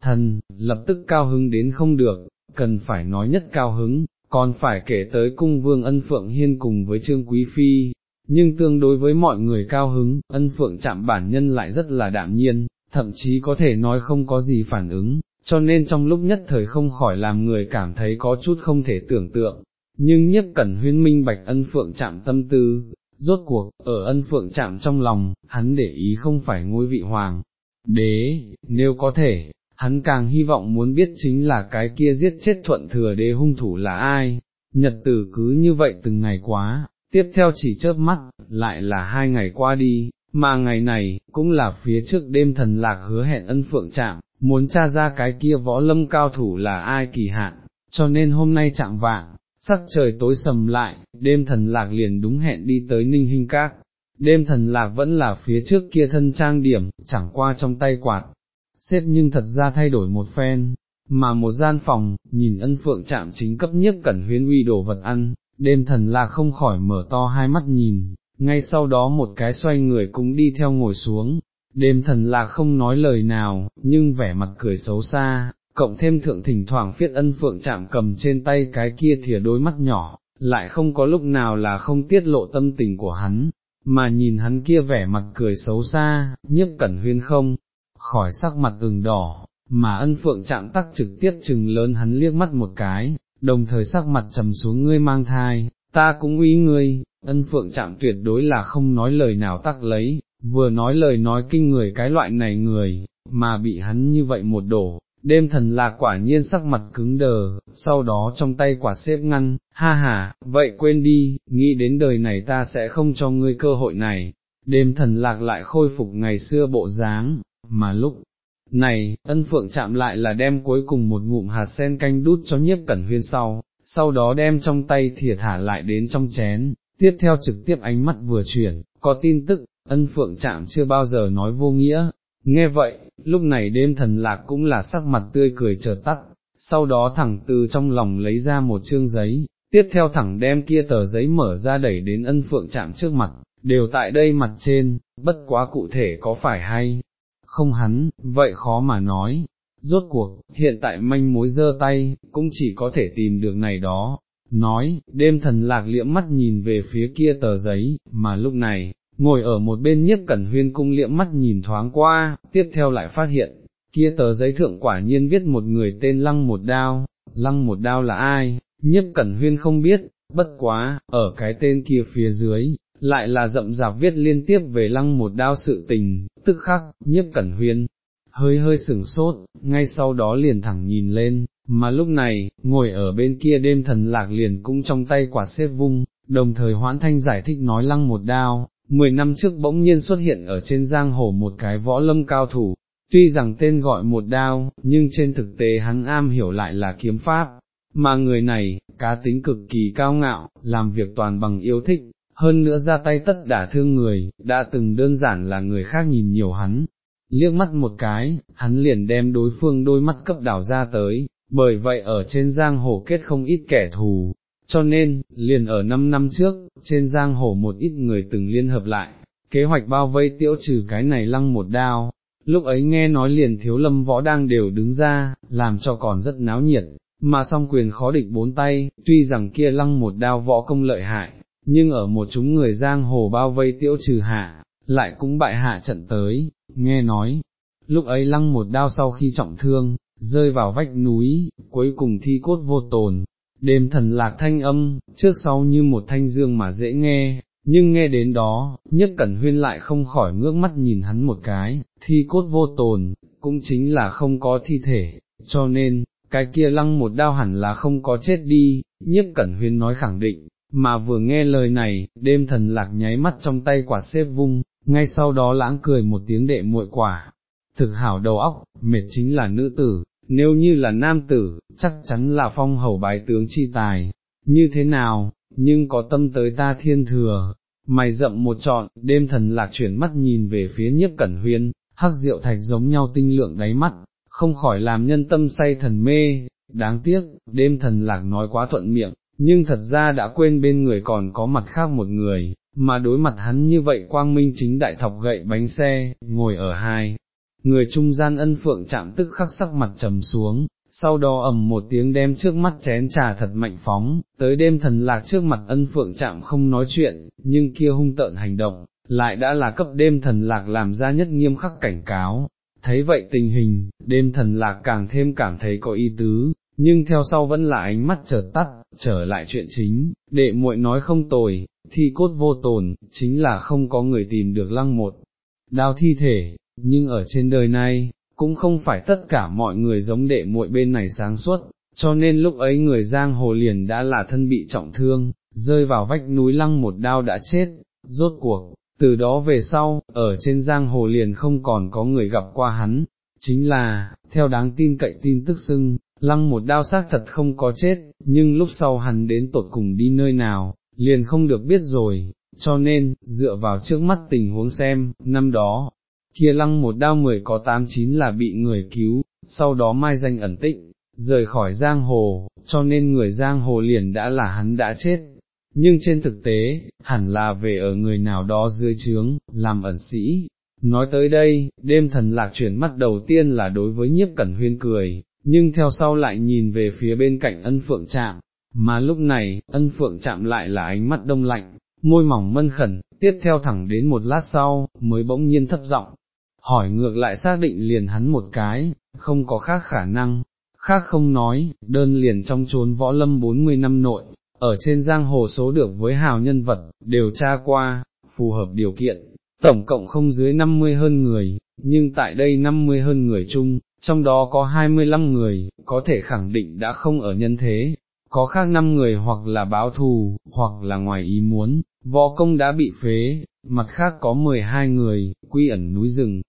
Thần, lập tức cao hứng đến không được, cần phải nói nhất cao hứng, còn phải kể tới cung vương ân phượng hiên cùng với trương quý phi, nhưng tương đối với mọi người cao hứng, ân phượng chạm bản nhân lại rất là đạm nhiên, thậm chí có thể nói không có gì phản ứng, cho nên trong lúc nhất thời không khỏi làm người cảm thấy có chút không thể tưởng tượng, nhưng nhiếp cẩn huyên minh bạch ân phượng chạm tâm tư, rốt cuộc, ở ân phượng chạm trong lòng, hắn để ý không phải ngôi vị hoàng, đế, nếu có thể, hắn càng hy vọng muốn biết chính là cái kia giết chết thuận thừa đế hung thủ là ai, nhật tử cứ như vậy từng ngày quá, tiếp theo chỉ chớp mắt, lại là hai ngày qua đi, mà ngày này, cũng là phía trước đêm thần lạc hứa hẹn ân phượng chạm, muốn tra ra cái kia võ lâm cao thủ là ai kỳ hạn, cho nên hôm nay chạm vạng, sắc trời tối sầm lại, đêm thần lạc liền đúng hẹn đi tới ninh hình các. Đêm thần lạc vẫn là phía trước kia thân trang điểm, chẳng qua trong tay quạt, xếp nhưng thật ra thay đổi một phen, mà một gian phòng, nhìn ân phượng chạm chính cấp nhất cẩn huyến uy đồ vật ăn, đêm thần lạc không khỏi mở to hai mắt nhìn, ngay sau đó một cái xoay người cũng đi theo ngồi xuống, đêm thần lạc không nói lời nào, nhưng vẻ mặt cười xấu xa, cộng thêm thượng thỉnh thoảng phiết ân phượng chạm cầm trên tay cái kia thìa đôi mắt nhỏ, lại không có lúc nào là không tiết lộ tâm tình của hắn, mà nhìn hắn kia vẻ mặt cười xấu xa, nhiếp cẩn huyên không, khỏi sắc mặt ửng đỏ, mà ân phượng chạm tắc trực tiếp chừng lớn hắn liếc mắt một cái, đồng thời sắc mặt trầm xuống ngươi mang thai, ta cũng uy ngươi, ân phượng chạm tuyệt đối là không nói lời nào tắc lấy, vừa nói lời nói kinh người cái loại này người, mà bị hắn như vậy một đổ, đêm thần lạc quả nhiên sắc mặt cứng đờ, sau đó trong tay quả xếp ngăn, ha ha, vậy quên đi, nghĩ đến đời này ta sẽ không cho ngươi cơ hội này, đêm thần lạc lại khôi phục ngày xưa bộ dáng, mà lúc này, ân phượng chạm lại là đem cuối cùng một ngụm hạt sen canh đút cho nhiếp cẩn huyên sau, sau đó đem trong tay thìa thả lại đến trong chén, tiếp theo trực tiếp ánh mắt vừa chuyển, có tin tức, ân phượng chạm chưa bao giờ nói vô nghĩa, nghe vậy, lúc này đêm thần lạc cũng là sắc mặt tươi cười chợt tắt, sau đó thẳng từ trong lòng lấy ra một chương giấy, tiếp theo thẳng đem kia tờ giấy mở ra đẩy đến ân phượng chạm trước mặt, đều tại đây mặt trên, bất quá cụ thể có phải hay, không hắn, vậy khó mà nói, rốt cuộc, hiện tại manh mối dơ tay, cũng chỉ có thể tìm được này đó, nói, đêm thần lạc liễm mắt nhìn về phía kia tờ giấy, mà lúc này, ngồi ở một bên nhiếp cẩn huyên cung liễm mắt nhìn thoáng qua, tiếp theo lại phát hiện, kia tờ giấy thượng quả nhiên viết một người tên lăng một đao, lăng một đao là ai, nhiếp cẩn huyên không biết, bất quá, ở cái tên kia phía dưới, lại là rậm rạp viết liên tiếp về lăng một đao sự tình, tức khắc, nhiếp cẩn huyên, hơi hơi sửng sốt, ngay sau đó liền thẳng nhìn lên, mà lúc này, ngồi ở bên kia đêm thần lạc liền cũng trong tay quả xếp vung, đồng thời hoãn thanh giải thích nói lăng một đao, mười năm trước bỗng nhiên xuất hiện ở trên giang hồ một cái võ lâm cao thủ, tuy rằng tên gọi một đao, nhưng trên thực tế hắn am hiểu lại là kiếm pháp, mà người này, cá tính cực kỳ cao ngạo, làm việc toàn bằng yêu thích, hơn nữa ra tay tất đả thương người, đã từng đơn giản là người khác nhìn nhiều hắn, liếc mắt một cái, hắn liền đem đối phương đôi mắt cấp đảo ra tới, bởi vậy ở trên giang hồ kết không ít kẻ thù, cho nên, liền ở 5 năm trước, trên giang hồ một ít người từng liên hợp lại, kế hoạch bao vây tiêu trừ cái này lăng một đao, lúc ấy nghe nói liền thiếu lâm võ đang đều đứng ra, làm cho còn rất náo nhiệt, mà song quyền khó địch bốn tay, tuy rằng kia lăng một đao võ công lợi hại, nhưng ở một chúng người giang hồ bao vây tiễu trừ hạ, lại cũng bại hạ trận tới, nghe nói, lúc ấy lăng một đao sau khi trọng thương, rơi vào vách núi, cuối cùng thi cốt vô tồn, đêm thần lạc thanh âm, trước sau như một thanh dương mà dễ nghe, nhưng nghe đến đó, nhất cẩn huyên lại không khỏi ngước mắt nhìn hắn một cái, thi cốt vô tồn, cũng chính là không có thi thể, cho nên, cái kia lăng một đao hẳn là không có chết đi, nhất cẩn huyên nói khẳng định, mà vừa nghe lời này, đêm thần lạc nháy mắt trong tay quả xếp vung, ngay sau đó lãng cười một tiếng đệ muội quả, thực hảo đầu óc, mệt chính là nữ tử, nếu như là nam tử, chắc chắn là phong hầu bái tướng chi tài, như thế nào, nhưng có tâm tới ta thiên thừa, mày rậm một trọn, đêm thần lạc chuyển mắt nhìn về phía nhiếp cẩn huyên, hắc rượu thạch giống nhau tinh lượng đáy mắt, không khỏi làm nhân tâm say thần mê, đáng tiếc, đêm thần lạc nói quá thuận miệng, nhưng thật ra đã quên bên người còn có mặt khác một người, mà đối mặt hắn như vậy quang minh chính đại thọc gậy bánh xe, ngồi ở hai. Người trung gian ân phượng chạm tức khắc sắc mặt trầm xuống, sau đó ầm một tiếng đem trước mắt chén trà thật mạnh phóng, tới đêm thần lạc trước mặt ân phượng chạm không nói chuyện, nhưng kia hung tợn hành động, lại đã là cấp đêm thần lạc làm ra nhất nghiêm khắc cảnh cáo. Thấy vậy tình hình, đêm thần lạc càng thêm cảm thấy có ý tứ, nhưng theo sau vẫn là ánh mắt trở tắt, trở lại chuyện chính, đệ muội nói không tồi, thi cốt vô tồn, chính là không có người tìm được lăng một đao thi thể, nhưng ở trên đời này, cũng không phải tất cả mọi người giống đệ muội bên này sáng suốt, cho nên lúc ấy người giang hồ liền đã là thân bị trọng thương, rơi vào vách núi lăng một đao đã chết, rốt cuộc, từ đó về sau, ở trên giang hồ liền không còn có người gặp qua hắn, chính là, theo đáng tin cậy tin tức xưng, lăng một đao xác thật không có chết, nhưng lúc sau hắn đến tột cùng đi nơi nào, liền không được biết rồi, cho nên, dựa vào trước mắt tình huống xem, năm đó, kia lăng một đao mười có tám chín là bị người cứu, sau đó mai danh ẩn tịnh, rời khỏi giang hồ, cho nên người giang hồ liền đã là hắn đã chết. Nhưng trên thực tế, hẳn là về ở người nào đó dưới trướng, làm ẩn sĩ. Nói tới đây, đêm thần lạc chuyển mắt đầu tiên là đối với nhiếp cẩn huyên cười, nhưng theo sau lại nhìn về phía bên cạnh ân phượng chạm, mà lúc này, ân phượng chạm lại là ánh mắt đông lạnh, môi mỏng mân khẩn, tiếp theo thẳng đến một lát sau, mới bỗng nhiên thấp giọng, hỏi ngược lại xác định liền hắn một cái, không có khác khả năng, khác không nói, đơn liền trong chốn võ lâm 40 năm nội, ở trên giang hồ số được với hào nhân vật, đều tra qua, phù hợp điều kiện, tổng cộng không dưới 50 hơn người, nhưng tại đây 50 hơn người chung, trong đó có 25 người, có thể khẳng định đã không ở nhân thế, có khác 5 người hoặc là báo thù, hoặc là ngoài ý muốn, võ công đã bị phế, mặt khác có 12 người, quy ẩn núi rừng,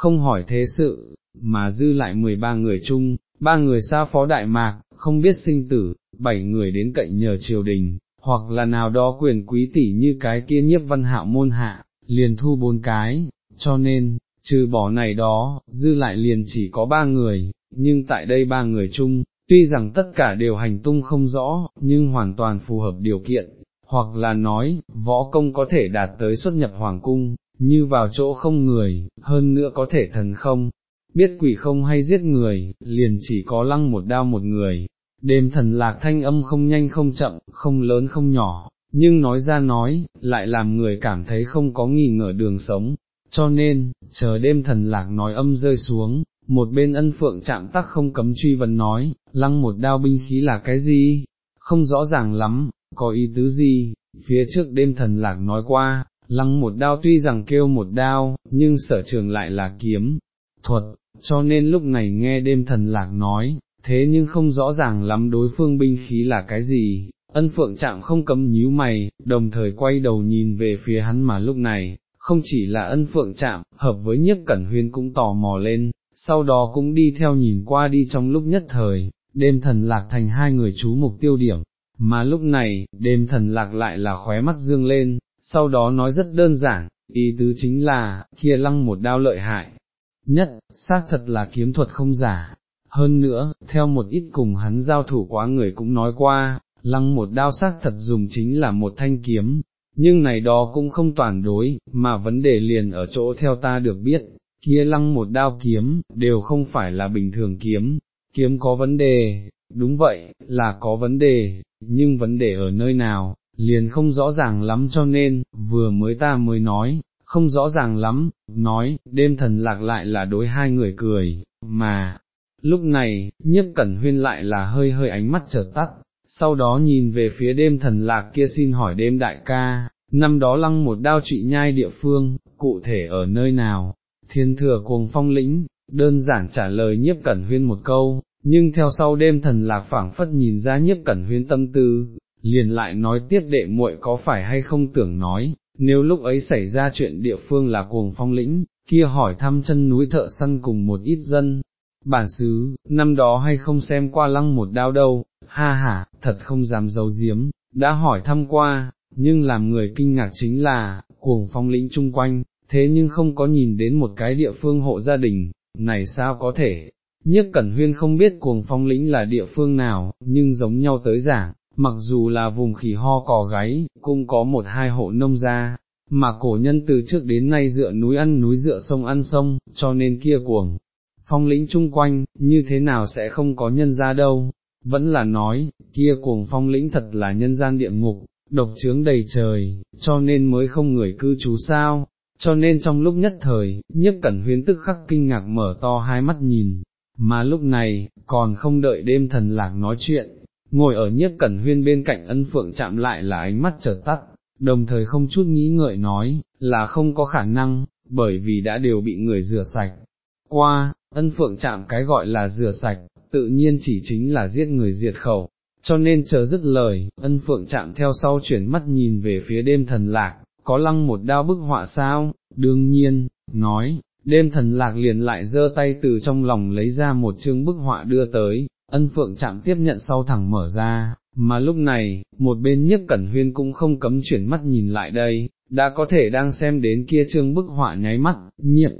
không hỏi thế sự, mà dư lại 13 người chung, ba người xa phó Đại Mạc, không biết sinh tử, bảy người đến cạnh nhờ triều đình, hoặc là nào đó quyền quý tỷ như cái kia nhiếp văn hạo môn hạ, liền thu bốn cái, cho nên, trừ bỏ này đó, dư lại liền chỉ có ba người, nhưng tại đây ba người chung, tuy rằng tất cả đều hành tung không rõ, nhưng hoàn toàn phù hợp điều kiện, hoặc là nói, võ công có thể đạt tới xuất nhập hoàng cung, như vào chỗ không người, hơn nữa có thể thần không, biết quỷ không hay giết người, liền chỉ có lăng một đao một người, đêm thần lạc thanh âm không nhanh không chậm, không lớn không nhỏ, nhưng nói ra nói, lại làm người cảm thấy không có nghi ngờ đường sống, cho nên, chờ đêm thần lạc nói âm rơi xuống, một bên ân phượng chạm tắc không cấm truy vấn nói, lăng một đao binh khí là cái gì, không rõ ràng lắm, có ý tứ gì, phía trước đêm thần lạc nói qua, lăng một đao tuy rằng kêu một đao, nhưng sở trường lại là kiếm, thuật, cho nên lúc này nghe đêm thần lạc nói, thế nhưng không rõ ràng lắm đối phương binh khí là cái gì, ân phượng chạm không cấm nhíu mày, đồng thời quay đầu nhìn về phía hắn mà lúc này, không chỉ là ân phượng chạm, hợp với nhất cẩn huyên cũng tò mò lên, sau đó cũng đi theo nhìn qua đi trong lúc nhất thời, đêm thần lạc thành hai người chú mục tiêu điểm, mà lúc này, đêm thần lạc lại là khóe mắt dương lên, sau đó nói rất đơn giản, ý tứ chính là, kia lăng một đao lợi hại, nhất, xác thật là kiếm thuật không giả, hơn nữa, theo một ít cùng hắn giao thủ quá người cũng nói qua, lăng một đao xác thật dùng chính là một thanh kiếm, nhưng này đó cũng không toàn đối, mà vấn đề liền ở chỗ theo ta được biết, kia lăng một đao kiếm, đều không phải là bình thường kiếm, kiếm có vấn đề, đúng vậy, là có vấn đề, nhưng vấn đề ở nơi nào, liền không rõ ràng lắm cho nên, vừa mới ta mới nói, không rõ ràng lắm, nói, đêm thần lạc lại là đối hai người cười, mà, lúc này, nhiếp cẩn huyên lại là hơi hơi ánh mắt trở tắt, sau đó nhìn về phía đêm thần lạc kia xin hỏi đêm đại ca, năm đó lăng một đao trụy nhai địa phương, cụ thể ở nơi nào, thiên thừa cuồng phong lĩnh, đơn giản trả lời nhiếp cẩn huyên một câu, nhưng theo sau đêm thần lạc phảng phất nhìn ra nhiếp cẩn huyên tâm tư, liền lại nói tiết đệ muội có phải hay không tưởng nói, nếu lúc ấy xảy ra chuyện địa phương là cuồng phong lĩnh, kia hỏi thăm chân núi thợ săn cùng một ít dân, bản xứ, năm đó hay không xem qua lăng một đao đâu, ha ha, thật không dám giấu giếm, đã hỏi thăm qua, nhưng làm người kinh ngạc chính là, cuồng phong lĩnh chung quanh, thế nhưng không có nhìn đến một cái địa phương hộ gia đình, này sao có thể, nhất cẩn huyên không biết cuồng phong lĩnh là địa phương nào, nhưng giống nhau tới giảng, mặc dù là vùng khỉ ho cò gáy, cũng có một hai hộ nông gia, mà cổ nhân từ trước đến nay dựa núi ăn núi dựa sông ăn sông, cho nên kia cuồng. Phong lĩnh chung quanh, như thế nào sẽ không có nhân ra đâu, vẫn là nói, kia cuồng phong lĩnh thật là nhân gian địa ngục, độc trướng đầy trời, cho nên mới không người cư trú sao, cho nên trong lúc nhất thời, nhiếp cẩn huyến tức khắc kinh ngạc mở to hai mắt nhìn, mà lúc này, còn không đợi đêm thần lạc nói chuyện, ngồi ở nhiếp cẩn huyên bên cạnh ân phượng chạm lại là ánh mắt chợt tắt, đồng thời không chút nghĩ ngợi nói, là không có khả năng, bởi vì đã đều bị người rửa sạch. Qua, ân phượng chạm cái gọi là rửa sạch, tự nhiên chỉ chính là giết người diệt khẩu, cho nên chờ dứt lời, ân phượng chạm theo sau chuyển mắt nhìn về phía đêm thần lạc, có lăng một đao bức họa sao, đương nhiên, nói, đêm thần lạc liền lại giơ tay từ trong lòng lấy ra một chương bức họa đưa tới, ân phượng chạm tiếp nhận sau thẳng mở ra, mà lúc này, một bên nhiếp cẩn huyên cũng không cấm chuyển mắt nhìn lại đây, đã có thể đang xem đến kia chương bức họa nháy mắt, nhiệm,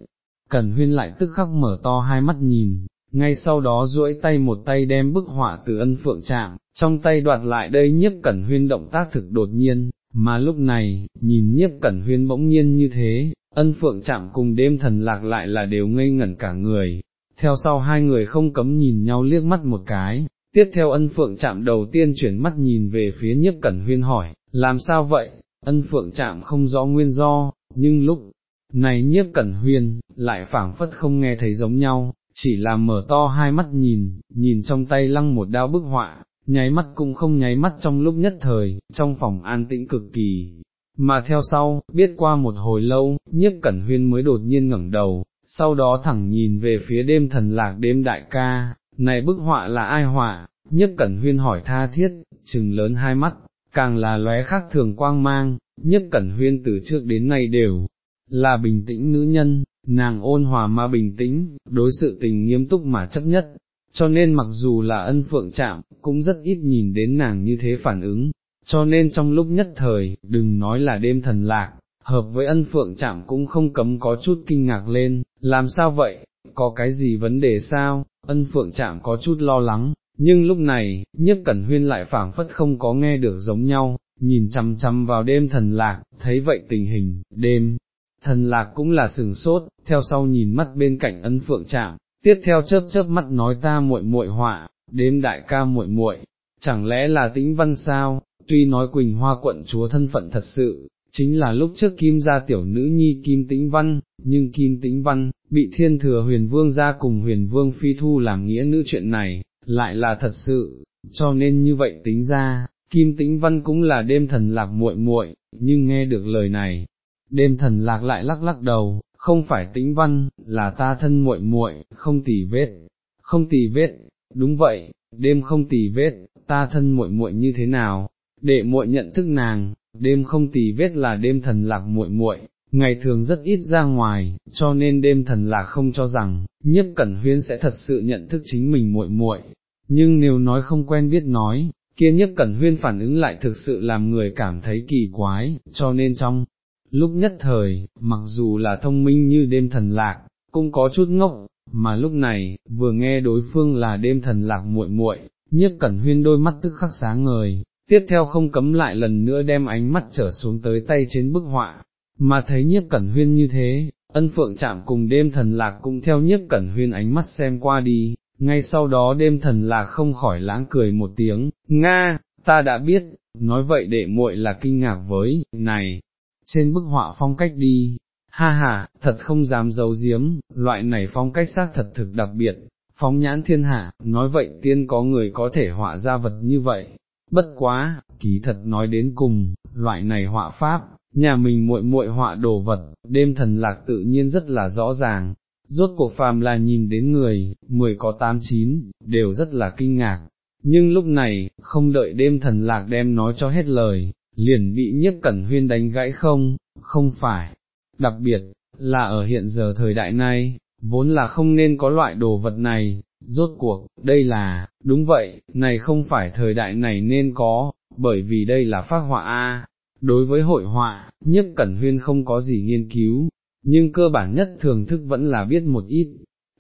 cẩn huyên lại tức khắc mở to hai mắt nhìn, ngay sau đó duỗi tay một tay đem bức họa từ ân phượng chạm, trong tay đoạt lại đây nhiếp cẩn huyên động tác thực đột nhiên, mà lúc này, nhìn nhiếp cẩn huyên bỗng nhiên như thế, ân phượng chạm cùng đêm thần lạc lại là đều ngây ngẩn cả người, theo sau hai người không cấm nhìn nhau liếc mắt một cái, tiếp theo ân phượng chạm đầu tiên chuyển mắt nhìn về phía nhiếp cẩn huyên hỏi, làm sao vậy, ân phượng chạm không rõ nguyên do, nhưng lúc này nhiếp cẩn huyên, lại phảng phất không nghe thấy giống nhau, chỉ là mở to hai mắt nhìn, nhìn trong tay lăng một đao bức họa, nháy mắt cũng không nháy mắt trong lúc nhất thời, trong phòng an tĩnh cực kỳ. Mà theo sau, biết qua một hồi lâu, nhiếp cẩn huyên mới đột nhiên ngẩng đầu, sau đó thẳng nhìn về phía đêm thần lạc đêm đại ca, này bức họa là ai họa, nhất cẩn huyên hỏi tha thiết, trừng lớn hai mắt, càng là lóe khác thường quang mang, nhất cẩn huyên từ trước đến nay đều là bình tĩnh nữ nhân, nàng ôn hòa mà bình tĩnh, đối sự tình nghiêm túc mà chấp nhất, cho nên mặc dù là ân phượng chạm, cũng rất ít nhìn đến nàng như thế phản ứng, cho nên trong lúc nhất thời, đừng nói là đêm thần lạc, hợp với ân phượng chạm cũng không cấm có chút kinh ngạc lên, làm sao vậy, có cái gì vấn đề sao, ân phượng chạm có chút lo lắng, nhưng lúc này, nhất cẩn huyên lại phảng phất không có nghe được giống nhau, nhìn chăm chăm vào đêm thần lạc, thấy vậy tình hình, đêm, thần lạc cũng là sừng sốt, theo sau nhìn mắt bên cạnh ân phượng chạm, tiếp theo chớp chớp mắt nói ta muội muội họa, đêm đại ca muội muội, chẳng lẽ là tĩnh văn sao, tuy nói Quỳnh Hoa quận chúa thân phận thật sự, chính là lúc trước Kim gia tiểu nữ nhi Kim Tĩnh Văn, nhưng Kim Tĩnh Văn, bị thiên thừa huyền vương ra cùng huyền vương phi thu làm nghĩa nữ chuyện này, lại là thật sự, cho nên như vậy tính ra, Kim Tĩnh Văn cũng là đêm thần lạc muội muội, nhưng nghe được lời này, đêm thần lạc lại lắc lắc đầu, không phải Tĩnh Văn, là ta thân muội muội, không tỉ vết, không tỉ vết, đúng vậy, đêm không tỉ vết, ta thân muội muội như thế nào, để muội nhận thức nàng, đêm không tì vết là đêm thần lạc muội muội, ngày thường rất ít ra ngoài, cho nên đêm thần lạc không cho rằng, nhiếp cẩn huyên sẽ thật sự nhận thức chính mình muội muội. nhưng nếu nói không quen biết nói, kia nhiếp cẩn huyên phản ứng lại thực sự làm người cảm thấy kỳ quái, cho nên trong lúc nhất thời, mặc dù là thông minh như đêm thần lạc, cũng có chút ngốc, mà lúc này, vừa nghe đối phương là đêm thần lạc muội muội, nhiếp cẩn huyên đôi mắt tức khắc sáng ngời, tiếp theo không cấm lại lần nữa đem ánh mắt trở xuống tới tay trên bức họa, mà thấy nhiếp cẩn huyên như thế, ân phượng chạm cùng đêm thần lạc cũng theo nhiếp cẩn huyên ánh mắt xem qua đi, ngay sau đó đêm thần lạc không khỏi lãng cười một tiếng, Nga, ta đã biết, nói vậy đệ muội là kinh ngạc với, này, trên bức họa phong cách đi, ha ha, thật không dám giấu giếm, loại này phong cách xác thật thực đặc biệt, phóng nhãn thiên hạ, nói vậy tiên có người có thể họa ra vật như vậy, bất quá, kỳ thật nói đến cùng, loại này họa pháp, nhà mình muội muội họa đồ vật, đêm thần lạc tự nhiên rất là rõ ràng, rốt cuộc phàm là nhìn đến người, mười có tám chín, đều rất là kinh ngạc, nhưng lúc này, không đợi đêm thần lạc đem nói cho hết lời, liền bị nhiếp cẩn huyên đánh gãy không, không phải, đặc biệt, là ở hiện giờ thời đại này, vốn là không nên có loại đồ vật này, rốt cuộc, đây là, đúng vậy, này không phải thời đại này nên có, bởi vì đây là phát họa A. Đối với hội họa, nhất cẩn huyên không có gì nghiên cứu, nhưng cơ bản nhất thường thức vẫn là biết một ít.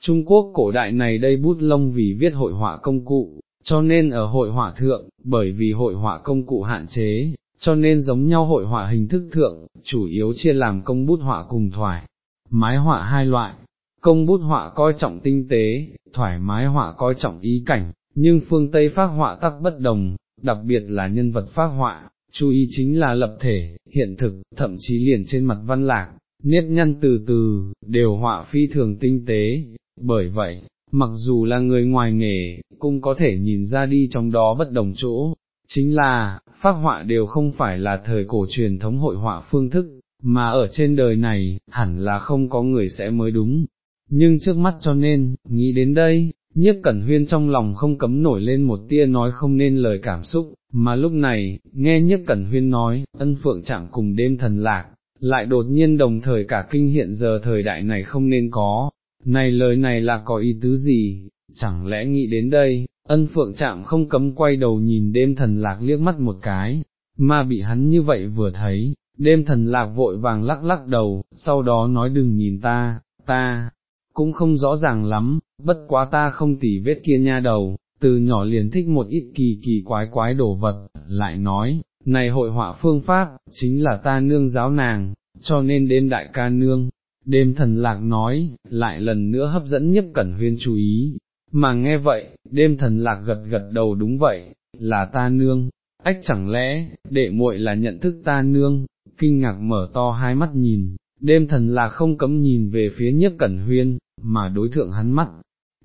Trung Quốc cổ đại này đây bút lông vì viết hội họa công cụ, cho nên ở hội họa thượng, bởi vì hội họa công cụ hạn chế, cho nên giống nhau hội họa hình thức thượng, chủ yếu chia làm công bút họa cùng thoải, mái họa hai loại, công bút họa coi trọng tinh tế, thoải mái họa coi trọng ý cảnh, nhưng phương Tây phát họa tắc bất đồng, đặc biệt là nhân vật phát họa, chú ý chính là lập thể, hiện thực, thậm chí liền trên mặt văn lạc, nếp nhăn từ từ, đều họa phi thường tinh tế, bởi vậy, mặc dù là người ngoài nghề, cũng có thể nhìn ra đi trong đó bất đồng chỗ, chính là, phát họa đều không phải là thời cổ truyền thống hội họa phương thức, mà ở trên đời này, hẳn là không có người sẽ mới đúng. Nhưng trước mắt cho nên, nghĩ đến đây, nhiếp cẩn huyên trong lòng không cấm nổi lên một tia nói không nên lời cảm xúc, mà lúc này, nghe nhiếp cẩn huyên nói, ân phượng chẳng cùng đêm thần lạc, lại đột nhiên đồng thời cả kinh hiện giờ thời đại này không nên có, này lời này là có ý tứ gì, chẳng lẽ nghĩ đến đây, ân phượng chạm không cấm quay đầu nhìn đêm thần lạc liếc mắt một cái, mà bị hắn như vậy vừa thấy, đêm thần lạc vội vàng lắc lắc đầu, sau đó nói đừng nhìn ta, ta, cũng không rõ ràng lắm, bất quá ta không tỉ vết kia nha đầu, từ nhỏ liền thích một ít kỳ kỳ quái quái đồ vật, lại nói, này hội họa phương pháp, chính là ta nương giáo nàng, cho nên đêm đại ca nương, đêm thần lạc nói, lại lần nữa hấp dẫn nhất cẩn huyên chú ý, mà nghe vậy, đêm thần lạc gật gật đầu đúng vậy, là ta nương, ách chẳng lẽ, đệ muội là nhận thức ta nương, kinh ngạc mở to hai mắt nhìn, đêm thần là không cấm nhìn về phía nhiếp cẩn huyên, mà đối thượng hắn mắt.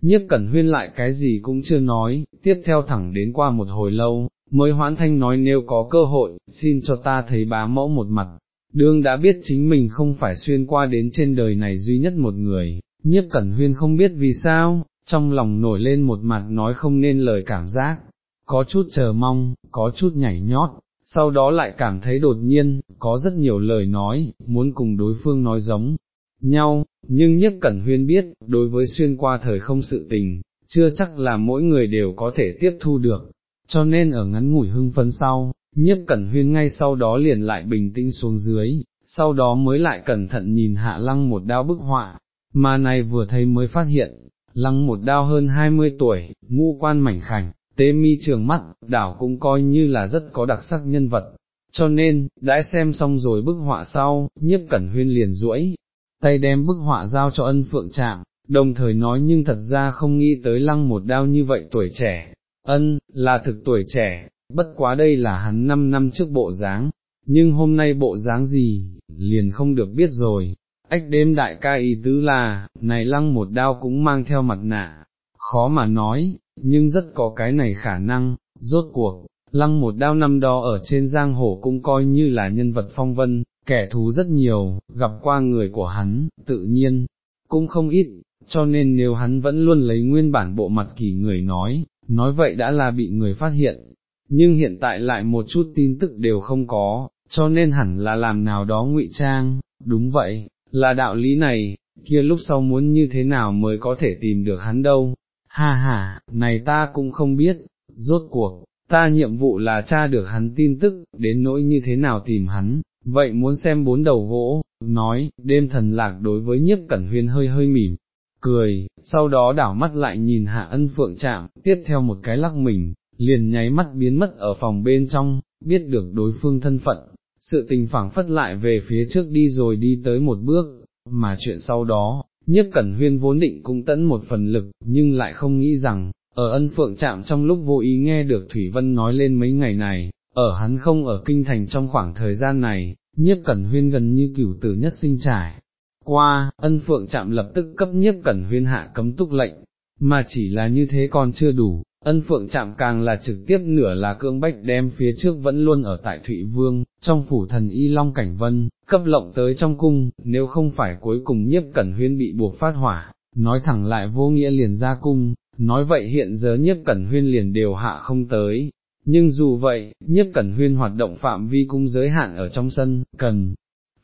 Nhiếp cẩn huyên lại cái gì cũng chưa nói, tiếp theo thẳng đến qua một hồi lâu, mới hoãn thanh nói nếu có cơ hội, xin cho ta thấy bá mẫu một mặt, đương đã biết chính mình không phải xuyên qua đến trên đời này duy nhất một người, nhiếp cẩn huyên không biết vì sao, trong lòng nổi lên một mặt nói không nên lời cảm giác, có chút chờ mong, có chút nhảy nhót, sau đó lại cảm thấy đột nhiên, có rất nhiều lời nói, muốn cùng đối phương nói giống nhau, nhưng nhất cẩn huyên biết, đối với xuyên qua thời không sự tình, chưa chắc là mỗi người đều có thể tiếp thu được, cho nên ở ngắn ngủi hưng phấn sau, nhất cẩn huyên ngay sau đó liền lại bình tĩnh xuống dưới, sau đó mới lại cẩn thận nhìn hạ lăng một đao bức họa, mà này vừa thấy mới phát hiện, lăng một đao hơn hai mươi tuổi, ngu quan mảnh khảnh, tế mi trường mắt, đảo cũng coi như là rất có đặc sắc nhân vật. Cho nên, đã xem xong rồi bức họa sau, nhiếp cẩn huyên liền duỗi tay đem bức họa giao cho ân phượng trạm, đồng thời nói nhưng thật ra không nghĩ tới lăng một đao như vậy tuổi trẻ, ân, là thực tuổi trẻ, bất quá đây là hắn năm năm trước bộ dáng, nhưng hôm nay bộ dáng gì, liền không được biết rồi. Ách đêm đại ca ý tứ là, này lăng một đao cũng mang theo mặt nạ, khó mà nói, nhưng rất có cái này khả năng, rốt cuộc, lăng một đao năm đó ở trên giang hồ cũng coi như là nhân vật phong vân, kẻ thù rất nhiều, gặp qua người của hắn, tự nhiên, cũng không ít, cho nên nếu hắn vẫn luôn lấy nguyên bản bộ mặt kỳ người nói, nói vậy đã là bị người phát hiện, nhưng hiện tại lại một chút tin tức đều không có, cho nên hẳn là làm nào đó ngụy trang, đúng vậy, là đạo lý này, kia lúc sau muốn như thế nào mới có thể tìm được hắn đâu, ha ha, này ta cũng không biết, rốt cuộc, ta nhiệm vụ là tra được hắn tin tức, đến nỗi như thế nào tìm hắn, vậy muốn xem bốn đầu gỗ, nói, đêm thần lạc đối với nhiếp cẩn huyên hơi hơi mỉm, cười, sau đó đảo mắt lại nhìn hạ ân phượng chạm, tiếp theo một cái lắc mình, liền nháy mắt biến mất ở phòng bên trong, biết được đối phương thân phận, sự tình phảng phất lại về phía trước đi rồi đi tới một bước, mà chuyện sau đó, nhiếp cẩn huyên vốn định cũng tẫn một phần lực, nhưng lại không nghĩ rằng, ở ân phượng chạm trong lúc vô ý nghe được Thủy Vân nói lên mấy ngày này, ở hắn không ở kinh thành trong khoảng thời gian này, nhiếp cẩn huyên gần như cửu tử nhất sinh trải. Qua, ân phượng chạm lập tức cấp nhiếp cẩn huyên hạ cấm túc lệnh, mà chỉ là như thế còn chưa đủ, ân phượng chạm càng là trực tiếp nửa là cưỡng bách đem phía trước vẫn luôn ở tại Thụy Vương, trong phủ thần y Long Cảnh Vân, cấp lộng tới trong cung, nếu không phải cuối cùng nhiếp cẩn huyên bị buộc phát hỏa, nói thẳng lại vô nghĩa liền ra cung, nói vậy hiện giờ nhiếp cẩn huyên liền đều hạ không tới. Nhưng dù vậy, nhiếp cẩn huyên hoạt động phạm vi cung giới hạn ở trong sân, cần,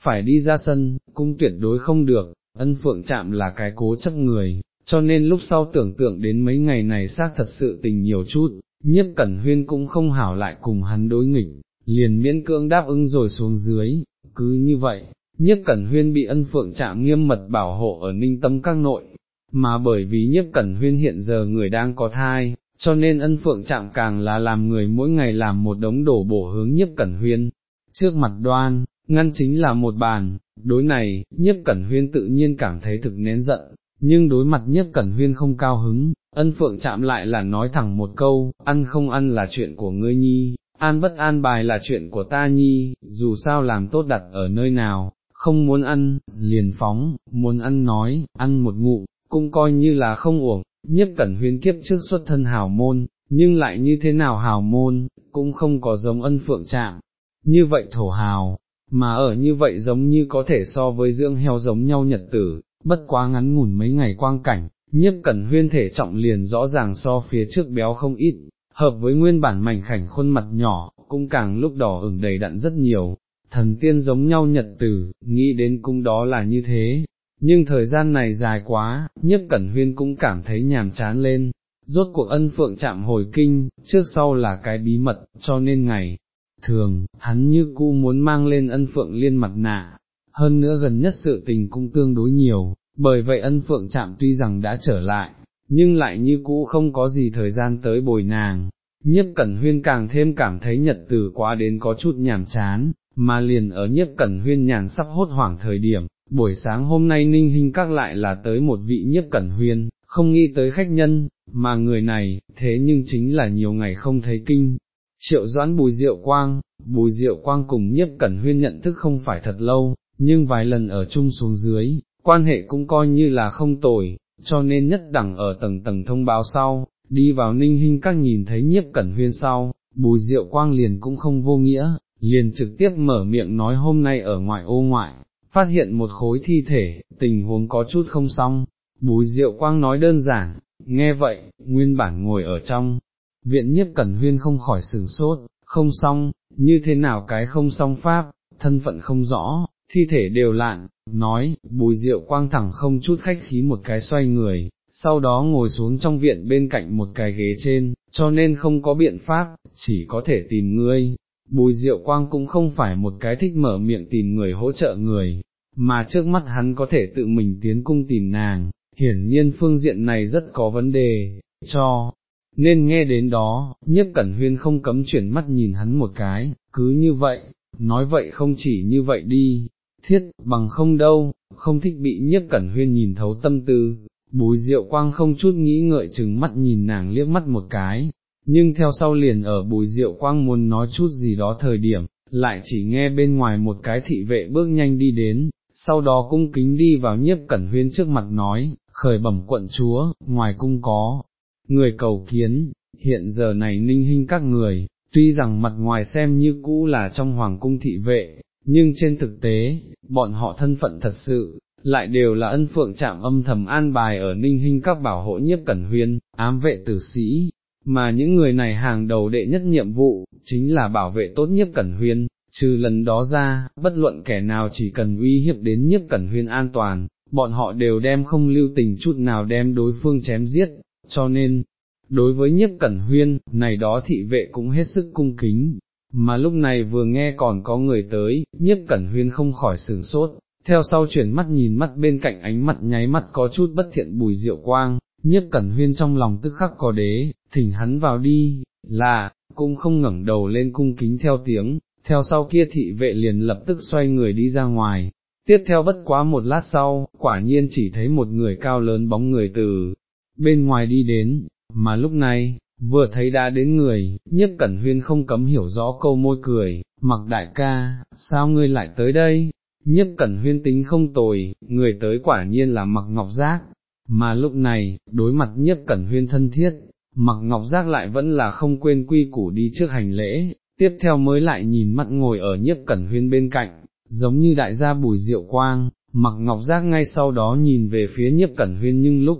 phải đi ra sân, cung tuyệt đối không được, ân phượng chạm là cái cố chấp người, cho nên lúc sau tưởng tượng đến mấy ngày này xác thật sự tình nhiều chút, nhiếp cẩn huyên cũng không hảo lại cùng hắn đối nghịch, liền miễn cưỡng đáp ứng rồi xuống dưới, cứ như vậy, nhiếp cẩn huyên bị ân phượng chạm nghiêm mật bảo hộ ở ninh tâm các nội, mà bởi vì nhiếp cẩn huyên hiện giờ người đang có thai, cho nên ân phượng chạm càng là làm người mỗi ngày làm một đống đổ bổ hướng nhiếp cẩn huyên, trước mặt đoan, ngăn chính là một bàn, đối này, nhiếp cẩn huyên tự nhiên cảm thấy thực nén giận, nhưng đối mặt nhiếp cẩn huyên không cao hứng, ân phượng chạm lại là nói thẳng một câu, ăn không ăn là chuyện của ngươi nhi, an bất an bài là chuyện của ta nhi, dù sao làm tốt đặt ở nơi nào, không muốn ăn, liền phóng, muốn ăn nói, ăn một ngụ, cũng coi như là không uổng, nhất cẩn huyên kiếp trước xuất thân hào môn, nhưng lại như thế nào hào môn, cũng không có giống ân phượng chạm, như vậy thổ hào, mà ở như vậy giống như có thể so với dưỡng heo giống nhau nhật tử, bất quá ngắn ngủn mấy ngày quang cảnh, nhiếp cẩn huyên thể trọng liền rõ ràng so phía trước béo không ít, hợp với nguyên bản mảnh khảnh khuôn mặt nhỏ, cũng càng lúc đỏ ửng đầy đặn rất nhiều, thần tiên giống nhau nhật tử, nghĩ đến cung đó là như thế, nhưng thời gian này dài quá, nhiếp cẩn huyên cũng cảm thấy nhàm chán lên, rốt cuộc ân phượng chạm hồi kinh, trước sau là cái bí mật, cho nên ngày, thường, hắn như cu muốn mang lên ân phượng liên mặt nạ, hơn nữa gần nhất sự tình cũng tương đối nhiều, bởi vậy ân phượng chạm tuy rằng đã trở lại, nhưng lại như cũ không có gì thời gian tới bồi nàng. Nhiếp Cẩn Huyên càng thêm cảm thấy nhật tử quá đến có chút nhàm chán, mà liền ở nhiếp Cẩn Huyên nhàn sắp hốt hoảng thời điểm, buổi sáng hôm nay ninh hình các lại là tới một vị nhiếp Cẩn Huyên, không nghĩ tới khách nhân, mà người này, thế nhưng chính là nhiều ngày không thấy kinh. Triệu doãn bùi diệu quang, bùi diệu quang cùng nhiếp Cẩn Huyên nhận thức không phải thật lâu, nhưng vài lần ở chung xuống dưới, quan hệ cũng coi như là không tồi, cho nên nhất đẳng ở tầng tầng thông báo sau, đi vào ninh hình các nhìn thấy nhiếp cẩn huyên sau, bùi diệu quang liền cũng không vô nghĩa, liền trực tiếp mở miệng nói hôm nay ở ngoại ô ngoại, phát hiện một khối thi thể, tình huống có chút không xong, bùi diệu quang nói đơn giản, nghe vậy, nguyên bản ngồi ở trong, viện nhiếp cẩn huyên không khỏi sừng sốt, không xong, như thế nào cái không xong pháp, thân phận không rõ, thi thể đều lạn, nói, bùi rượu quang thẳng không chút khách khí một cái xoay người, sau đó ngồi xuống trong viện bên cạnh một cái ghế trên, cho nên không có biện pháp, chỉ có thể tìm ngươi. Bùi Diệu Quang cũng không phải một cái thích mở miệng tìm người hỗ trợ người, mà trước mắt hắn có thể tự mình tiến cung tìm nàng, hiển nhiên phương diện này rất có vấn đề, cho, nên nghe đến đó, nhiếp cẩn huyên không cấm chuyển mắt nhìn hắn một cái, cứ như vậy, nói vậy không chỉ như vậy đi, thiết, bằng không đâu, không thích bị nhiếp cẩn huyên nhìn thấu tâm tư, bùi diệu quang không chút nghĩ ngợi chừng mắt nhìn nàng liếc mắt một cái, nhưng theo sau liền ở bùi diệu quang muốn nói chút gì đó thời điểm, lại chỉ nghe bên ngoài một cái thị vệ bước nhanh đi đến, sau đó cung kính đi vào nhiếp cẩn huyên trước mặt nói, khởi bẩm quận chúa, ngoài cung có, người cầu kiến, hiện giờ này ninh hinh các người, tuy rằng mặt ngoài xem như cũ là trong hoàng cung thị vệ, nhưng trên thực tế, bọn họ thân phận thật sự, lại đều là ân phượng chạm âm thầm an bài ở ninh hình các bảo hộ nhiếp cẩn huyên, ám vệ tử sĩ, mà những người này hàng đầu đệ nhất nhiệm vụ, chính là bảo vệ tốt nhiếp cẩn huyên, trừ lần đó ra, bất luận kẻ nào chỉ cần uy hiếp đến nhiếp cẩn huyên an toàn, bọn họ đều đem không lưu tình chút nào đem đối phương chém giết, cho nên, đối với nhiếp cẩn huyên, này đó thị vệ cũng hết sức cung kính, mà lúc này vừa nghe còn có người tới, nhiếp cẩn huyên không khỏi sửng sốt, theo sau chuyển mắt nhìn mắt bên cạnh ánh mặt nháy mắt có chút bất thiện bùi diệu quang, nhiếp cẩn huyên trong lòng tức khắc có đế, thỉnh hắn vào đi, là, cũng không ngẩng đầu lên cung kính theo tiếng, theo sau kia thị vệ liền lập tức xoay người đi ra ngoài, tiếp theo bất quá một lát sau, quả nhiên chỉ thấy một người cao lớn bóng người từ bên ngoài đi đến, mà lúc này, vừa thấy đã đến người, nhiếp cẩn huyên không cấm hiểu rõ câu môi cười, mặc đại ca, sao ngươi lại tới đây, nhiếp cẩn huyên tính không tồi, người tới quả nhiên là mặc ngọc giác, mà lúc này, đối mặt nhiếp cẩn huyên thân thiết, mặc ngọc giác lại vẫn là không quên quy củ đi trước hành lễ, tiếp theo mới lại nhìn mắt ngồi ở nhiếp cẩn huyên bên cạnh, giống như đại gia bùi diệu quang, mặc ngọc giác ngay sau đó nhìn về phía nhiếp cẩn huyên nhưng lúc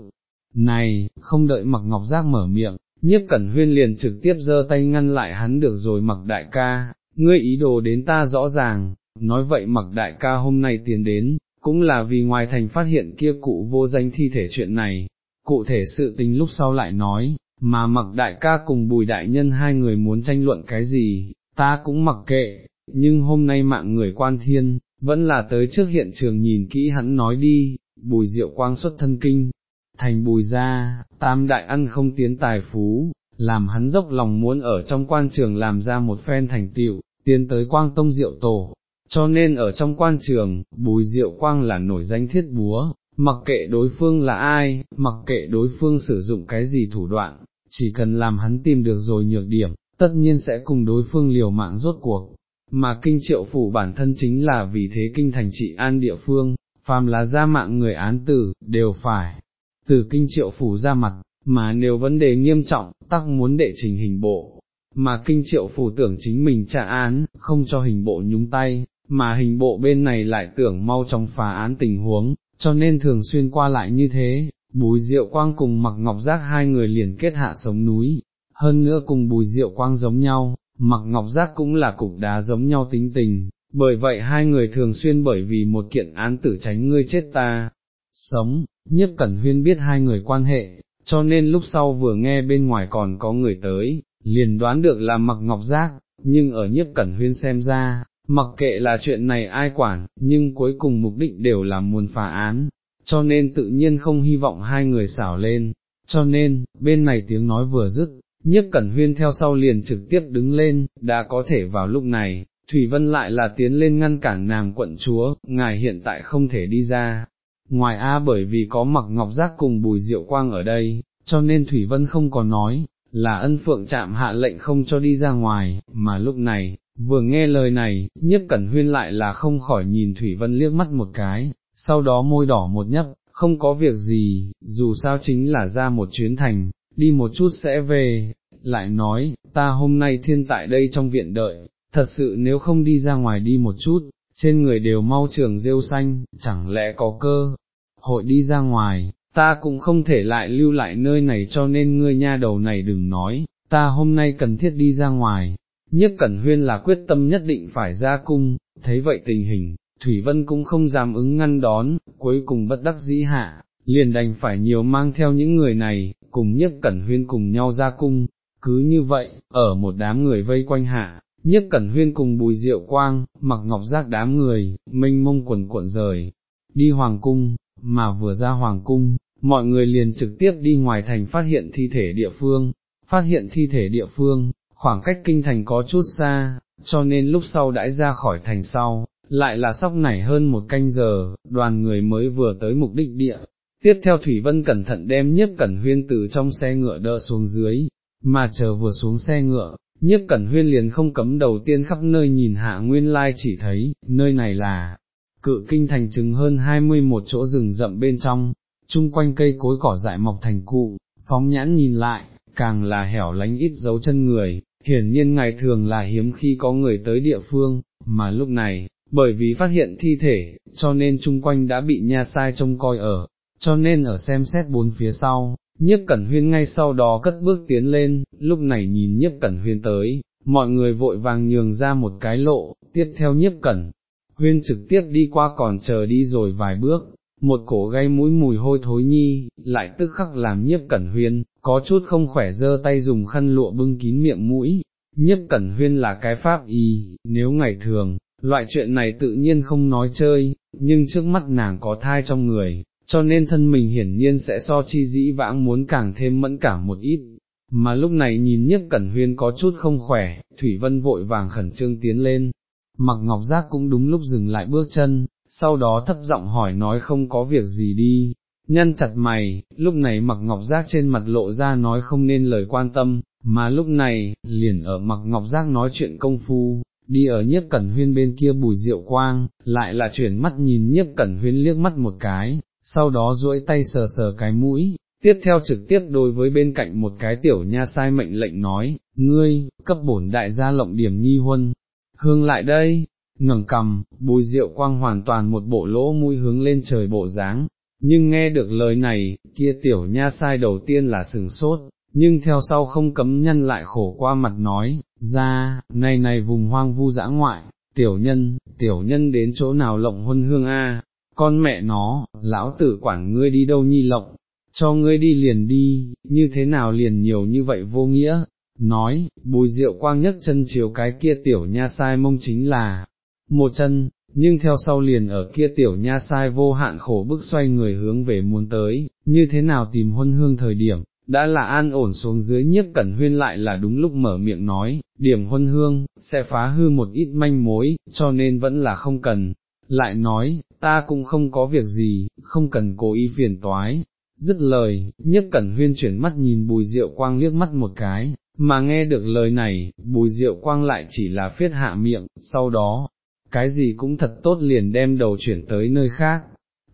này, không đợi mặc ngọc giác mở miệng, nhiếp cẩn huyên liền trực tiếp giơ tay ngăn lại hắn được rồi mặc đại ca, ngươi ý đồ đến ta rõ ràng, nói vậy mặc đại ca hôm nay tiến đến, cũng là vì ngoài thành phát hiện kia cụ vô danh thi thể chuyện này, cụ thể sự tình lúc sau lại nói, mà mặc đại ca cùng bùi đại nhân hai người muốn tranh luận cái gì, ta cũng mặc kệ, nhưng hôm nay mạng người quan thiên, vẫn là tới trước hiện trường nhìn kỹ hắn nói đi, bùi diệu quang xuất thân kinh, thành bùi ra, tam đại ăn không tiến tài phú, làm hắn dốc lòng muốn ở trong quan trường làm ra một phen thành tựu, tiến tới quang tông diệu tổ, cho nên ở trong quan trường, bùi diệu quang là nổi danh thiết búa, mặc kệ đối phương là ai, mặc kệ đối phương sử dụng cái gì thủ đoạn, chỉ cần làm hắn tìm được rồi nhược điểm, tất nhiên sẽ cùng đối phương liều mạng rốt cuộc. Mà kinh triệu phủ bản thân chính là vì thế kinh thành trị an địa phương, phàm là ra mạng người án tử, đều phải, từ kinh triệu phủ ra mặt, mà nếu vấn đề nghiêm trọng, tắc muốn đệ trình hình bộ, mà kinh triệu phủ tưởng chính mình trả án, không cho hình bộ nhúng tay, mà hình bộ bên này lại tưởng mau chóng phá án tình huống, cho nên thường xuyên qua lại như thế, bùi diệu quang cùng mặc ngọc giác hai người liền kết hạ sống núi, hơn nữa cùng bùi diệu quang giống nhau, mặc ngọc giác cũng là cục đá giống nhau tính tình, bởi vậy hai người thường xuyên bởi vì một kiện án tử tránh ngươi chết ta, sống, nhiếp cẩn huyên biết hai người quan hệ, cho nên lúc sau vừa nghe bên ngoài còn có người tới, liền đoán được là mặc ngọc giác, nhưng ở nhiếp cẩn huyên xem ra, mặc kệ là chuyện này ai quản, nhưng cuối cùng mục đích đều là muốn phá án, cho nên tự nhiên không hy vọng hai người xảo lên, cho nên, bên này tiếng nói vừa dứt, nhiếp cẩn huyên theo sau liền trực tiếp đứng lên, đã có thể vào lúc này, Thủy Vân lại là tiến lên ngăn cản nàng quận chúa, ngài hiện tại không thể đi ra. Ngoài A bởi vì có mặc ngọc giác cùng bùi diệu quang ở đây, cho nên Thủy Vân không có nói, là ân phượng chạm hạ lệnh không cho đi ra ngoài, mà lúc này, vừa nghe lời này, nhiếp cẩn huyên lại là không khỏi nhìn Thủy Vân liếc mắt một cái, sau đó môi đỏ một nhấp, không có việc gì, dù sao chính là ra một chuyến thành, đi một chút sẽ về, lại nói, ta hôm nay thiên tại đây trong viện đợi, thật sự nếu không đi ra ngoài đi một chút, trên người đều mau trường rêu xanh, chẳng lẽ có cơ, hội đi ra ngoài, ta cũng không thể lại lưu lại nơi này cho nên ngươi nha đầu này đừng nói, ta hôm nay cần thiết đi ra ngoài, nhiếp cẩn huyên là quyết tâm nhất định phải ra cung, thấy vậy tình hình, Thủy Vân cũng không dám ứng ngăn đón, cuối cùng bất đắc dĩ hạ, liền đành phải nhiều mang theo những người này, cùng nhiếp cẩn huyên cùng nhau ra cung, cứ như vậy, ở một đám người vây quanh hạ, nhiếp cẩn huyên cùng bùi diệu quang, mặc ngọc giác đám người, minh mông quần cuộn rời, đi hoàng cung, mà vừa ra hoàng cung, mọi người liền trực tiếp đi ngoài thành phát hiện thi thể địa phương, phát hiện thi thể địa phương, khoảng cách kinh thành có chút xa, cho nên lúc sau đãi ra khỏi thành sau, lại là sóc nảy hơn một canh giờ, đoàn người mới vừa tới mục đích địa. Tiếp theo Thủy Vân cẩn thận đem nhiếp cẩn huyên từ trong xe ngựa đỡ xuống dưới, mà chờ vừa xuống xe ngựa, nhiếp cẩn huyên liền không cấm đầu tiên khắp nơi nhìn hạ nguyên lai chỉ thấy, nơi này là, cự kinh thành chừng hơn hai mươi một chỗ rừng rậm bên trong, chung quanh cây cối cỏ dại mọc thành cụ, phóng nhãn nhìn lại, càng là hẻo lánh ít dấu chân người, hiển nhiên ngày thường là hiếm khi có người tới địa phương, mà lúc này, bởi vì phát hiện thi thể, cho nên chung quanh đã bị nha sai trông coi ở, cho nên ở xem xét bốn phía sau, nhiếp cẩn huyên ngay sau đó cất bước tiến lên, lúc này nhìn nhiếp cẩn huyên tới, mọi người vội vàng nhường ra một cái lộ, tiếp theo nhiếp cẩn, huyên trực tiếp đi qua còn chờ đi rồi vài bước, một cổ gây mũi mùi hôi thối nhi, lại tức khắc làm nhiếp cẩn huyên, có chút không khỏe dơ tay dùng khăn lụa bưng kín miệng mũi, nhiếp cẩn huyên là cái pháp y, nếu ngày thường, loại chuyện này tự nhiên không nói chơi, nhưng trước mắt nàng có thai trong người, cho nên thân mình hiển nhiên sẽ so chi dĩ vãng muốn càng thêm mẫn cảm một ít. Mà lúc này nhìn nhiếp cẩn huyên có chút không khỏe, Thủy Vân vội vàng khẩn trương tiến lên, mặc ngọc giác cũng đúng lúc dừng lại bước chân, sau đó thấp giọng hỏi nói không có việc gì đi, Nhân chặt mày, lúc này mặc ngọc giác trên mặt lộ ra nói không nên lời quan tâm, mà lúc này, liền ở mặc ngọc giác nói chuyện công phu, đi ở nhiếp cẩn huyên bên kia bùi rượu quang, lại là chuyển mắt nhìn nhiếp cẩn huyên liếc mắt một cái, sau đó duỗi tay sờ sờ cái mũi, tiếp theo trực tiếp đối với bên cạnh một cái tiểu nha sai mệnh lệnh nói, ngươi, cấp bổn đại gia lộng điểm nhi huân, hương lại đây, ngẩng cầm, bùi rượu quang hoàn toàn một bộ lỗ mũi hướng lên trời bộ dáng, nhưng nghe được lời này, kia tiểu nha sai đầu tiên là sừng sốt, nhưng theo sau không cấm nhân lại khổ qua mặt nói, ra, này này vùng hoang vu dã ngoại, tiểu nhân, tiểu nhân đến chỗ nào lộng huân hương a, con mẹ nó, lão tử quản ngươi đi đâu nhi lộng, cho ngươi đi liền đi, như thế nào liền nhiều như vậy vô nghĩa, nói, bùi rượu quang nhất chân chiều cái kia tiểu nha sai mông chính là, một chân, nhưng theo sau liền ở kia tiểu nha sai vô hạn khổ bức xoay người hướng về muốn tới, như thế nào tìm huân hương thời điểm, đã là an ổn xuống dưới nhiếp cẩn huyên lại là đúng lúc mở miệng nói, điểm huân hương, sẽ phá hư một ít manh mối, cho nên vẫn là không cần, lại nói, ta cũng không có việc gì, không cần cố ý phiền toái. Dứt lời, nhiếp cẩn huyên chuyển mắt nhìn bùi rượu quang liếc mắt một cái, mà nghe được lời này, bùi rượu quang lại chỉ là phiết hạ miệng, sau đó, cái gì cũng thật tốt liền đem đầu chuyển tới nơi khác.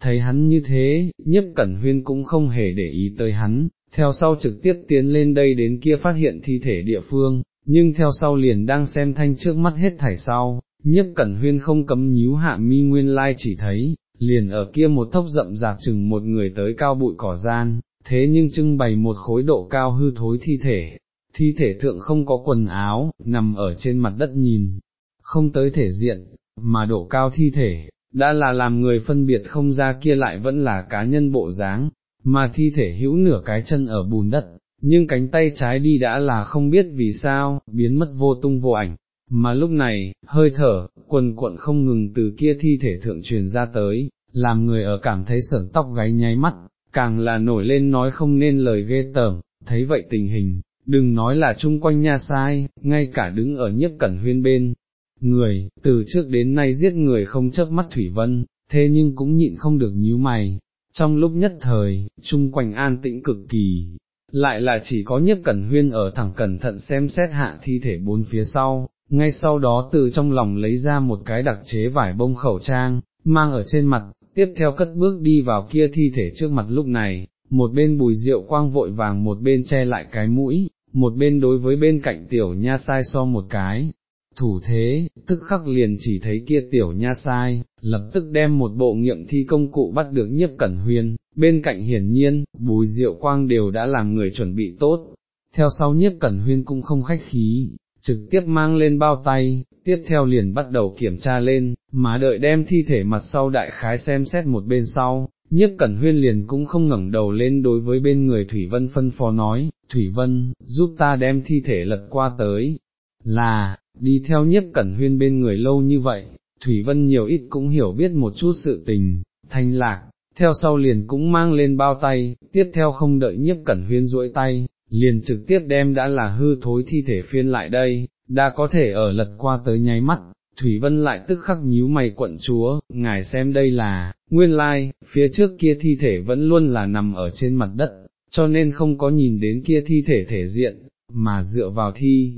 Thấy hắn như thế, nhiếp cẩn huyên cũng không hề để ý tới hắn, theo sau trực tiếp tiến lên đây đến kia phát hiện thi thể địa phương, nhưng theo sau liền đang xem thanh trước mắt hết thảy sau, nhiếp cẩn huyên không cấm nhíu hạ mi nguyên lai chỉ thấy, liền ở kia một thốc rậm rạc chừng một người tới cao bụi cỏ gian, thế nhưng trưng bày một khối độ cao hư thối thi thể, thi thể thượng không có quần áo, nằm ở trên mặt đất nhìn, không tới thể diện, mà độ cao thi thể, đã là làm người phân biệt không ra kia lại vẫn là cá nhân bộ dáng, mà thi thể hữu nửa cái chân ở bùn đất, nhưng cánh tay trái đi đã là không biết vì sao, biến mất vô tung vô ảnh. Mà lúc này, hơi thở, quần cuộn không ngừng từ kia thi thể thượng truyền ra tới, làm người ở cảm thấy sởn tóc gáy nháy mắt, càng là nổi lên nói không nên lời ghê tởm, thấy vậy tình hình, đừng nói là chung quanh nha sai, ngay cả đứng ở nhất cẩn huyên bên, người, từ trước đến nay giết người không chớp mắt Thủy Vân, thế nhưng cũng nhịn không được nhíu mày, trong lúc nhất thời, chung quanh an tĩnh cực kỳ, lại là chỉ có nhất cẩn huyên ở thẳng cẩn thận xem xét hạ thi thể bốn phía sau, ngay sau đó từ trong lòng lấy ra một cái đặc chế vải bông khẩu trang, mang ở trên mặt, tiếp theo cất bước đi vào kia thi thể trước mặt lúc này, một bên bùi rượu quang vội vàng một bên che lại cái mũi, một bên đối với bên cạnh tiểu nha sai so một cái, thủ thế, tức khắc liền chỉ thấy kia tiểu nha sai, lập tức đem một bộ nghiệm thi công cụ bắt được nhiếp cẩn huyên, bên cạnh hiển nhiên, bùi rượu quang đều đã làm người chuẩn bị tốt, theo sau nhiếp cẩn huyên cũng không khách khí, trực tiếp mang lên bao tay, tiếp theo liền bắt đầu kiểm tra lên, mà đợi đem thi thể mặt sau đại khái xem xét một bên sau, nhiếp cẩn huyên liền cũng không ngẩng đầu lên đối với bên người Thủy Vân phân phó nói, Thủy Vân, giúp ta đem thi thể lật qua tới, là, đi theo nhiếp cẩn huyên bên người lâu như vậy, Thủy Vân nhiều ít cũng hiểu biết một chút sự tình, thanh lạc, theo sau liền cũng mang lên bao tay, tiếp theo không đợi nhiếp cẩn huyên duỗi tay, liền trực tiếp đem đã là hư thối thi thể phiên lại đây, đã có thể ở lật qua tới nháy mắt. Thủy Vân lại tức khắc nhíu mày quận chúa, ngài xem đây là, nguyên lai, phía trước kia thi thể vẫn luôn là nằm ở trên mặt đất, cho nên không có nhìn đến kia thi thể thể diện, mà dựa vào thi,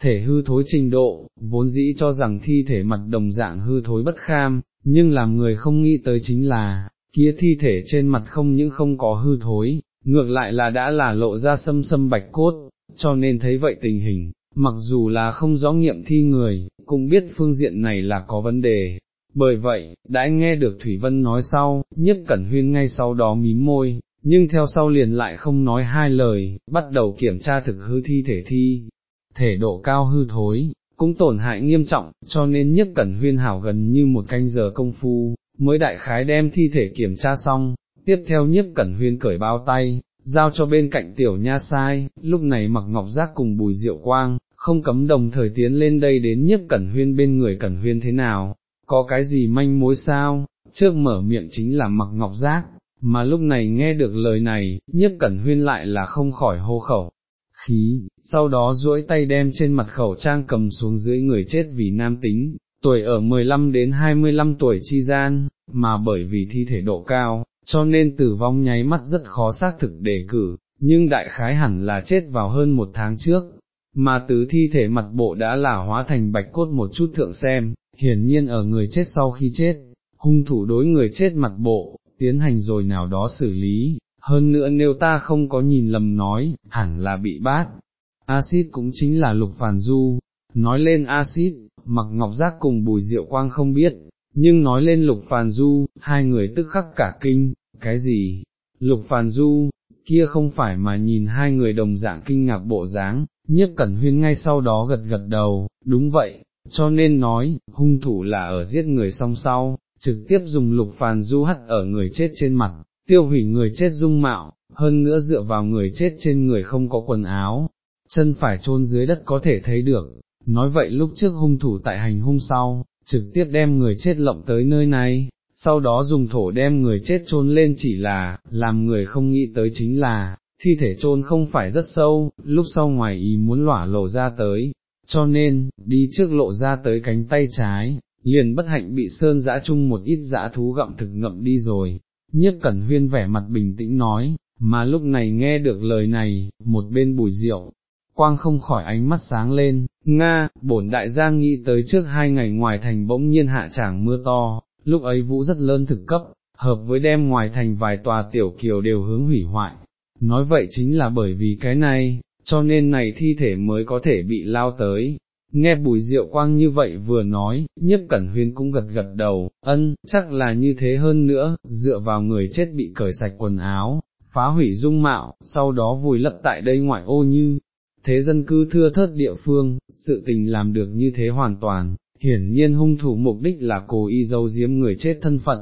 thể hư thối trình độ, vốn dĩ cho rằng thi thể mặt đồng dạng hư thối bất kham, nhưng làm người không nghĩ tới chính là, kia thi thể trên mặt không những không có hư thối, ngược lại là đã là lộ ra sâm sâm bạch cốt, cho nên thấy vậy tình hình, mặc dù là không rõ nghiệm thi người, cũng biết phương diện này là có vấn đề. Bởi vậy, đã nghe được Thủy Vân nói sau, nhất cẩn huyên ngay sau đó mím môi, nhưng theo sau liền lại không nói hai lời, bắt đầu kiểm tra thực hư thi thể thi, thể độ cao hư thối, cũng tổn hại nghiêm trọng, cho nên nhất cẩn huyên hảo gần như một canh giờ công phu, mới đại khái đem thi thể kiểm tra xong, tiếp theo nhất cẩn huyên cởi bao tay, giao cho bên cạnh tiểu nha sai, lúc này mặc ngọc giác cùng bùi diệu quang, không cấm đồng thời tiến lên đây đến nhất cẩn huyên bên người cẩn huyên thế nào, có cái gì manh mối sao, trước mở miệng chính là mặc ngọc giác, mà lúc này nghe được lời này, nhất cẩn huyên lại là không khỏi hô khẩu, khí, sau đó duỗi tay đem trên mặt khẩu trang cầm xuống dưới người chết vì nam tính, tuổi ở 15 đến 25 tuổi chi gian, mà bởi vì thi thể độ cao, cho nên tử vong nháy mắt rất khó xác thực đề cử, nhưng đại khái hẳn là chết vào hơn một tháng trước, mà tứ thi thể mặt bộ đã là hóa thành bạch cốt một chút thượng xem, hiển nhiên ở người chết sau khi chết, hung thủ đối người chết mặt bộ, tiến hành rồi nào đó xử lý, hơn nữa nếu ta không có nhìn lầm nói, hẳn là bị bát. Acid cũng chính là lục phản du, nói lên acid, mặc ngọc giác cùng bùi diệu quang không biết, nhưng nói lên lục phàn du, hai người tức khắc cả kinh, cái gì? Lục phàn du, kia không phải mà nhìn hai người đồng dạng kinh ngạc bộ dáng, nhiếp cẩn huyên ngay sau đó gật gật đầu, đúng vậy, cho nên nói, hung thủ là ở giết người song sau, trực tiếp dùng lục phàn du hắt ở người chết trên mặt, tiêu hủy người chết dung mạo, hơn nữa dựa vào người chết trên người không có quần áo, chân phải chôn dưới đất có thể thấy được, nói vậy lúc trước hung thủ tại hành hung sau, trực tiếp đem người chết lộng tới nơi này, sau đó dùng thổ đem người chết chôn lên chỉ là, làm người không nghĩ tới chính là, thi thể chôn không phải rất sâu, lúc sau ngoài ý muốn lỏa lộ ra tới, cho nên, đi trước lộ ra tới cánh tay trái, liền bất hạnh bị sơn dã chung một ít dã thú gặm thực ngậm đi rồi, nhiếp cẩn huyên vẻ mặt bình tĩnh nói, mà lúc này nghe được lời này, một bên bùi rượu, quang không khỏi ánh mắt sáng lên, Nga, bổn đại gia nghĩ tới trước hai ngày ngoài thành bỗng nhiên hạ trảng mưa to, lúc ấy vũ rất lớn thực cấp, hợp với đem ngoài thành vài tòa tiểu kiều đều hướng hủy hoại. Nói vậy chính là bởi vì cái này, cho nên này thi thể mới có thể bị lao tới. Nghe bùi diệu quang như vậy vừa nói, nhiếp cẩn huyên cũng gật gật đầu, ân, chắc là như thế hơn nữa, dựa vào người chết bị cởi sạch quần áo, phá hủy dung mạo, sau đó vùi lấp tại đây ngoại ô như, thế dân cư thưa thớt địa phương, sự tình làm được như thế hoàn toàn, hiển nhiên hung thủ mục đích là cố ý giấu giếm người chết thân phận,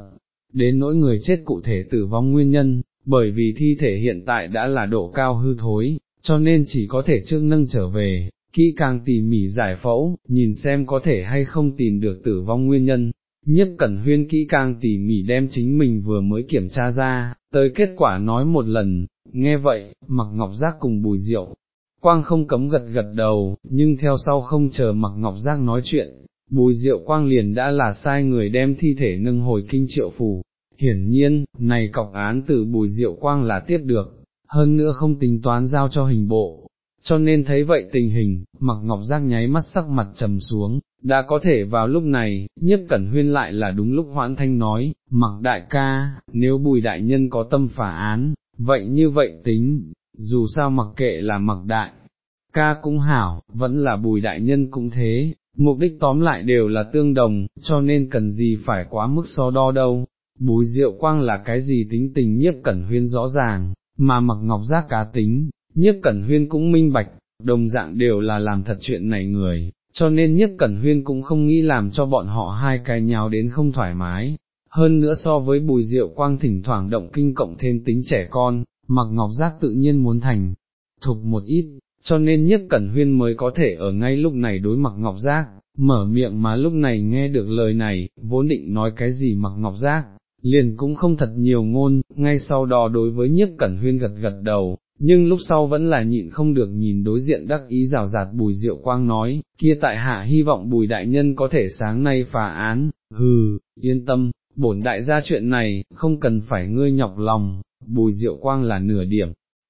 đến nỗi người chết cụ thể tử vong nguyên nhân, bởi vì thi thể hiện tại đã là độ cao hư thối, cho nên chỉ có thể trước nâng trở về, kỹ càng tỉ mỉ giải phẫu, nhìn xem có thể hay không tìm được tử vong nguyên nhân. nhất cẩn huyên kỹ càng tỉ mỉ đem chính mình vừa mới kiểm tra ra, tới kết quả nói một lần, nghe vậy, mặc ngọc giác cùng bùi rượu, quang không cấm gật gật đầu, nhưng theo sau không chờ mặc ngọc giác nói chuyện, bùi diệu quang liền đã là sai người đem thi thể nâng hồi kinh triệu phủ. Hiển nhiên, này cọc án từ bùi diệu quang là tiếp được, hơn nữa không tính toán giao cho hình bộ, cho nên thấy vậy tình hình, mặc ngọc giác nháy mắt sắc mặt trầm xuống, đã có thể vào lúc này, nhất cẩn huyên lại là đúng lúc hoãn thanh nói, mặc đại ca, nếu bùi đại nhân có tâm phả án, vậy như vậy tính, dù sao mặc kệ là mặc đại, ca cũng hảo, vẫn là bùi đại nhân cũng thế, mục đích tóm lại đều là tương đồng, cho nên cần gì phải quá mức so đo đâu. Bùi diệu quang là cái gì tính tình nhiếp cẩn huyên rõ ràng, mà mặc ngọc giác cá tính, nhiếp cẩn huyên cũng minh bạch, đồng dạng đều là làm thật chuyện này người, cho nên nhiếp cẩn huyên cũng không nghĩ làm cho bọn họ hai cái nhào đến không thoải mái. Hơn nữa so với bùi diệu quang thỉnh thoảng động kinh cộng thêm tính trẻ con, mặc ngọc giác tự nhiên muốn thành, thục một ít, cho nên nhất cẩn huyên mới có thể ở ngay lúc này đối mặc ngọc giác, mở miệng mà lúc này nghe được lời này, vốn định nói cái gì mặc ngọc giác, liền cũng không thật nhiều ngôn, ngay sau đó đối với nhiếp cẩn huyên gật gật đầu, nhưng lúc sau vẫn là nhịn không được nhìn đối diện đắc ý rào rạt bùi diệu quang nói, kia tại hạ hy vọng bùi đại nhân có thể sáng nay phá án, hừ, yên tâm, bổn đại gia chuyện này, không cần phải ngươi nhọc lòng, bùi diệu quang là nửa điểm,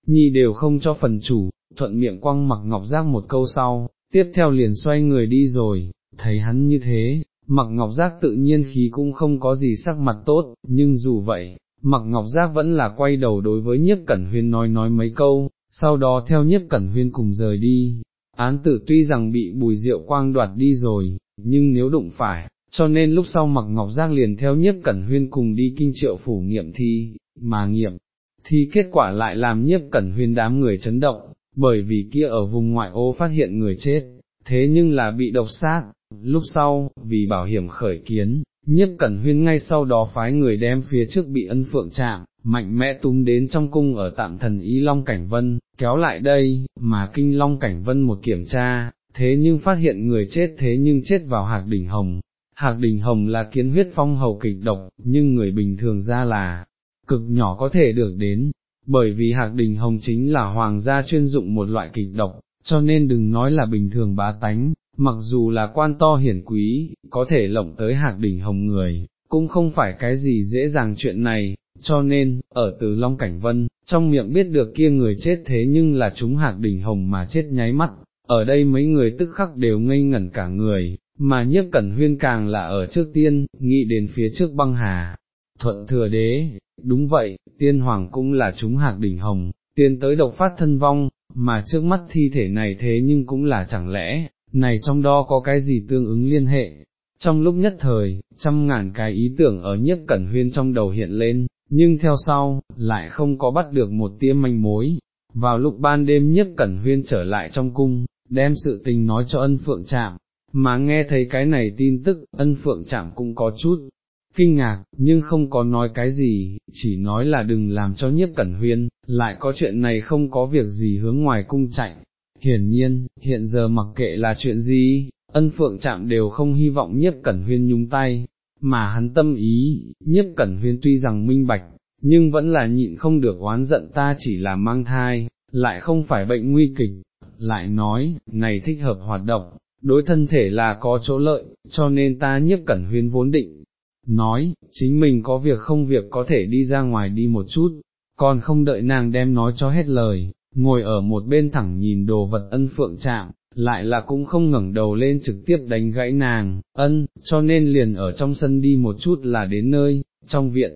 nhi đều không cho phần chủ, thuận miệng quăng mặc ngọc giác một câu sau, tiếp theo liền xoay người đi rồi, thấy hắn như thế, mặc ngọc giác tự nhiên khí cũng không có gì sắc mặt tốt, nhưng dù vậy, mặc ngọc giác vẫn là quay đầu đối với nhiếp cẩn huyên nói nói mấy câu, sau đó theo nhiếp cẩn huyên cùng rời đi. Án tử tuy rằng bị bùi rượu quang đoạt đi rồi, nhưng nếu đụng phải, cho nên lúc sau mặc ngọc giác liền theo nhiếp cẩn huyên cùng đi kinh triệu phủ nghiệm thi, mà nghiệm, thì kết quả lại làm nhiếp cẩn huyên đám người chấn động, bởi vì kia ở vùng ngoại ô phát hiện người chết, thế nhưng là bị độc sát, lúc sau, vì bảo hiểm khởi kiến, nhiếp cẩn huyên ngay sau đó phái người đem phía trước bị ân phượng chạm, mạnh mẽ túm đến trong cung ở tạm thần ý Long Cảnh Vân, kéo lại đây, mà kinh Long Cảnh Vân một kiểm tra, thế nhưng phát hiện người chết thế nhưng chết vào hạc đỉnh hồng. Hạc đình hồng là kiến huyết phong hầu kịch độc, nhưng người bình thường ra là, cực nhỏ có thể được đến, bởi vì hạc đình hồng chính là hoàng gia chuyên dụng một loại kịch độc, cho nên đừng nói là bình thường bá tánh, mặc dù là quan to hiển quý, có thể lộng tới hạc đình hồng người, cũng không phải cái gì dễ dàng chuyện này, cho nên, ở từ Long Cảnh Vân, trong miệng biết được kia người chết thế nhưng là chúng hạc đình hồng mà chết nháy mắt, ở đây mấy người tức khắc đều ngây ngẩn cả người, mà nhiếp cẩn huyên càng là ở trước tiên, nghĩ đến phía trước băng hà. Thuận thừa đế, đúng vậy, tiên hoàng cũng là chúng hạc đỉnh hồng, tiên tới độc phát thân vong, mà trước mắt thi thể này thế nhưng cũng là chẳng lẽ, này trong đó có cái gì tương ứng liên hệ. Trong lúc nhất thời, trăm ngàn cái ý tưởng ở nhiếp cẩn huyên trong đầu hiện lên, nhưng theo sau, lại không có bắt được một tia manh mối. Vào lúc ban đêm nhiếp cẩn huyên trở lại trong cung, đem sự tình nói cho ân phượng chạm, mà nghe thấy cái này tin tức, ân phượng chạm cũng có chút kinh ngạc, nhưng không có nói cái gì, chỉ nói là đừng làm cho nhiếp cẩn huyên, lại có chuyện này không có việc gì hướng ngoài cung chạy. Hiển nhiên, hiện giờ mặc kệ là chuyện gì, ân phượng chạm đều không hy vọng nhiếp cẩn huyên nhúng tay, mà hắn tâm ý, nhiếp cẩn huyên tuy rằng minh bạch, nhưng vẫn là nhịn không được oán giận ta chỉ là mang thai, lại không phải bệnh nguy kịch, lại nói, này thích hợp hoạt động, đối thân thể là có chỗ lợi, cho nên ta nhiếp cẩn huyên vốn định, nói, chính mình có việc không việc có thể đi ra ngoài đi một chút, còn không đợi nàng đem nói cho hết lời, ngồi ở một bên thẳng nhìn đồ vật ân phượng chạm, lại là cũng không ngẩng đầu lên trực tiếp đánh gãy nàng, ân, cho nên liền ở trong sân đi một chút là đến nơi, trong viện,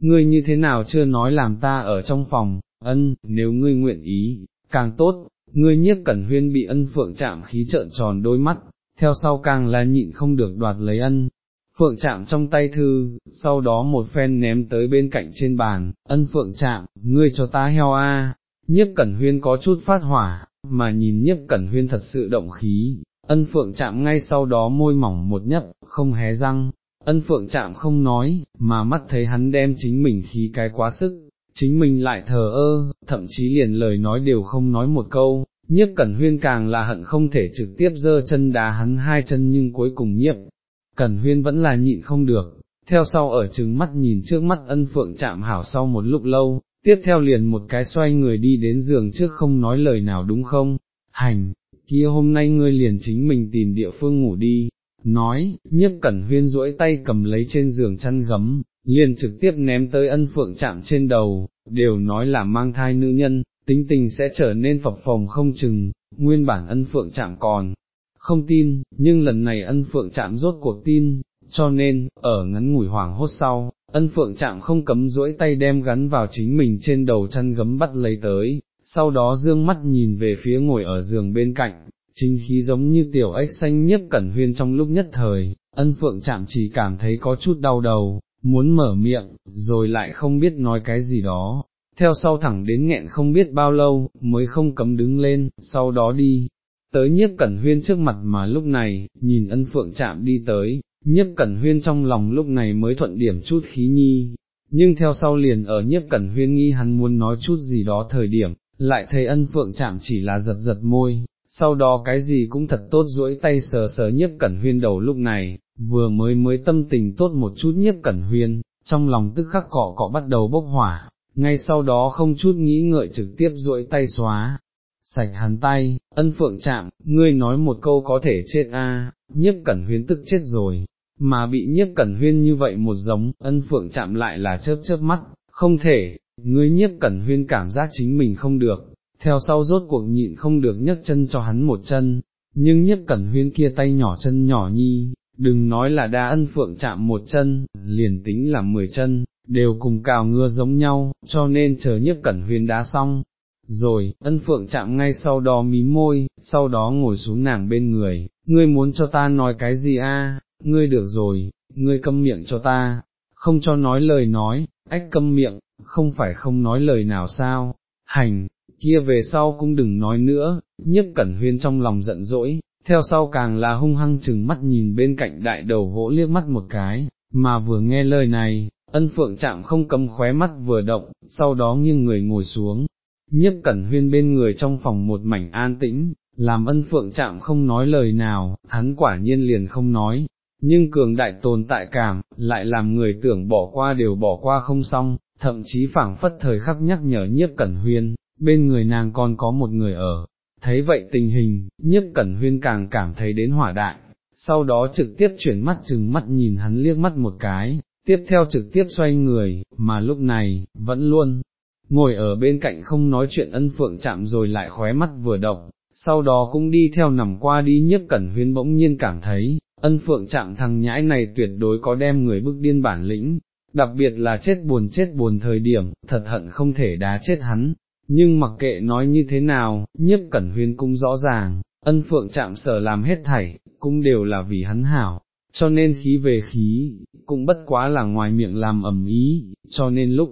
ngươi như thế nào chưa nói làm ta ở trong phòng, ân, nếu ngươi nguyện ý, càng tốt, ngươi nhiếp cẩn huyên bị ân phượng chạm khí trợn tròn đôi mắt, theo sau càng là nhịn không được đoạt lấy ân. Phượng chạm trong tay thư, sau đó một phen ném tới bên cạnh trên bàn, ân phượng chạm, ngươi cho ta heo a. nhiếp cẩn huyên có chút phát hỏa, mà nhìn nhiếp cẩn huyên thật sự động khí, ân phượng chạm ngay sau đó môi mỏng một nhấp, không hé răng, ân phượng chạm không nói, mà mắt thấy hắn đem chính mình khí cái quá sức, chính mình lại thờ ơ, thậm chí liền lời nói đều không nói một câu, nhiếp cẩn huyên càng là hận không thể trực tiếp giơ chân đá hắn hai chân nhưng cuối cùng nhiếp, cẩn huyên vẫn là nhịn không được, theo sau ở trừng mắt nhìn trước mắt ân phượng chạm hảo sau một lúc lâu, tiếp theo liền một cái xoay người đi đến giường trước không nói lời nào đúng không, hành, kia hôm nay ngươi liền chính mình tìm địa phương ngủ đi, nói, nhiếp cẩn huyên duỗi tay cầm lấy trên giường chăn gấm, liền trực tiếp ném tới ân phượng chạm trên đầu, đều nói là mang thai nữ nhân, tính tình sẽ trở nên phập phồng không chừng, nguyên bản ân phượng chạm còn, không tin, nhưng lần này ân phượng chạm rốt cuộc tin, cho nên, ở ngắn ngủi hoảng hốt sau, ân phượng chạm không cấm duỗi tay đem gắn vào chính mình trên đầu chăn gấm bắt lấy tới, sau đó dương mắt nhìn về phía ngồi ở giường bên cạnh, chính khí giống như tiểu ếch xanh nhiếp cẩn huyên trong lúc nhất thời, ân phượng chạm chỉ cảm thấy có chút đau đầu, muốn mở miệng, rồi lại không biết nói cái gì đó, theo sau thẳng đến nghẹn không biết bao lâu, mới không cấm đứng lên, sau đó đi, tới nhiếp cẩn huyên trước mặt mà lúc này, nhìn ân phượng chạm đi tới, nhiếp cẩn huyên trong lòng lúc này mới thuận điểm chút khí nhi, nhưng theo sau liền ở nhiếp cẩn huyên nghi hắn muốn nói chút gì đó thời điểm, lại thấy ân phượng chạm chỉ là giật giật môi, sau đó cái gì cũng thật tốt duỗi tay sờ sờ nhiếp cẩn huyên đầu lúc này, vừa mới mới tâm tình tốt một chút nhiếp cẩn huyên, trong lòng tức khắc cọ cọ bắt đầu bốc hỏa, ngay sau đó không chút nghĩ ngợi trực tiếp duỗi tay xóa. Sạch hắn tay, ân phượng chạm, ngươi nói một câu có thể chết a, nhiếp cẩn huyên tức chết rồi, mà bị nhiếp cẩn huyên như vậy một giống, ân phượng chạm lại là chớp chớp mắt, không thể, ngươi nhiếp cẩn huyên cảm giác chính mình không được, theo sau rốt cuộc nhịn không được nhấc chân cho hắn một chân, nhưng nhiếp cẩn huyên kia tay nhỏ chân nhỏ nhi, đừng nói là đa ân phượng chạm một chân, liền tính là mười chân, đều cùng cào ngưa giống nhau, cho nên chờ nhiếp cẩn huyên đá xong. Rồi, ân phượng chạm ngay sau đó mí môi, sau đó ngồi xuống nàng bên người, ngươi muốn cho ta nói cái gì a? ngươi được rồi, ngươi câm miệng cho ta, không cho nói lời nói, ách câm miệng, không phải không nói lời nào sao, hành, kia về sau cũng đừng nói nữa, nhiếp cẩn huyên trong lòng giận dỗi, theo sau càng là hung hăng chừng mắt nhìn bên cạnh đại đầu gỗ liếc mắt một cái, mà vừa nghe lời này, ân phượng chạm không cầm khóe mắt vừa động, sau đó nghiêng người ngồi xuống, nhiếp cẩn huyên bên người trong phòng một mảnh an tĩnh, làm ân phượng chạm không nói lời nào, hắn quả nhiên liền không nói, nhưng cường đại tồn tại cảm, lại làm người tưởng bỏ qua đều bỏ qua không xong, thậm chí phảng phất thời khắc nhắc nhở nhiếp cẩn huyên, bên người nàng còn có một người ở, thấy vậy tình hình, nhiếp cẩn huyên càng cảm thấy đến hỏa đại, sau đó trực tiếp chuyển mắt chừng mắt nhìn hắn liếc mắt một cái, tiếp theo trực tiếp xoay người, mà lúc này, vẫn luôn, ngồi ở bên cạnh không nói chuyện ân phượng chạm rồi lại khóe mắt vừa động, sau đó cũng đi theo nằm qua đi nhiếp cẩn huyên bỗng nhiên cảm thấy, ân phượng chạm thằng nhãi này tuyệt đối có đem người bức điên bản lĩnh, đặc biệt là chết buồn chết buồn thời điểm, thật hận không thể đá chết hắn, nhưng mặc kệ nói như thế nào, nhiếp cẩn huyên cũng rõ ràng, ân phượng chạm sở làm hết thảy, cũng đều là vì hắn hảo, cho nên khí về khí, cũng bất quá là ngoài miệng làm ẩm ý, cho nên lúc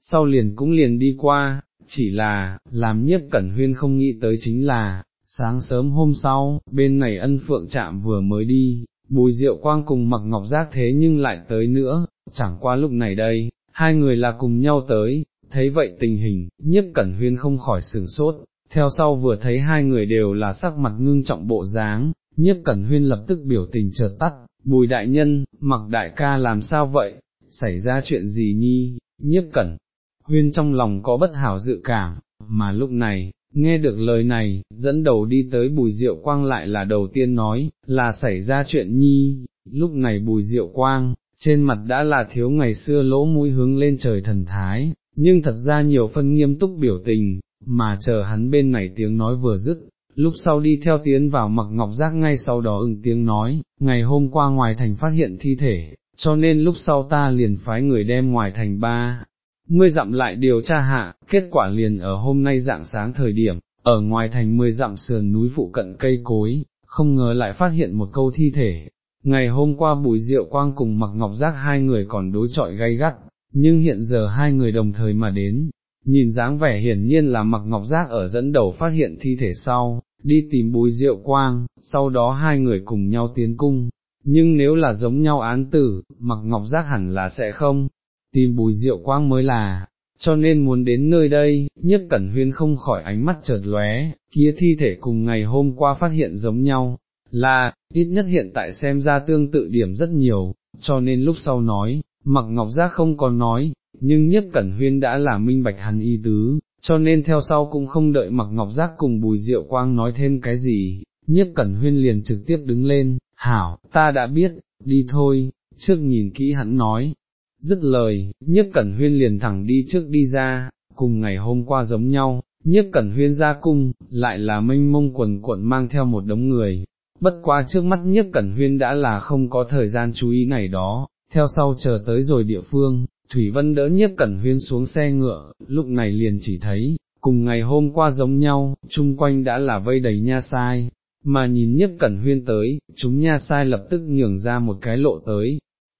sau liền cũng liền đi qua, chỉ là, làm nhiếp cẩn huyên không nghĩ tới chính là, sáng sớm hôm sau, bên này ân phượng chạm vừa mới đi, bùi diệu quang cùng mặc ngọc giác thế nhưng lại tới nữa, chẳng qua lúc này đây, hai người là cùng nhau tới, thấy vậy tình hình, nhiếp cẩn huyên không khỏi sửng sốt, theo sau vừa thấy hai người đều là sắc mặt ngưng trọng bộ dáng, nhiếp cẩn huyên lập tức biểu tình chợt tắt, bùi đại nhân, mặc đại ca làm sao vậy, xảy ra chuyện gì nhi, nhiếp cẩn, huyên trong lòng có bất hảo dự cảm, mà lúc này, nghe được lời này, dẫn đầu đi tới bùi diệu quang lại là đầu tiên nói, là xảy ra chuyện nhi, lúc này bùi diệu quang, trên mặt đã là thiếu ngày xưa lỗ mũi hướng lên trời thần thái, nhưng thật ra nhiều phân nghiêm túc biểu tình, mà chờ hắn bên này tiếng nói vừa dứt, lúc sau đi theo tiến vào mặc ngọc giác ngay sau đó ưng tiếng nói, ngày hôm qua ngoài thành phát hiện thi thể, cho nên lúc sau ta liền phái người đem ngoài thành ba, mười dặm lại điều tra hạ, kết quả liền ở hôm nay dạng sáng thời điểm, ở ngoài thành mười dặm sườn núi phụ cận cây cối, không ngờ lại phát hiện một câu thi thể. Ngày hôm qua bùi diệu quang cùng mặc ngọc giác hai người còn đối trọi gay gắt, nhưng hiện giờ hai người đồng thời mà đến, nhìn dáng vẻ hiển nhiên là mặc ngọc giác ở dẫn đầu phát hiện thi thể sau, đi tìm bùi diệu quang, sau đó hai người cùng nhau tiến cung, nhưng nếu là giống nhau án tử, mặc ngọc giác hẳn là sẽ không, tìm bùi diệu quang mới là, cho nên muốn đến nơi đây, nhất cẩn huyên không khỏi ánh mắt chợt lóe, kia thi thể cùng ngày hôm qua phát hiện giống nhau, là, ít nhất hiện tại xem ra tương tự điểm rất nhiều, cho nên lúc sau nói, mặc ngọc giác không còn nói, nhưng nhất cẩn huyên đã là minh bạch hắn y tứ, cho nên theo sau cũng không đợi mặc ngọc giác cùng bùi diệu quang nói thêm cái gì, nhất cẩn huyên liền trực tiếp đứng lên, hảo, ta đã biết, đi thôi, trước nhìn kỹ hắn nói, dứt lời, Nhất cẩn huyên liền thẳng đi trước đi ra, cùng ngày hôm qua giống nhau, nhiếp cẩn huyên ra cung, lại là mênh mông quần cuộn mang theo một đống người, bất quá trước mắt nhiếp cẩn huyên đã là không có thời gian chú ý này đó, theo sau chờ tới rồi địa phương, Thủy Vân đỡ nhiếp cẩn huyên xuống xe ngựa, lúc này liền chỉ thấy, cùng ngày hôm qua giống nhau, chung quanh đã là vây đầy nha sai, mà nhìn nhiếp cẩn huyên tới, chúng nha sai lập tức nhường ra một cái lộ tới,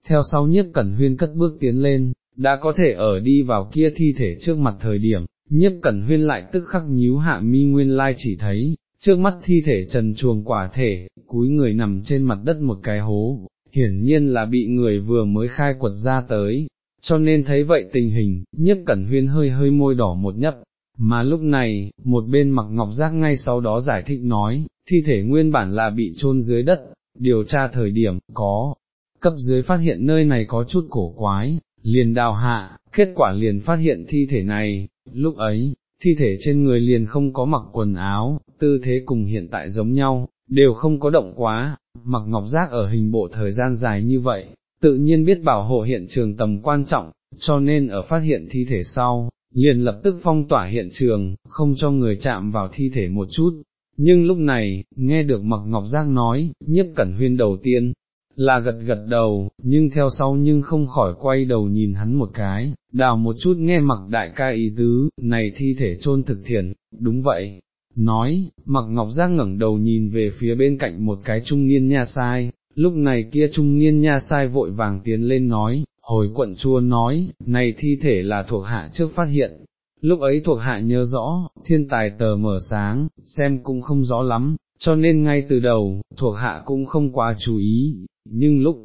theo sau nhiếp cẩn huyên cất bước tiến lên, đã có thể ở đi vào kia thi thể trước mặt thời điểm, nhiếp cẩn huyên lại tức khắc nhíu hạ mi nguyên lai chỉ thấy, trước mắt thi thể trần chuồng quả thể, cúi người nằm trên mặt đất một cái hố, hiển nhiên là bị người vừa mới khai quật ra tới, cho nên thấy vậy tình hình, nhất cẩn huyên hơi hơi môi đỏ một nhấp, mà lúc này, một bên mặc ngọc giác ngay sau đó giải thích nói, thi thể nguyên bản là bị chôn dưới đất, điều tra thời điểm, có, cấp dưới phát hiện nơi này có chút cổ quái, liền đào hạ, kết quả liền phát hiện thi thể này, lúc ấy, thi thể trên người liền không có mặc quần áo, tư thế cùng hiện tại giống nhau, đều không có động quá, mặc ngọc giác ở hình bộ thời gian dài như vậy, tự nhiên biết bảo hộ hiện trường tầm quan trọng, cho nên ở phát hiện thi thể sau, liền lập tức phong tỏa hiện trường, không cho người chạm vào thi thể một chút. Nhưng lúc này, nghe được Mặc Ngọc Giác nói, nhiếp cẩn huyên đầu tiên, là gật gật đầu, nhưng theo sau nhưng không khỏi quay đầu nhìn hắn một cái, đào một chút nghe mặc đại ca ý tứ, này thi thể chôn thực thiền, đúng vậy. Nói, mặc ngọc giác ngẩng đầu nhìn về phía bên cạnh một cái trung niên nha sai, lúc này kia trung niên nha sai vội vàng tiến lên nói, hồi quận chua nói, này thi thể là thuộc hạ trước phát hiện, lúc ấy thuộc hạ nhớ rõ, thiên tài tờ mở sáng, xem cũng không rõ lắm, cho nên ngay từ đầu, thuộc hạ cũng không quá chú ý, nhưng lúc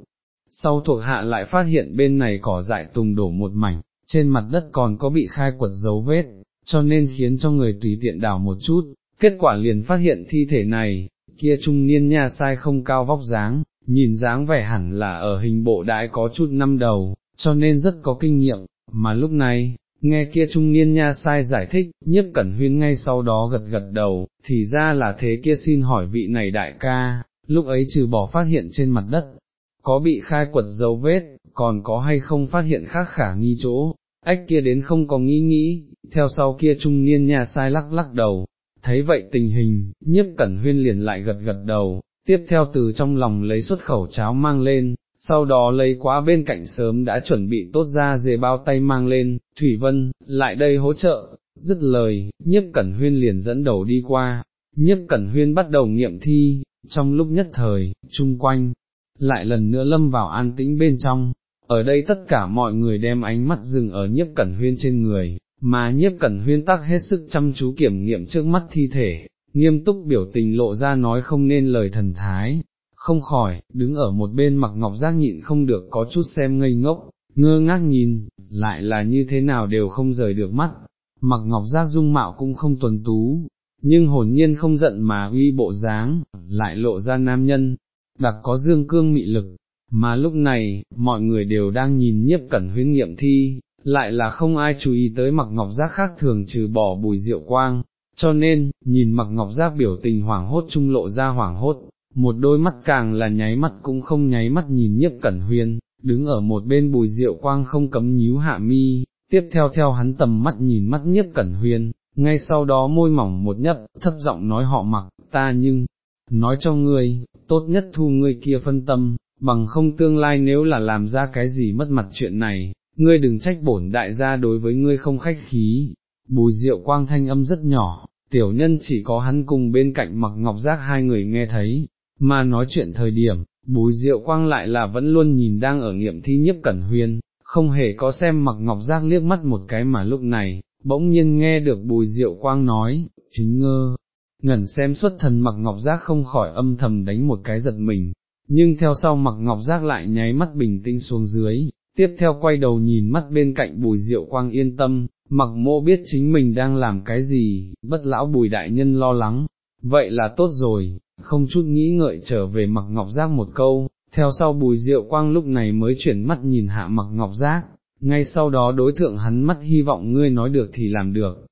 sau thuộc hạ lại phát hiện bên này cỏ dại tùng đổ một mảnh, trên mặt đất còn có bị khai quật dấu vết, cho nên khiến cho người tùy tiện đào một chút, kết quả liền phát hiện thi thể này, kia trung niên nha sai không cao vóc dáng, nhìn dáng vẻ hẳn là ở hình bộ đại có chút năm đầu, cho nên rất có kinh nghiệm, mà lúc này, nghe kia trung niên nha sai giải thích, nhiếp cẩn huyên ngay sau đó gật gật đầu, thì ra là thế kia xin hỏi vị này đại ca, lúc ấy trừ bỏ phát hiện trên mặt đất, có bị khai quật dấu vết, còn có hay không phát hiện khác khả nghi chỗ, ách kia đến không có nghĩ nghĩ, theo sau kia trung niên nhà sai lắc lắc đầu, thấy vậy tình hình, nhiếp cẩn huyên liền lại gật gật đầu, tiếp theo từ trong lòng lấy xuất khẩu cháo mang lên, sau đó lấy quá bên cạnh sớm đã chuẩn bị tốt ra dề bao tay mang lên, Thủy Vân, lại đây hỗ trợ, dứt lời, nhiếp cẩn huyên liền dẫn đầu đi qua, nhiếp cẩn huyên bắt đầu nghiệm thi, trong lúc nhất thời, chung quanh, lại lần nữa lâm vào an tĩnh bên trong, ở đây tất cả mọi người đem ánh mắt dừng ở nhiếp cẩn huyên trên người, mà nhiếp cẩn huyên tắc hết sức chăm chú kiểm nghiệm trước mắt thi thể, nghiêm túc biểu tình lộ ra nói không nên lời thần thái, không khỏi, đứng ở một bên mặc ngọc giác nhịn không được có chút xem ngây ngốc, ngơ ngác nhìn, lại là như thế nào đều không rời được mắt, mặc ngọc giác dung mạo cũng không tuần tú, nhưng hồn nhiên không giận mà uy bộ dáng, lại lộ ra nam nhân, đặc có dương cương mị lực, mà lúc này, mọi người đều đang nhìn nhiếp cẩn huyên nghiệm thi, lại là không ai chú ý tới mặc ngọc giác khác thường trừ bỏ bùi rượu quang, cho nên, nhìn mặc ngọc giác biểu tình hoảng hốt trung lộ ra hoảng hốt, một đôi mắt càng là nháy mắt cũng không nháy mắt nhìn nhiếp cẩn huyên, đứng ở một bên bùi rượu quang không cấm nhíu hạ mi, tiếp theo theo hắn tầm mắt nhìn mắt nhiếp cẩn huyên, ngay sau đó môi mỏng một nhấp, thấp giọng nói họ mặc, ta nhưng, nói cho ngươi, tốt nhất thu ngươi kia phân tâm, bằng không tương lai nếu là làm ra cái gì mất mặt chuyện này, ngươi đừng trách bổn đại gia đối với ngươi không khách khí, bùi rượu quang thanh âm rất nhỏ, tiểu nhân chỉ có hắn cùng bên cạnh mặc ngọc giác hai người nghe thấy, mà nói chuyện thời điểm, bùi rượu quang lại là vẫn luôn nhìn đang ở nghiệm thi nhiếp cẩn huyên, không hề có xem mặc ngọc giác liếc mắt một cái mà lúc này, bỗng nhiên nghe được bùi rượu quang nói, chính ngơ, ngẩn xem xuất thần mặc ngọc giác không khỏi âm thầm đánh một cái giật mình, nhưng theo sau mặc ngọc giác lại nháy mắt bình tĩnh xuống dưới, tiếp theo quay đầu nhìn mắt bên cạnh bùi rượu quang yên tâm, mặc mô biết chính mình đang làm cái gì, bất lão bùi đại nhân lo lắng, vậy là tốt rồi, không chút nghĩ ngợi trở về mặc ngọc giác một câu, theo sau bùi rượu quang lúc này mới chuyển mắt nhìn hạ mặc ngọc giác, ngay sau đó đối thượng hắn mắt hy vọng ngươi nói được thì làm được,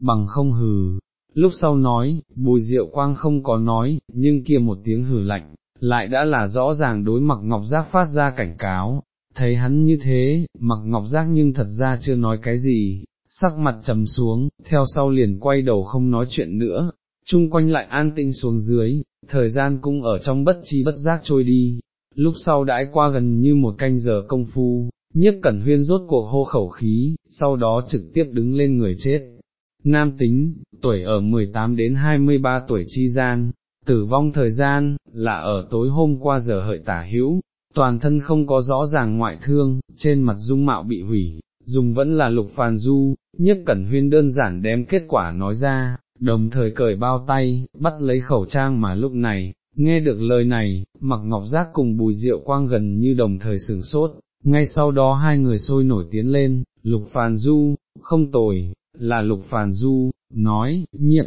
bằng không hừ. Lúc sau nói, bùi rượu quang không có nói, nhưng kia một tiếng hừ lạnh, lại đã là rõ ràng đối mặc ngọc giác phát ra cảnh cáo, thấy hắn như thế, mặc ngọc giác nhưng thật ra chưa nói cái gì, sắc mặt trầm xuống, theo sau liền quay đầu không nói chuyện nữa, chung quanh lại an tinh xuống dưới, thời gian cũng ở trong bất chi bất giác trôi đi, lúc sau đãi qua gần như một canh giờ công phu, nhiếp cẩn huyên rốt cuộc hô khẩu khí, sau đó trực tiếp đứng lên người chết. Nam tính, tuổi ở 18 đến 23 tuổi chi gian, tử vong thời gian, là ở tối hôm qua giờ hợi tả hữu, toàn thân không có rõ ràng ngoại thương, trên mặt dung mạo bị hủy, dùng vẫn là lục phàn du, nhiếp cẩn huyên đơn giản đem kết quả nói ra, đồng thời cởi bao tay, bắt lấy khẩu trang mà lúc này, nghe được lời này, mặc ngọc giác cùng bùi rượu quang gần như đồng thời sửng sốt, ngay sau đó hai người sôi nổi tiến lên, lục phàn du, không tồi, là lục phàn du, nói, nhiệm,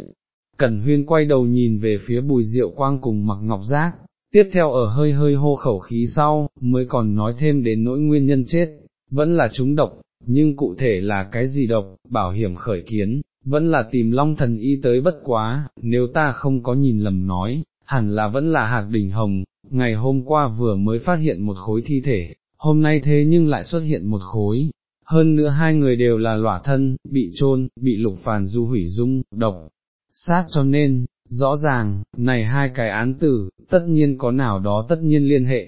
cẩn huyên quay đầu nhìn về phía bùi rượu quang cùng mặc ngọc giác, tiếp theo ở hơi hơi hô khẩu khí sau, mới còn nói thêm đến nỗi nguyên nhân chết, vẫn là chúng độc, nhưng cụ thể là cái gì độc, bảo hiểm khởi kiến, vẫn là tìm long thần y tới bất quá, nếu ta không có nhìn lầm nói, hẳn là vẫn là hạc đỉnh hồng, ngày hôm qua vừa mới phát hiện một khối thi thể, hôm nay thế nhưng lại xuất hiện một khối, hơn nữa hai người đều là lỏa thân, bị trôn, bị lục phàn du hủy dung, độc, sát cho nên, rõ ràng, này hai cái án tử, tất nhiên có nào đó tất nhiên liên hệ,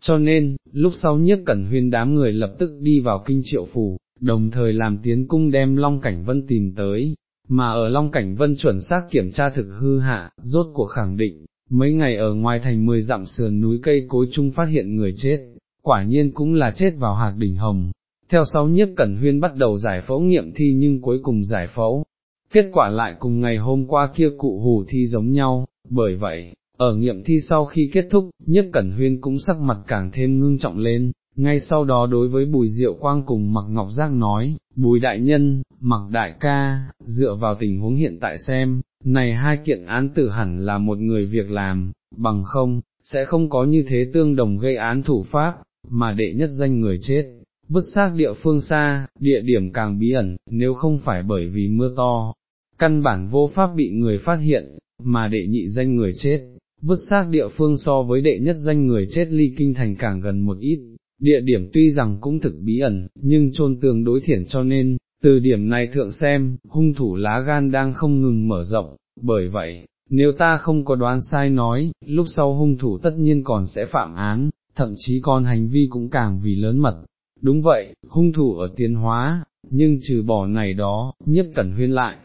cho nên, lúc sau nhiếp cẩn huyên đám người lập tức đi vào kinh triệu phủ, đồng thời làm tiến cung đem Long Cảnh Vân tìm tới, mà ở Long Cảnh Vân chuẩn xác kiểm tra thực hư hạ, rốt cuộc khẳng định, mấy ngày ở ngoài thành mười dặm sườn núi cây cối chung phát hiện người chết, quả nhiên cũng là chết vào hạc đỉnh hồng. Theo sau nhiếp cẩn huyên bắt đầu giải phẫu nghiệm thi nhưng cuối cùng giải phẫu, kết quả lại cùng ngày hôm qua kia cụ hù thi giống nhau, bởi vậy, ở nghiệm thi sau khi kết thúc, nhất cẩn huyên cũng sắc mặt càng thêm ngưng trọng lên, ngay sau đó đối với bùi diệu quang cùng mặc ngọc giác nói, bùi đại nhân, mặc đại ca, dựa vào tình huống hiện tại xem, này hai kiện án tử hẳn là một người việc làm, bằng không, sẽ không có như thế tương đồng gây án thủ pháp, mà đệ nhất danh người chết, vứt xác địa phương xa, địa điểm càng bí ẩn, nếu không phải bởi vì mưa to, căn bản vô pháp bị người phát hiện, mà đệ nhị danh người chết, vứt xác địa phương so với đệ nhất danh người chết ly kinh thành càng gần một ít, địa điểm tuy rằng cũng thực bí ẩn, nhưng trôn tường đối thiển cho nên, từ điểm này thượng xem, hung thủ lá gan đang không ngừng mở rộng, bởi vậy, nếu ta không có đoán sai nói, lúc sau hung thủ tất nhiên còn sẽ phạm án, thậm chí còn hành vi cũng càng vì lớn mật. Đúng vậy, hung thủ ở tiến hóa, nhưng trừ bỏ này đó, nhiếp cẩn huyên lại,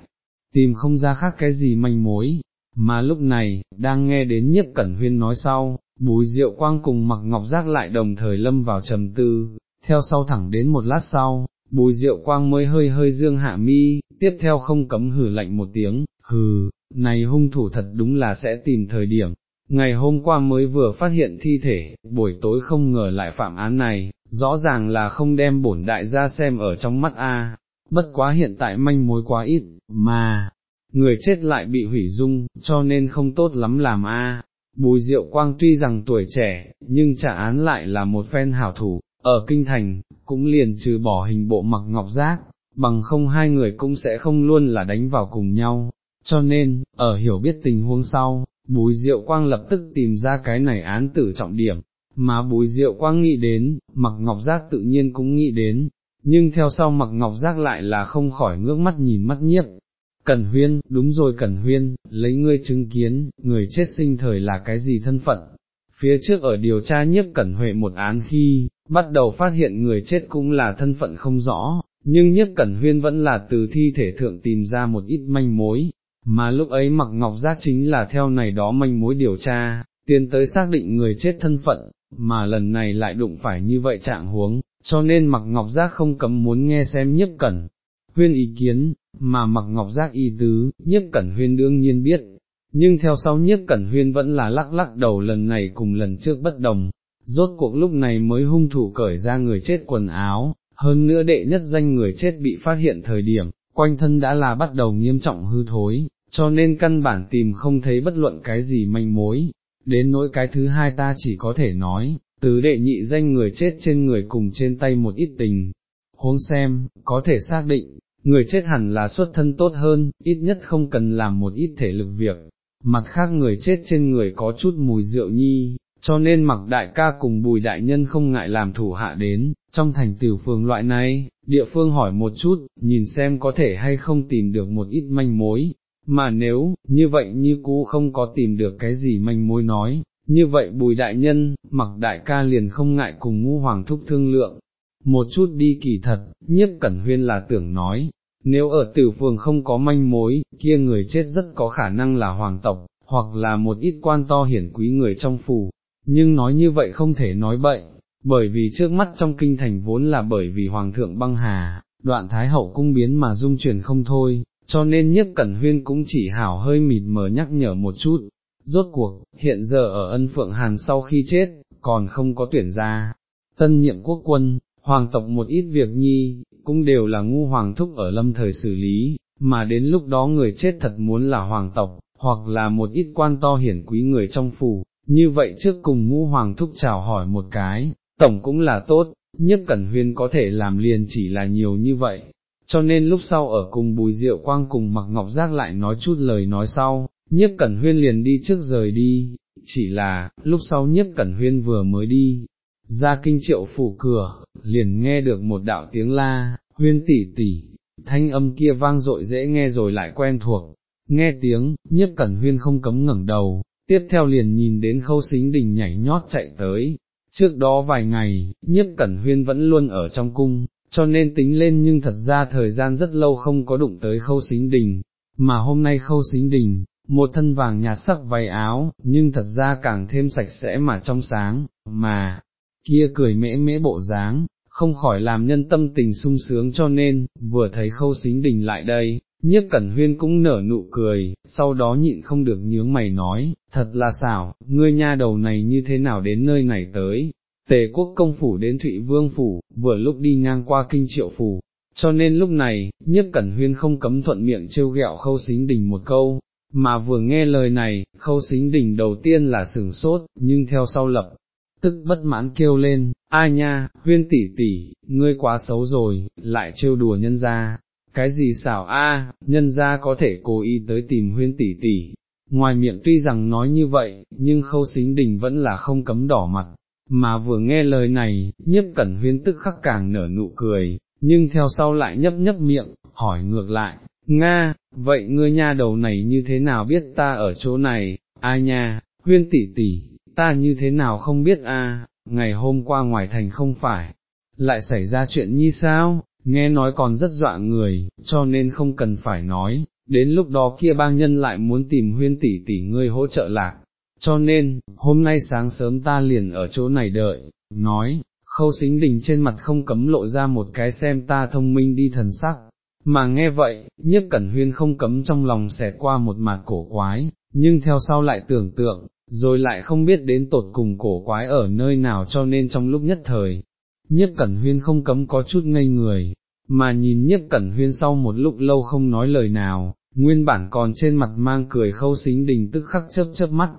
tìm không ra khác cái gì manh mối, mà lúc này, đang nghe đến nhiếp cẩn huyên nói sau, bùi diệu quang cùng mặc ngọc giác lại đồng thời lâm vào trầm tư, theo sau thẳng đến một lát sau, bùi diệu quang mới hơi hơi dương hạ mi, tiếp theo không cấm hử lạnh một tiếng, hừ, này hung thủ thật đúng là sẽ tìm thời điểm. Ngày hôm qua mới vừa phát hiện thi thể, buổi tối không ngờ lại phạm án này, rõ ràng là không đem bổn đại gia xem ở trong mắt a. bất quá hiện tại manh mối quá ít, mà, người chết lại bị hủy dung, cho nên không tốt lắm làm a. Bùi Diệu Quang tuy rằng tuổi trẻ, nhưng trả án lại là một phen hảo thủ, ở kinh thành, cũng liền trừ bỏ hình bộ mặc ngọc giác, bằng không hai người cũng sẽ không luôn là đánh vào cùng nhau, cho nên, ở hiểu biết tình huống sau, Bùi Diệu Quang lập tức tìm ra cái này án tử trọng điểm, mà Bùi Diệu Quang nghĩ đến, mặc ngọc giác tự nhiên cũng nghĩ đến, nhưng theo sau mặc ngọc giác lại là không khỏi ngước mắt nhìn mắt nhiếp. Cẩn huyên, đúng rồi Cẩn huyên, lấy ngươi chứng kiến, người chết sinh thời là cái gì thân phận. Phía trước ở điều tra nhiếp cẩn huệ một án khi, bắt đầu phát hiện người chết cũng là thân phận không rõ, nhưng nhiếp cẩn huyên vẫn là từ thi thể thượng tìm ra một ít manh mối, mà lúc ấy mặc ngọc giác chính là theo này đó manh mối điều tra, tiến tới xác định người chết thân phận, mà lần này lại đụng phải như vậy trạng huống, cho nên mặc ngọc giác không cấm muốn nghe xem nhiếp cẩn. Huyên ý kiến, mà mặc ngọc giác y tứ, nhiếp cẩn huyên đương nhiên biết, nhưng theo sau nhiếp cẩn huyên vẫn là lắc lắc đầu lần này cùng lần trước bất đồng, rốt cuộc lúc này mới hung thủ cởi ra người chết quần áo, hơn nữa đệ nhất danh người chết bị phát hiện thời điểm, quanh thân đã là bắt đầu nghiêm trọng hư thối, cho nên căn bản tìm không thấy bất luận cái gì manh mối, đến nỗi cái thứ hai ta chỉ có thể nói, từ đệ nhị danh người chết trên người cùng trên tay một ít tình, huống xem, có thể xác định, người chết hẳn là xuất thân tốt hơn, ít nhất không cần làm một ít thể lực việc, mặt khác người chết trên người có chút mùi rượu nhi, cho nên mặc đại ca cùng bùi đại nhân không ngại làm thủ hạ đến, trong thành tiểu phường loại này, địa phương hỏi một chút, nhìn xem có thể hay không tìm được một ít manh mối, mà nếu, như vậy như cũ không có tìm được cái gì manh mối nói, như vậy bùi đại nhân, mặc đại ca liền không ngại cùng ngu hoàng thúc thương lượng, một chút đi kỳ thật, nhiếp cẩn huyên là tưởng nói, nếu ở tử phường không có manh mối, kia người chết rất có khả năng là hoàng tộc, hoặc là một ít quan to hiển quý người trong phủ, nhưng nói như vậy không thể nói bậy, bởi vì trước mắt trong kinh thành vốn là bởi vì hoàng thượng băng hà, đoạn thái hậu cung biến mà dung chuyển không thôi, cho nên nhất cẩn huyên cũng chỉ hảo hơi mịt mờ nhắc nhở một chút, rốt cuộc, hiện giờ ở ân phượng hàn sau khi chết, còn không có tuyển ra, tân nhiệm quốc quân, hoàng tộc một ít việc nhi, cũng đều là ngu hoàng thúc ở lâm thời xử lý, mà đến lúc đó người chết thật muốn là hoàng tộc, hoặc là một ít quan to hiển quý người trong phủ, như vậy trước cùng ngu hoàng thúc chào hỏi một cái, tổng cũng là tốt, nhất cẩn huyên có thể làm liền chỉ là nhiều như vậy, cho nên lúc sau ở cùng bùi diệu quang cùng mặc ngọc giác lại nói chút lời nói sau, nhiếp cẩn huyên liền đi trước rời đi, chỉ là, lúc sau nhiếp cẩn huyên vừa mới đi, ra kinh triệu phủ cửa, liền nghe được một đạo tiếng la, huyên tỷ tỷ, thanh âm kia vang dội dễ nghe rồi lại quen thuộc, nghe tiếng, nhiếp cẩn huyên không cấm ngẩng đầu, tiếp theo liền nhìn đến khâu xính đình nhảy nhót chạy tới, trước đó vài ngày, nhiếp cẩn huyên vẫn luôn ở trong cung, cho nên tính lên nhưng thật ra thời gian rất lâu không có đụng tới khâu xính đình, mà hôm nay khâu xính đình, một thân vàng nhạt sắc váy áo, nhưng thật ra càng thêm sạch sẽ mà trong sáng, mà, kia cười mễ mễ bộ dáng, không khỏi làm nhân tâm tình sung sướng cho nên, vừa thấy khâu xính đình lại đây, nhiếp cẩn huyên cũng nở nụ cười, sau đó nhịn không được nhướng mày nói, thật là xảo, ngươi nha đầu này như thế nào đến nơi này tới, tề quốc công phủ đến Thụy Vương phủ, vừa lúc đi ngang qua kinh triệu phủ, cho nên lúc này, nhiếp cẩn huyên không cấm thuận miệng trêu ghẹo khâu xính đình một câu, mà vừa nghe lời này, khâu xính đình đầu tiên là sừng sốt, nhưng theo sau lập, tức bất mãn kêu lên, ai nha, huyên tỷ tỷ, ngươi quá xấu rồi, lại trêu đùa nhân ra, cái gì xảo a, nhân ra có thể cố ý tới tìm huyên tỷ tỷ. Ngoài miệng tuy rằng nói như vậy, nhưng khâu xính đình vẫn là không cấm đỏ mặt, mà vừa nghe lời này, nhiếp cẩn huyên tức khắc càng nở nụ cười, nhưng theo sau lại nhấp nhấp miệng, hỏi ngược lại, Nga, vậy ngươi nha đầu này như thế nào biết ta ở chỗ này, ai nha, huyên tỷ tỷ, ta như thế nào không biết a? ngày hôm qua ngoài thành không phải, lại xảy ra chuyện như sao, nghe nói còn rất dọa người, cho nên không cần phải nói, đến lúc đó kia bang nhân lại muốn tìm huyên tỷ tỷ ngươi hỗ trợ lạc, cho nên, hôm nay sáng sớm ta liền ở chỗ này đợi, nói, khâu xính đình trên mặt không cấm lộ ra một cái xem ta thông minh đi thần sắc, mà nghe vậy, nhiếp cẩn huyên không cấm trong lòng xẹt qua một mặt cổ quái, nhưng theo sau lại tưởng tượng, rồi lại không biết đến tột cùng cổ quái ở nơi nào cho nên trong lúc nhất thời, nhiếp cẩn huyên không cấm có chút ngây người, mà nhìn nhiếp cẩn huyên sau một lúc lâu không nói lời nào, nguyên bản còn trên mặt mang cười khâu xính đình tức khắc chớp chớp mắt,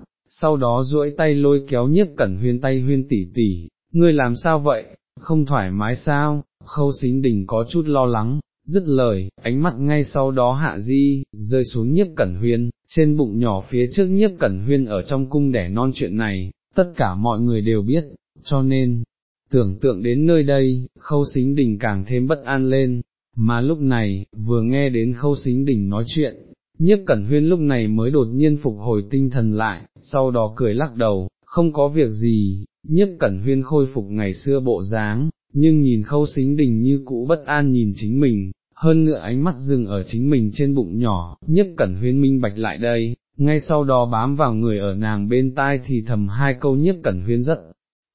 sau đó duỗi tay lôi kéo nhiếp cẩn huyên tay huyên tỉ tỉ, ngươi làm sao vậy, không thoải mái sao, khâu xính đình có chút lo lắng, dứt lời, ánh mắt ngay sau đó hạ di, rơi xuống nhiếp cẩn huyên, trên bụng nhỏ phía trước nhiếp cẩn huyên ở trong cung đẻ non chuyện này, tất cả mọi người đều biết, cho nên, tưởng tượng đến nơi đây, khâu xính đình càng thêm bất an lên, mà lúc này, vừa nghe đến khâu xính đình nói chuyện, nhiếp cẩn huyên lúc này mới đột nhiên phục hồi tinh thần lại, sau đó cười lắc đầu, không có việc gì, nhiếp cẩn huyên khôi phục ngày xưa bộ dáng, nhưng nhìn khâu xính đình như cũ bất an nhìn chính mình, hơn nữa ánh mắt dừng ở chính mình trên bụng nhỏ, nhiếp cẩn huyên minh bạch lại đây, ngay sau đó bám vào người ở nàng bên tai thì thầm hai câu nhiếp cẩn huyên rất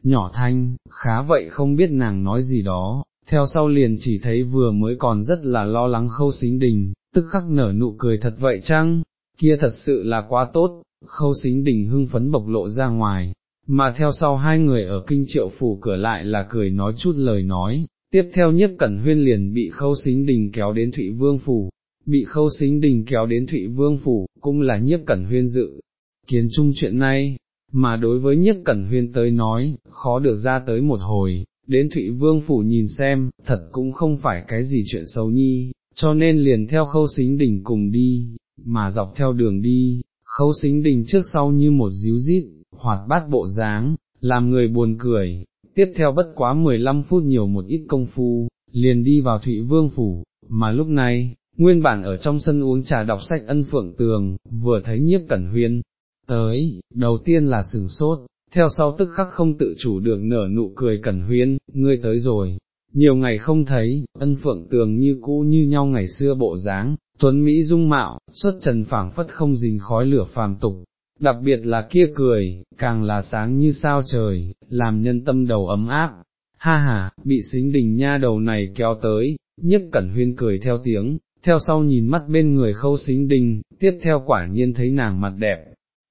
nhỏ thanh, khá vậy không biết nàng nói gì đó, theo sau liền chỉ thấy vừa mới còn rất là lo lắng khâu xính đình, tức khắc nở nụ cười thật vậy chăng, kia thật sự là quá tốt, khâu xính đình hưng phấn bộc lộ ra ngoài, mà theo sau hai người ở kinh triệu phủ cửa lại là cười nói chút lời nói, tiếp theo nhiếp cẩn huyên liền bị khâu xính đình kéo đến Thụy Vương Phủ, bị khâu xính đình kéo đến Thụy Vương Phủ, cũng là nhiếp cẩn huyên dự, kiến chung chuyện này, mà đối với nhiếp cẩn huyên tới nói, khó được ra tới một hồi, đến Thụy Vương Phủ nhìn xem, thật cũng không phải cái gì chuyện xấu nhi, cho nên liền theo khâu xính đình cùng đi, mà dọc theo đường đi, khâu xính đình trước sau như một díu dít, hoạt bát bộ dáng, làm người buồn cười, tiếp theo bất quá 15 phút nhiều một ít công phu, liền đi vào Thụy Vương Phủ, mà lúc này, nguyên bản ở trong sân uống trà đọc sách ân phượng tường, vừa thấy nhiếp cẩn huyên, tới, đầu tiên là sừng sốt, theo sau tức khắc không tự chủ được nở nụ cười cẩn huyên, ngươi tới rồi, nhiều ngày không thấy, ân phượng tường như cũ như nhau ngày xưa bộ dáng, tuấn Mỹ dung mạo, xuất trần phảng phất không dính khói lửa phàm tục, đặc biệt là kia cười, càng là sáng như sao trời, làm nhân tâm đầu ấm áp. Ha ha, bị xính đình nha đầu này kéo tới, nhất cẩn huyên cười theo tiếng, theo sau nhìn mắt bên người khâu xính đình, tiếp theo quả nhiên thấy nàng mặt đẹp,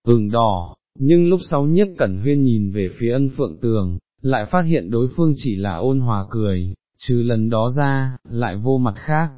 ửng đỏ, nhưng lúc sau nhất cẩn huyên nhìn về phía ân phượng tường, lại phát hiện đối phương chỉ là ôn hòa cười, trừ lần đó ra, lại vô mặt khác.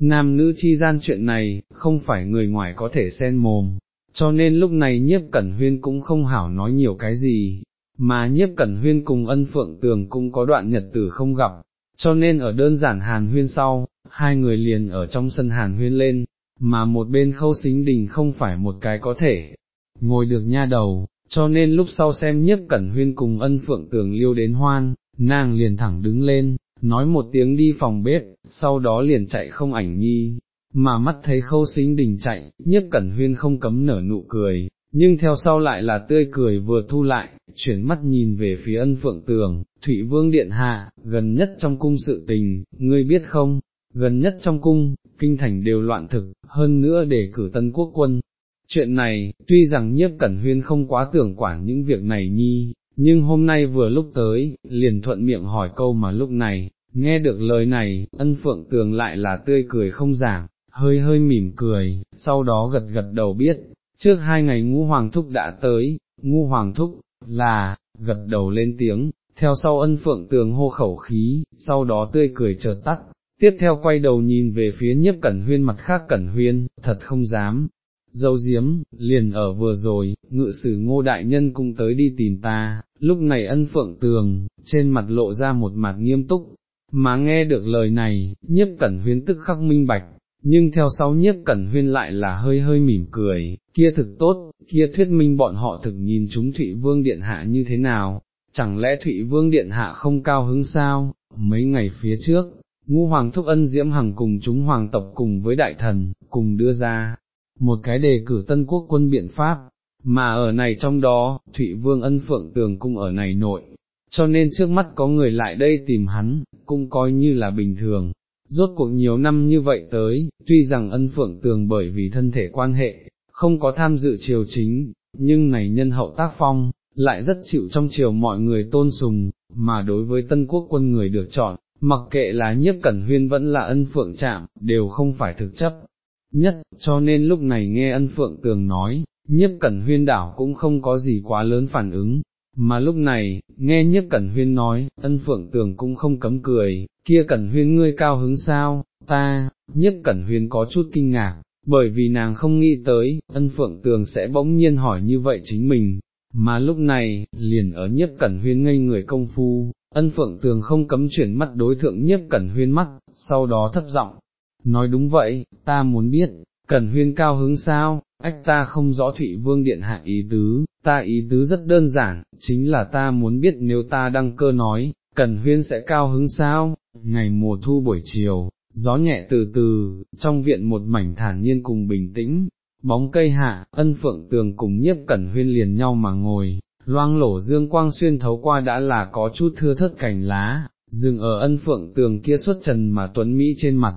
Nam nữ chi gian chuyện này, không phải người ngoài có thể xen mồm, cho nên lúc này nhiếp cẩn huyên cũng không hảo nói nhiều cái gì, mà nhiếp cẩn huyên cùng ân phượng tường cũng có đoạn nhật tử không gặp, cho nên ở đơn giản hàn huyên sau, hai người liền ở trong sân hàn huyên lên, mà một bên khâu xính đình không phải một cái có thể ngồi được nha đầu, cho nên lúc sau xem nhiếp cẩn huyên cùng ân phượng tường liêu đến hoan, nàng liền thẳng đứng lên, nói một tiếng đi phòng bếp, sau đó liền chạy không ảnh nhi, mà mắt thấy khâu xính đình chạy, nhiếp cẩn huyên không cấm nở nụ cười, nhưng theo sau lại là tươi cười vừa thu lại, chuyển mắt nhìn về phía ân phượng tường, Thụy Vương Điện Hạ, gần nhất trong cung sự tình, ngươi biết không, gần nhất trong cung, kinh thành đều loạn thực, hơn nữa để cử tân quốc quân. Chuyện này, tuy rằng nhiếp cẩn huyên không quá tưởng quản những việc này nhi, nhưng hôm nay vừa lúc tới, liền thuận miệng hỏi câu mà lúc này, nghe được lời này, ân phượng tường lại là tươi cười không giảm, hơi hơi mỉm cười, sau đó gật gật đầu biết, trước hai ngày ngu hoàng thúc đã tới, ngu hoàng thúc, là, gật đầu lên tiếng, theo sau ân phượng tường hô khẩu khí, sau đó tươi cười chợt tắt, tiếp theo quay đầu nhìn về phía nhiếp cẩn huyên mặt khác cẩn huyên, thật không dám. Dâu diếm, liền ở vừa rồi, ngự sử ngô đại nhân cũng tới đi tìm ta, lúc này ân phượng tường, trên mặt lộ ra một mặt nghiêm túc, mà nghe được lời này, nhiếp cẩn huyên tức khắc minh bạch, nhưng theo sau nhiếp cẩn huyên lại là hơi hơi mỉm cười, kia thực tốt, kia thuyết minh bọn họ thực nhìn chúng Thụy Vương Điện Hạ như thế nào, chẳng lẽ Thụy Vương Điện Hạ không cao hứng sao, mấy ngày phía trước, Ngũ hoàng thúc ân diễm hằng cùng chúng hoàng tộc cùng với đại thần, cùng đưa ra, một cái đề cử tân quốc quân biện pháp, mà ở này trong đó, Thụy Vương ân phượng tường cung ở này nội, cho nên trước mắt có người lại đây tìm hắn, cũng coi như là bình thường. Rốt cuộc nhiều năm như vậy tới, tuy rằng ân phượng tường bởi vì thân thể quan hệ, không có tham dự triều chính, nhưng này nhân hậu tác phong, lại rất chịu trong triều mọi người tôn sùng, mà đối với tân quốc quân người được chọn, mặc kệ là nhiếp cẩn huyên vẫn là ân phượng chạm, đều không phải thực chấp. Nhất, cho nên lúc này nghe ân phượng tường nói, nhiếp cẩn huyên đảo cũng không có gì quá lớn phản ứng, mà lúc này, nghe nhiếp cẩn huyên nói, ân phượng tường cũng không cấm cười, kia cẩn huyên ngươi cao hứng sao, ta, nhiếp cẩn huyên có chút kinh ngạc, bởi vì nàng không nghĩ tới, ân phượng tường sẽ bỗng nhiên hỏi như vậy chính mình, mà lúc này, liền ở nhiếp cẩn huyên ngây người công phu, ân phượng tường không cấm chuyển mắt đối thượng nhiếp cẩn huyên mắt, sau đó thấp giọng nói đúng vậy, ta muốn biết, cẩn huyên cao hứng sao, ách ta không rõ Thụy Vương Điện Hạ ý tứ, ta ý tứ rất đơn giản, chính là ta muốn biết nếu ta đăng cơ nói, Cẩn Huyên sẽ cao hứng sao, ngày mùa thu buổi chiều, gió nhẹ từ từ, trong viện một mảnh thản nhiên cùng bình tĩnh, bóng cây hạ, ân phượng tường cùng nhiếp Cẩn Huyên liền nhau mà ngồi, loang lổ dương quang xuyên thấu qua đã là có chút thưa thất cành lá, dừng ở ân phượng tường kia xuất trần mà tuấn Mỹ trên mặt,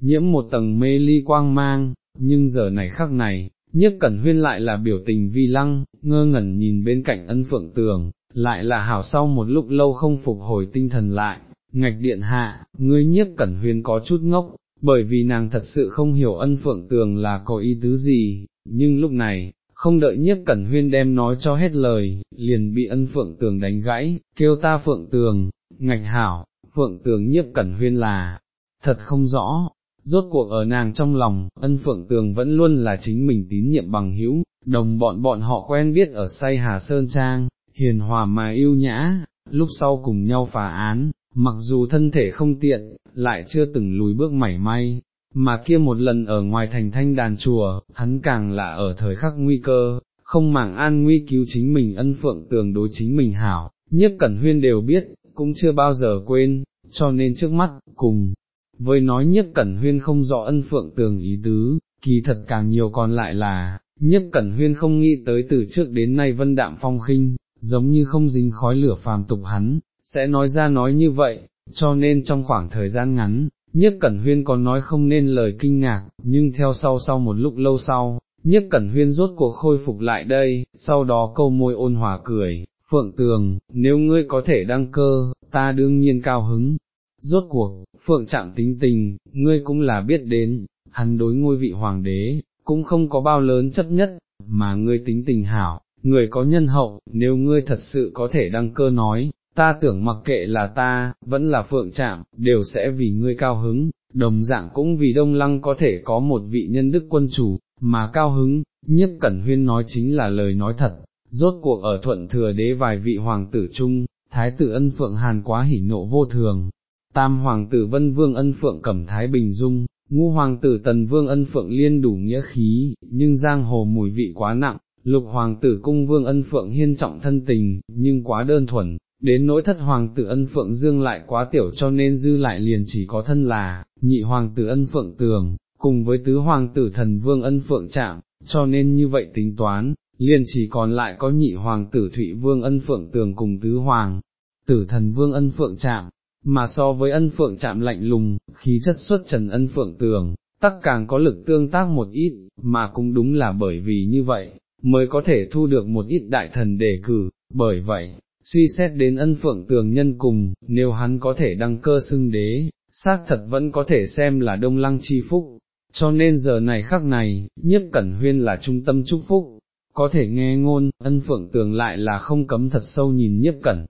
nhiễm một tầng mê ly quang mang, nhưng giờ này khắc này, nhất cẩn huyên lại là biểu tình vi lăng, ngơ ngẩn nhìn bên cạnh ân phượng tường, lại là hảo sau một lúc lâu không phục hồi tinh thần lại, ngạch điện hạ, ngươi nhiếp cẩn huyên có chút ngốc, bởi vì nàng thật sự không hiểu ân phượng tường là có ý tứ gì, nhưng lúc này, không đợi nhiếp cẩn huyên đem nói cho hết lời, liền bị ân phượng tường đánh gãy, kêu ta phượng tường, ngạch hảo, phượng tường nhiếp cẩn huyên là, thật không rõ, rốt cuộc ở nàng trong lòng, ân phượng tường vẫn luôn là chính mình tín nhiệm bằng hữu, đồng bọn bọn họ quen biết ở say Hà Sơn Trang, hiền hòa mà yêu nhã, lúc sau cùng nhau phá án, mặc dù thân thể không tiện, lại chưa từng lùi bước mảy may, mà kia một lần ở ngoài thành thanh đàn chùa, hắn càng là ở thời khắc nguy cơ, không màng an nguy cứu chính mình ân phượng tường đối chính mình hảo, nhiếp cẩn huyên đều biết, cũng chưa bao giờ quên, cho nên trước mắt, cùng, với nói nhất cẩn huyên không rõ ân phượng tường ý tứ, kỳ thật càng nhiều còn lại là, nhất cẩn huyên không nghĩ tới từ trước đến nay vân đạm phong khinh, giống như không dính khói lửa phàm tục hắn, sẽ nói ra nói như vậy, cho nên trong khoảng thời gian ngắn, nhất cẩn huyên còn nói không nên lời kinh ngạc, nhưng theo sau sau một lúc lâu sau, nhất cẩn huyên rốt cuộc khôi phục lại đây, sau đó câu môi ôn hòa cười, phượng tường, nếu ngươi có thể đăng cơ, ta đương nhiên cao hứng, Rốt cuộc, phượng trạng tính tình, ngươi cũng là biết đến, hắn đối ngôi vị hoàng đế, cũng không có bao lớn chấp nhất, mà ngươi tính tình hảo, người có nhân hậu, nếu ngươi thật sự có thể đăng cơ nói, ta tưởng mặc kệ là ta, vẫn là phượng trạng, đều sẽ vì ngươi cao hứng, đồng dạng cũng vì đông lăng có thể có một vị nhân đức quân chủ, mà cao hứng, nhiếp cẩn huyên nói chính là lời nói thật, rốt cuộc ở thuận thừa đế vài vị hoàng tử chung, thái tử ân phượng hàn quá hỉ nộ vô thường, tam hoàng tử vân vương ân phượng cẩm thái bình dung, ngu hoàng tử tần vương ân phượng liên đủ nghĩa khí, nhưng giang hồ mùi vị quá nặng, lục hoàng tử cung vương ân phượng hiên trọng thân tình, nhưng quá đơn thuần, đến nỗi thất hoàng tử ân phượng dương lại quá tiểu cho nên dư lại liền chỉ có thân là, nhị hoàng tử ân phượng tường, cùng với tứ hoàng tử thần vương ân phượng trạng, cho nên như vậy tính toán, liền chỉ còn lại có nhị hoàng tử thụy vương ân phượng tường cùng tứ hoàng, tử thần vương ân phượng trạng, mà so với ân phượng chạm lạnh lùng, khí chất xuất trần ân phượng tường, tắc càng có lực tương tác một ít, mà cũng đúng là bởi vì như vậy, mới có thể thu được một ít đại thần đề cử, bởi vậy, suy xét đến ân phượng tường nhân cùng, nếu hắn có thể đăng cơ xưng đế, xác thật vẫn có thể xem là đông lăng chi phúc, cho nên giờ này khắc này, nhiếp cẩn huyên là trung tâm chúc phúc, có thể nghe ngôn, ân phượng tường lại là không cấm thật sâu nhìn nhiếp cẩn,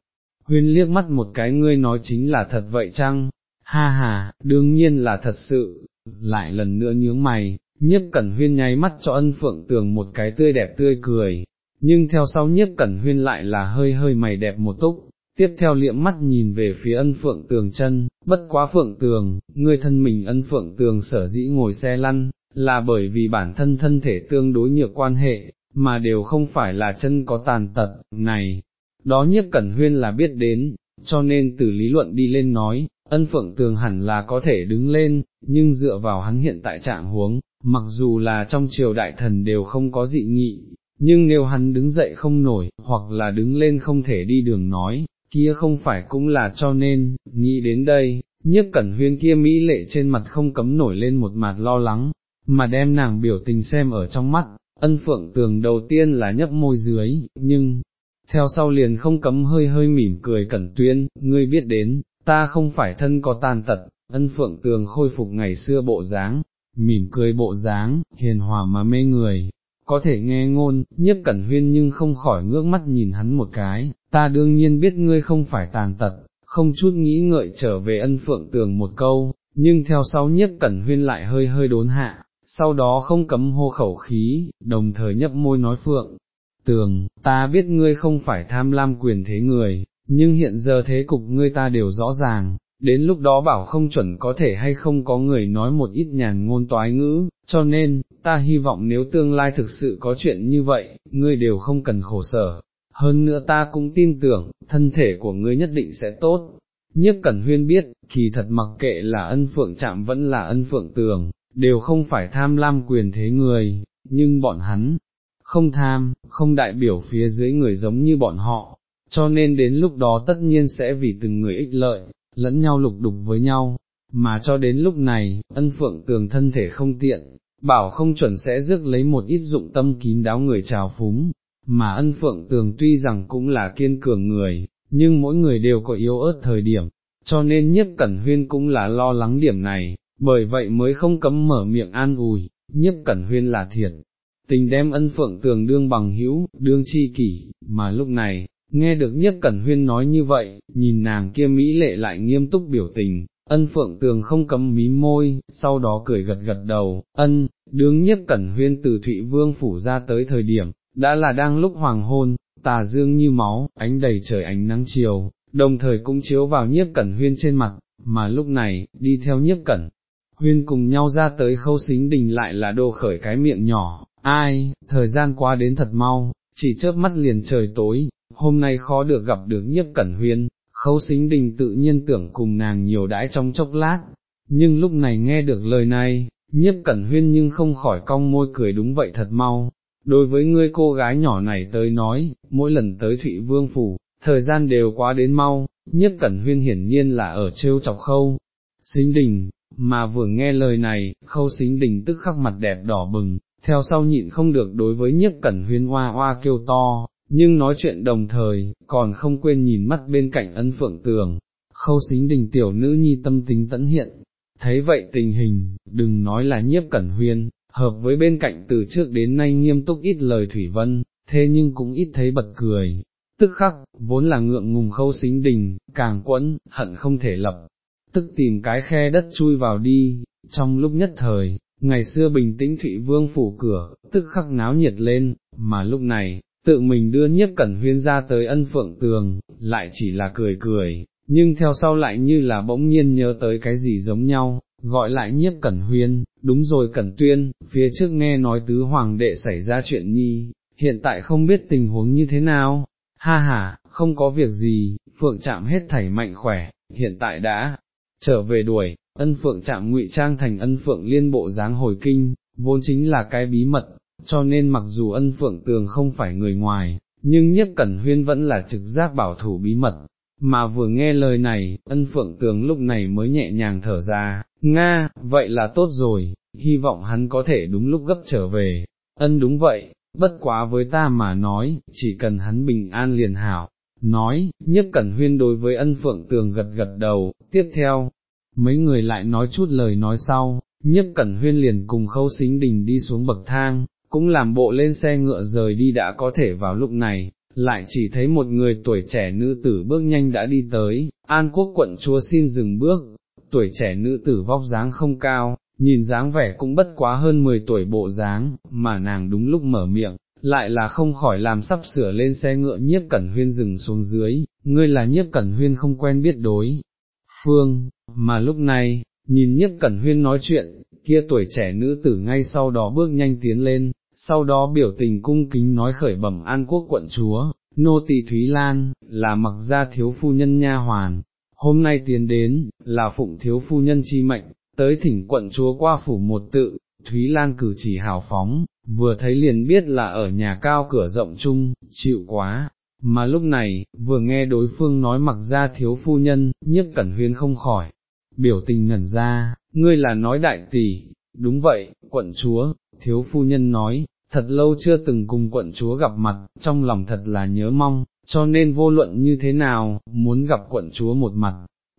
huyên liếc mắt một cái ngươi nói chính là thật vậy chăng, ha ha, đương nhiên là thật sự, lại lần nữa nhướng mày, nhiếp cẩn huyên nháy mắt cho ân phượng tường một cái tươi đẹp tươi cười, nhưng theo sau nhiếp cẩn huyên lại là hơi hơi mày đẹp một túc, tiếp theo liệm mắt nhìn về phía ân phượng tường chân, bất quá phượng tường, ngươi thân mình ân phượng tường sở dĩ ngồi xe lăn, là bởi vì bản thân thân thể tương đối nhược quan hệ, mà đều không phải là chân có tàn tật, này, đó nhiếp cẩn huyên là biết đến, cho nên từ lý luận đi lên nói, ân phượng tường hẳn là có thể đứng lên, nhưng dựa vào hắn hiện tại trạng huống, mặc dù là trong triều đại thần đều không có dị nghị, nhưng nếu hắn đứng dậy không nổi, hoặc là đứng lên không thể đi đường nói, kia không phải cũng là cho nên, nghĩ đến đây, nhiếp cẩn huyên kia mỹ lệ trên mặt không cấm nổi lên một mặt lo lắng, mà đem nàng biểu tình xem ở trong mắt, ân phượng tường đầu tiên là nhấp môi dưới, nhưng, theo sau liền không cấm hơi hơi mỉm cười cẩn tuyên, ngươi biết đến, ta không phải thân có tàn tật, ân phượng tường khôi phục ngày xưa bộ dáng, mỉm cười bộ dáng, hiền hòa mà mê người, có thể nghe ngôn, nhiếp cẩn huyên nhưng không khỏi ngước mắt nhìn hắn một cái, ta đương nhiên biết ngươi không phải tàn tật, không chút nghĩ ngợi trở về ân phượng tường một câu, nhưng theo sau nhiếp cẩn huyên lại hơi hơi đốn hạ, sau đó không cấm hô khẩu khí, đồng thời nhấp môi nói phượng. Tường, ta biết ngươi không phải tham lam quyền thế người, nhưng hiện giờ thế cục ngươi ta đều rõ ràng, đến lúc đó bảo không chuẩn có thể hay không có người nói một ít nhàn ngôn toái ngữ, cho nên, ta hy vọng nếu tương lai thực sự có chuyện như vậy, ngươi đều không cần khổ sở. Hơn nữa ta cũng tin tưởng, thân thể của ngươi nhất định sẽ tốt. Nhất Cẩn Huyên biết, kỳ thật mặc kệ là ân phượng chạm vẫn là ân phượng tường, đều không phải tham lam quyền thế người, nhưng bọn hắn, không tham, không đại biểu phía dưới người giống như bọn họ, cho nên đến lúc đó tất nhiên sẽ vì từng người ích lợi, lẫn nhau lục đục với nhau, mà cho đến lúc này, ân phượng tường thân thể không tiện, bảo không chuẩn sẽ rước lấy một ít dụng tâm kín đáo người trào phúng, mà ân phượng tường tuy rằng cũng là kiên cường người, nhưng mỗi người đều có yếu ớt thời điểm, cho nên nhiếp cẩn huyên cũng là lo lắng điểm này, bởi vậy mới không cấm mở miệng an ủi, nhiếp cẩn huyên là thiệt. Tình đem ân phượng tường đương bằng hữu, đương chi kỷ, mà lúc này, nghe được nhất cẩn huyên nói như vậy, nhìn nàng kia mỹ lệ lại nghiêm túc biểu tình, ân phượng tường không cấm mí môi, sau đó cười gật gật đầu, ân, đương nhất cẩn huyên từ Thụy Vương phủ ra tới thời điểm, đã là đang lúc hoàng hôn, tà dương như máu, ánh đầy trời ánh nắng chiều, đồng thời cũng chiếu vào nhiếp cẩn huyên trên mặt, mà lúc này, đi theo nhiếp cẩn. Huyên cùng nhau ra tới khâu xính đình lại là đồ khởi cái miệng nhỏ, ai, thời gian qua đến thật mau, chỉ chớp mắt liền trời tối, hôm nay khó được gặp được nhiếp cẩn huyên, khâu xính đình tự nhiên tưởng cùng nàng nhiều đãi trong chốc lát, nhưng lúc này nghe được lời này, nhiếp cẩn huyên nhưng không khỏi cong môi cười đúng vậy thật mau. Đối với ngươi cô gái nhỏ này tới nói, mỗi lần tới Thụy Vương Phủ, thời gian đều quá đến mau, nhiếp cẩn huyên hiển nhiên là ở trêu chọc khâu. Xính đình, mà vừa nghe lời này, khâu xính đình tức khắc mặt đẹp đỏ bừng, theo sau nhịn không được đối với nhiếp cẩn huyên hoa hoa kêu to, nhưng nói chuyện đồng thời, còn không quên nhìn mắt bên cạnh ân phượng tường, khâu xính đình tiểu nữ nhi tâm tính tẫn hiện, thấy vậy tình hình, đừng nói là nhiếp cẩn huyên, hợp với bên cạnh từ trước đến nay nghiêm túc ít lời thủy vân, thế nhưng cũng ít thấy bật cười, tức khắc, vốn là ngượng ngùng khâu xính đình, càng quẫn, hận không thể lập, tức tìm cái khe đất chui vào đi, trong lúc nhất thời, ngày xưa bình tĩnh Thụy Vương phủ cửa, tức khắc náo nhiệt lên, mà lúc này, tự mình đưa nhiếp cẩn huyên ra tới ân phượng tường, lại chỉ là cười cười, nhưng theo sau lại như là bỗng nhiên nhớ tới cái gì giống nhau, gọi lại nhiếp cẩn huyên, đúng rồi cẩn tuyên, phía trước nghe nói tứ hoàng đệ xảy ra chuyện nhi, hiện tại không biết tình huống như thế nào, ha ha, không có việc gì, phượng chạm hết thảy mạnh khỏe, hiện tại đã trở về đuổi, ân phượng chạm ngụy trang thành ân phượng liên bộ dáng hồi kinh, vốn chính là cái bí mật, cho nên mặc dù ân phượng tường không phải người ngoài, nhưng nhất cẩn huyên vẫn là trực giác bảo thủ bí mật, mà vừa nghe lời này, ân phượng tường lúc này mới nhẹ nhàng thở ra, Nga, vậy là tốt rồi, hy vọng hắn có thể đúng lúc gấp trở về, ân đúng vậy, bất quá với ta mà nói, chỉ cần hắn bình an liền hảo. Nói, nhất cẩn huyên đối với ân phượng tường gật gật đầu, tiếp theo, mấy người lại nói chút lời nói sau, nhất cẩn huyên liền cùng khâu xính đình đi xuống bậc thang, cũng làm bộ lên xe ngựa rời đi đã có thể vào lúc này, lại chỉ thấy một người tuổi trẻ nữ tử bước nhanh đã đi tới, An Quốc quận chúa xin dừng bước, tuổi trẻ nữ tử vóc dáng không cao, nhìn dáng vẻ cũng bất quá hơn 10 tuổi bộ dáng, mà nàng đúng lúc mở miệng, lại là không khỏi làm sắp sửa lên xe ngựa nhiếp cẩn huyên dừng xuống dưới, ngươi là nhiếp cẩn huyên không quen biết đối. Phương, mà lúc này, nhìn nhất cẩn huyên nói chuyện, kia tuổi trẻ nữ tử ngay sau đó bước nhanh tiến lên, sau đó biểu tình cung kính nói khởi bẩm an quốc quận chúa, nô tỳ Thúy Lan, là mặc gia thiếu phu nhân nha hoàn, hôm nay tiến đến, là phụng thiếu phu nhân chi mệnh, tới thỉnh quận chúa qua phủ một tự, Thúy Lan cử chỉ hào phóng, vừa thấy liền biết là ở nhà cao cửa rộng chung, chịu quá, mà lúc này, vừa nghe đối phương nói mặc ra thiếu phu nhân, nhiếp cẩn huyên không khỏi, biểu tình ngẩn ra, ngươi là nói đại tỷ, đúng vậy, quận chúa, thiếu phu nhân nói, thật lâu chưa từng cùng quận chúa gặp mặt, trong lòng thật là nhớ mong, cho nên vô luận như thế nào, muốn gặp quận chúa một mặt.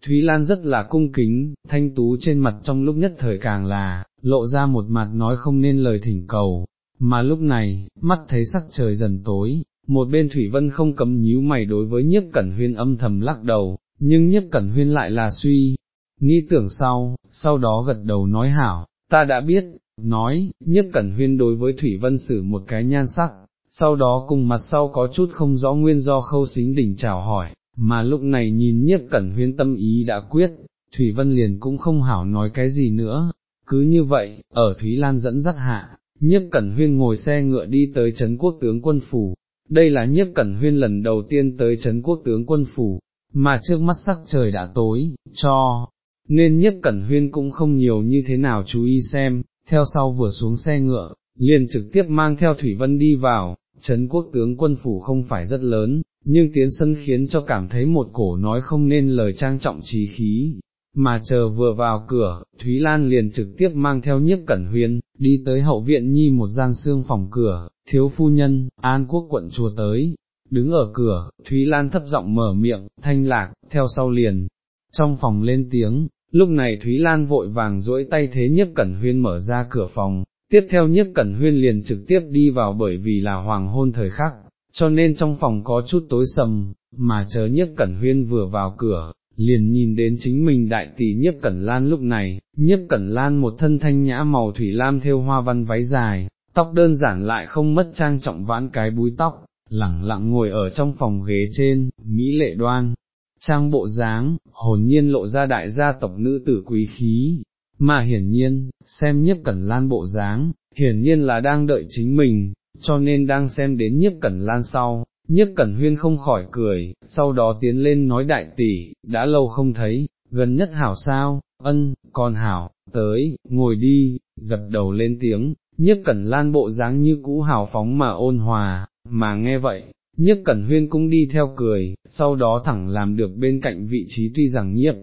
Thúy Lan rất là cung kính, thanh tú trên mặt trong lúc nhất thời càng là, lộ ra một mặt nói không nên lời thỉnh cầu, mà lúc này, mắt thấy sắc trời dần tối, một bên Thủy Vân không cấm nhíu mày đối với nhiếp cẩn huyên âm thầm lắc đầu, nhưng nhiếp cẩn huyên lại là suy, nghĩ tưởng sau, sau đó gật đầu nói hảo, ta đã biết, nói, nhiếp cẩn huyên đối với Thủy Vân xử một cái nhan sắc, sau đó cùng mặt sau có chút không rõ nguyên do khâu xính đỉnh chào hỏi, mà lúc này nhìn nhiếp cẩn huyên tâm ý đã quyết, Thủy Vân liền cũng không hảo nói cái gì nữa, cứ như vậy, ở Thúy Lan dẫn dắt hạ, nhiếp cẩn huyên ngồi xe ngựa đi tới Trấn Quốc tướng quân phủ, đây là nhiếp cẩn huyên lần đầu tiên tới Trấn Quốc tướng quân phủ, mà trước mắt sắc trời đã tối, cho, nên nhiếp cẩn huyên cũng không nhiều như thế nào chú ý xem, theo sau vừa xuống xe ngựa, liền trực tiếp mang theo Thủy Vân đi vào, Trấn quốc tướng quân phủ không phải rất lớn, nhưng tiến sân khiến cho cảm thấy một cổ nói không nên lời trang trọng trí khí, mà chờ vừa vào cửa, Thúy Lan liền trực tiếp mang theo nhiếp cẩn huyên, đi tới hậu viện nhi một gian xương phòng cửa, thiếu phu nhân, an quốc quận chùa tới, đứng ở cửa, Thúy Lan thấp giọng mở miệng, thanh lạc, theo sau liền, trong phòng lên tiếng, lúc này Thúy Lan vội vàng duỗi tay thế nhiếp cẩn huyên mở ra cửa phòng, tiếp theo nhiếp cẩn huyên liền trực tiếp đi vào bởi vì là hoàng hôn thời khắc, cho nên trong phòng có chút tối sầm, mà chờ nhiếp cẩn huyên vừa vào cửa, liền nhìn đến chính mình đại tỷ nhiếp cẩn lan lúc này, nhiếp cẩn lan một thân thanh nhã màu thủy lam theo hoa văn váy dài, tóc đơn giản lại không mất trang trọng vãn cái búi tóc, lẳng lặng ngồi ở trong phòng ghế trên, mỹ lệ đoan, trang bộ dáng, hồn nhiên lộ ra đại gia tộc nữ tử quý khí, mà hiển nhiên, xem nhiếp cẩn lan bộ dáng, hiển nhiên là đang đợi chính mình, cho nên đang xem đến nhiếp cẩn lan sau, nhiếp cẩn huyên không khỏi cười, sau đó tiến lên nói đại tỷ, đã lâu không thấy, gần nhất hảo sao, ân, con hảo, tới, ngồi đi, gật đầu lên tiếng, nhiếp cẩn lan bộ dáng như cũ hào phóng mà ôn hòa, mà nghe vậy, nhiếp cẩn huyên cũng đi theo cười, sau đó thẳng làm được bên cạnh vị trí tuy rằng nhiếp,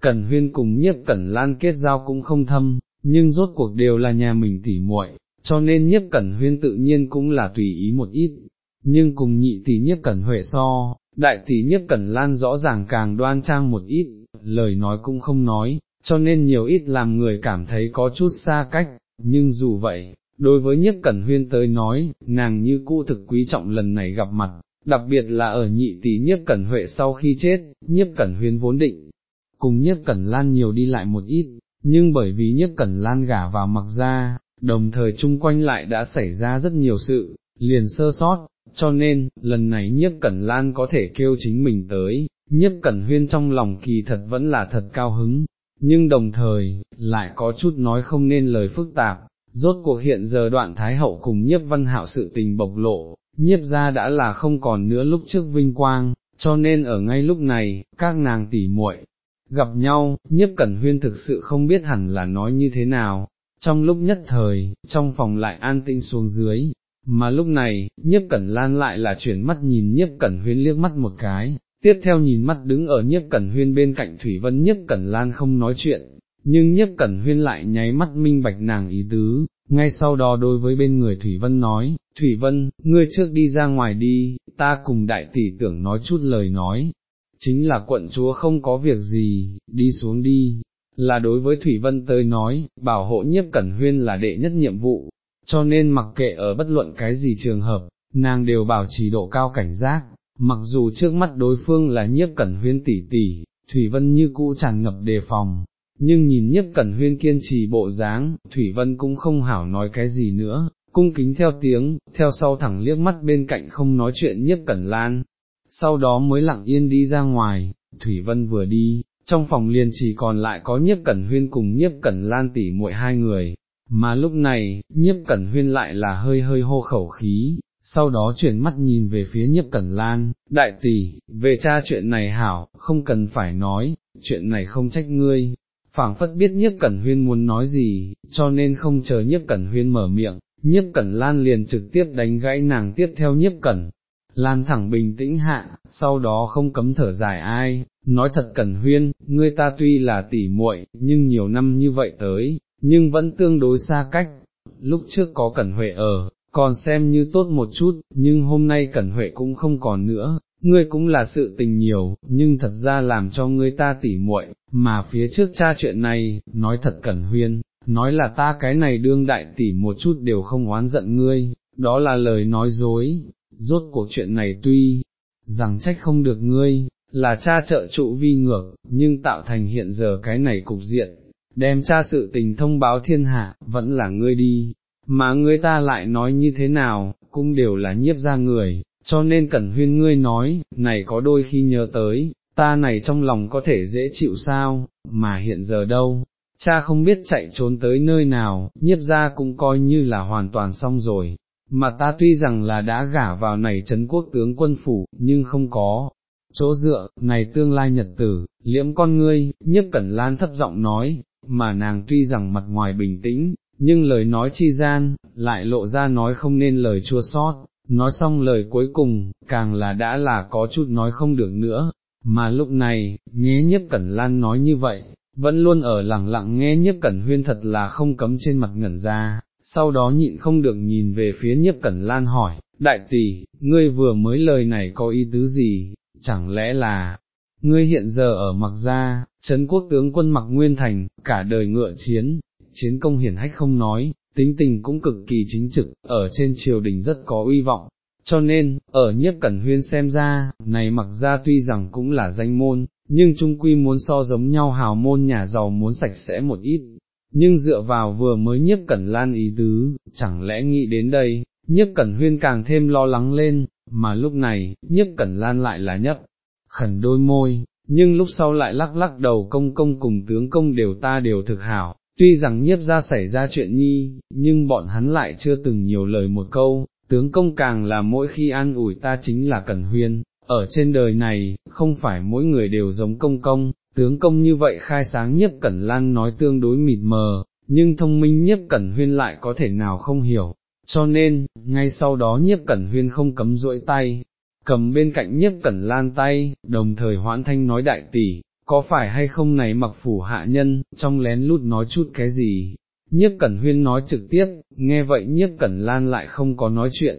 cẩn huyên cùng nhiếp cẩn lan kết giao cũng không thâm, nhưng rốt cuộc đều là nhà mình tỉ muội, cho nên nhiếp cẩn huyên tự nhiên cũng là tùy ý một ít, nhưng cùng nhị tỷ nhiếp cẩn huệ so, đại tỷ nhiếp cẩn lan rõ ràng càng đoan trang một ít, lời nói cũng không nói, cho nên nhiều ít làm người cảm thấy có chút xa cách, nhưng dù vậy, đối với nhiếp cẩn huyên tới nói, nàng như cũ thực quý trọng lần này gặp mặt, đặc biệt là ở nhị tỷ nhiếp cẩn huệ sau khi chết, nhiếp cẩn huyên vốn định, cùng nhiếp cẩn lan nhiều đi lại một ít, nhưng bởi vì nhiếp cẩn lan gả vào mặc ra, đồng thời chung quanh lại đã xảy ra rất nhiều sự, liền sơ sót, cho nên, lần này nhiếp cẩn lan có thể kêu chính mình tới, nhiếp cẩn huyên trong lòng kỳ thật vẫn là thật cao hứng, nhưng đồng thời, lại có chút nói không nên lời phức tạp, rốt cuộc hiện giờ đoạn thái hậu cùng nhiếp văn hạo sự tình bộc lộ, nhiếp ra đã là không còn nữa lúc trước vinh quang, cho nên ở ngay lúc này, các nàng tỉ muội gặp nhau, nhiếp cẩn huyên thực sự không biết hẳn là nói như thế nào, trong lúc nhất thời, trong phòng lại an tĩnh xuống dưới, mà lúc này, nhiếp cẩn lan lại là chuyển mắt nhìn nhiếp cẩn huyên liếc mắt một cái, tiếp theo nhìn mắt đứng ở nhiếp cẩn huyên bên cạnh Thủy Vân nhiếp cẩn lan không nói chuyện, nhưng nhiếp cẩn huyên lại nháy mắt minh bạch nàng ý tứ, ngay sau đó đối với bên người Thủy Vân nói, Thủy Vân, ngươi trước đi ra ngoài đi, ta cùng đại tỷ tưởng nói chút lời nói, chính là quận chúa không có việc gì, đi xuống đi, là đối với Thủy Vân tới nói, bảo hộ nhiếp cẩn huyên là đệ nhất nhiệm vụ, cho nên mặc kệ ở bất luận cái gì trường hợp, nàng đều bảo trì độ cao cảnh giác, mặc dù trước mắt đối phương là nhiếp cẩn huyên tỷ tỷ, Thủy Vân như cũ tràn ngập đề phòng, nhưng nhìn nhiếp cẩn huyên kiên trì bộ dáng, Thủy Vân cũng không hảo nói cái gì nữa, cung kính theo tiếng, theo sau thẳng liếc mắt bên cạnh không nói chuyện nhiếp cẩn lan, sau đó mới lặng yên đi ra ngoài, Thủy Vân vừa đi, trong phòng liền chỉ còn lại có nhiếp cẩn huyên cùng nhiếp cẩn lan tỉ muội hai người, mà lúc này, nhiếp cẩn huyên lại là hơi hơi hô khẩu khí, sau đó chuyển mắt nhìn về phía nhiếp cẩn lan, đại tỷ, về cha chuyện này hảo, không cần phải nói, chuyện này không trách ngươi, phảng phất biết nhiếp cẩn huyên muốn nói gì, cho nên không chờ nhiếp cẩn huyên mở miệng, nhiếp cẩn lan liền trực tiếp đánh gãy nàng tiếp theo nhiếp cẩn. Lan thẳng bình tĩnh hạ, sau đó không cấm thở dài ai, nói thật cẩn huyên, ngươi ta tuy là tỷ muội, nhưng nhiều năm như vậy tới, nhưng vẫn tương đối xa cách, lúc trước có cẩn huệ ở, còn xem như tốt một chút, nhưng hôm nay cẩn huệ cũng không còn nữa, ngươi cũng là sự tình nhiều, nhưng thật ra làm cho ngươi ta tỉ muội, mà phía trước cha chuyện này, nói thật cẩn huyên, nói là ta cái này đương đại tỷ một chút đều không oán giận ngươi, đó là lời nói dối, rốt cuộc chuyện này tuy, rằng trách không được ngươi, là cha trợ trụ vi ngược, nhưng tạo thành hiện giờ cái này cục diện, đem cha sự tình thông báo thiên hạ, vẫn là ngươi đi, mà người ta lại nói như thế nào, cũng đều là nhiếp ra người, cho nên cẩn huyên ngươi nói, này có đôi khi nhớ tới, ta này trong lòng có thể dễ chịu sao, mà hiện giờ đâu, cha không biết chạy trốn tới nơi nào, nhiếp ra cũng coi như là hoàn toàn xong rồi, mà ta tuy rằng là đã gả vào này trấn quốc tướng quân phủ, nhưng không có. Chỗ dựa, này tương lai nhật tử, liễm con ngươi, nhiếp cẩn lan thấp giọng nói, mà nàng tuy rằng mặt ngoài bình tĩnh, nhưng lời nói chi gian, lại lộ ra nói không nên lời chua sót, nói xong lời cuối cùng, càng là đã là có chút nói không được nữa, mà lúc này, nhé nhiếp cẩn lan nói như vậy, vẫn luôn ở lặng lặng nghe nhiếp cẩn huyên thật là không cấm trên mặt ngẩn ra, sau đó nhịn không được nhìn về phía nhiếp cẩn lan hỏi, đại tỷ, ngươi vừa mới lời này có ý tứ gì, chẳng lẽ là, ngươi hiện giờ ở mặc gia, Trấn quốc tướng quân mặc nguyên thành, cả đời ngựa chiến, chiến công hiển hách không nói, tính tình cũng cực kỳ chính trực, ở trên triều đình rất có uy vọng. Cho nên, ở nhất cẩn huyên xem ra, này mặc ra tuy rằng cũng là danh môn, nhưng trung quy muốn so giống nhau hào môn nhà giàu muốn sạch sẽ một ít. Nhưng dựa vào vừa mới nhiếp cẩn lan ý tứ, chẳng lẽ nghĩ đến đây, nhiếp cẩn huyên càng thêm lo lắng lên, mà lúc này, nhiếp cẩn lan lại là nhấp, khẩn đôi môi, nhưng lúc sau lại lắc lắc đầu công công cùng tướng công đều ta đều thực hảo, tuy rằng nhiếp ra xảy ra chuyện nhi, nhưng bọn hắn lại chưa từng nhiều lời một câu, tướng công càng là mỗi khi an ủi ta chính là Cẩn Huyên, ở trên đời này, không phải mỗi người đều giống công công, tướng công như vậy khai sáng nhiếp Cẩn Lan nói tương đối mịt mờ, nhưng thông minh nhiếp Cẩn Huyên lại có thể nào không hiểu, cho nên, ngay sau đó nhiếp Cẩn Huyên không cấm duỗi tay, cầm bên cạnh nhiếp Cẩn Lan tay, đồng thời hoãn thanh nói đại tỷ, có phải hay không này mặc phủ hạ nhân, trong lén lút nói chút cái gì, nhiếp cẩn huyên nói trực tiếp, nghe vậy nhiếp cẩn lan lại không có nói chuyện,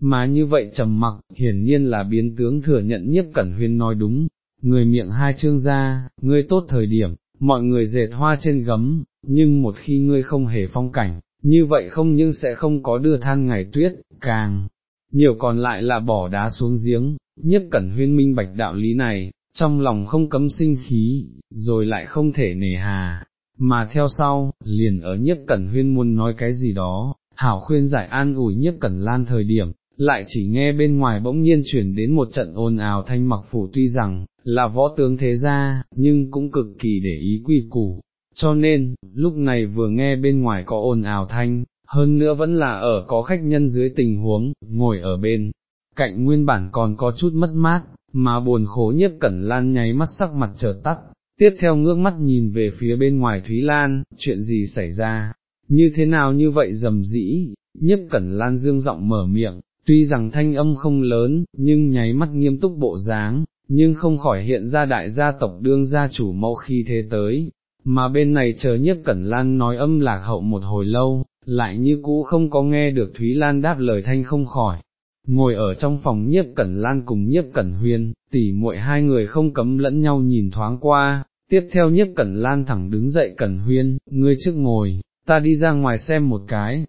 mà như vậy trầm mặc, hiển nhiên là biến tướng thừa nhận nhiếp cẩn huyên nói đúng, người miệng hai chương ra, ngươi tốt thời điểm, mọi người dệt hoa trên gấm, nhưng một khi ngươi không hề phong cảnh, như vậy không nhưng sẽ không có đưa than ngày tuyết, càng, nhiều còn lại là bỏ đá xuống giếng, nhiếp cẩn huyên minh bạch đạo lý này, trong lòng không cấm sinh khí, rồi lại không thể nề hà, mà theo sau, liền ở nhiếp cẩn huyên muốn nói cái gì đó, hảo khuyên giải an ủi nhiếp cẩn lan thời điểm, lại chỉ nghe bên ngoài bỗng nhiên chuyển đến một trận ồn ào thanh mặc phủ tuy rằng, là võ tướng thế gia, nhưng cũng cực kỳ để ý quy củ, cho nên, lúc này vừa nghe bên ngoài có ồn ào thanh, hơn nữa vẫn là ở có khách nhân dưới tình huống, ngồi ở bên, cạnh nguyên bản còn có chút mất mát, mà buồn khổ nhiếp cẩn lan nháy mắt sắc mặt chợt tắt, tiếp theo ngước mắt nhìn về phía bên ngoài Thúy Lan, chuyện gì xảy ra, như thế nào như vậy dầm dĩ, nhiếp cẩn lan dương giọng mở miệng, tuy rằng thanh âm không lớn, nhưng nháy mắt nghiêm túc bộ dáng, nhưng không khỏi hiện ra đại gia tộc đương gia chủ mẫu khi thế tới, mà bên này chờ nhiếp cẩn lan nói âm lạc hậu một hồi lâu, lại như cũ không có nghe được Thúy Lan đáp lời thanh không khỏi, ngồi ở trong phòng nhiếp cẩn lan cùng nhiếp cẩn huyên, tỉ muội hai người không cấm lẫn nhau nhìn thoáng qua, tiếp theo nhiếp cẩn lan thẳng đứng dậy cẩn huyên, ngươi trước ngồi, ta đi ra ngoài xem một cái,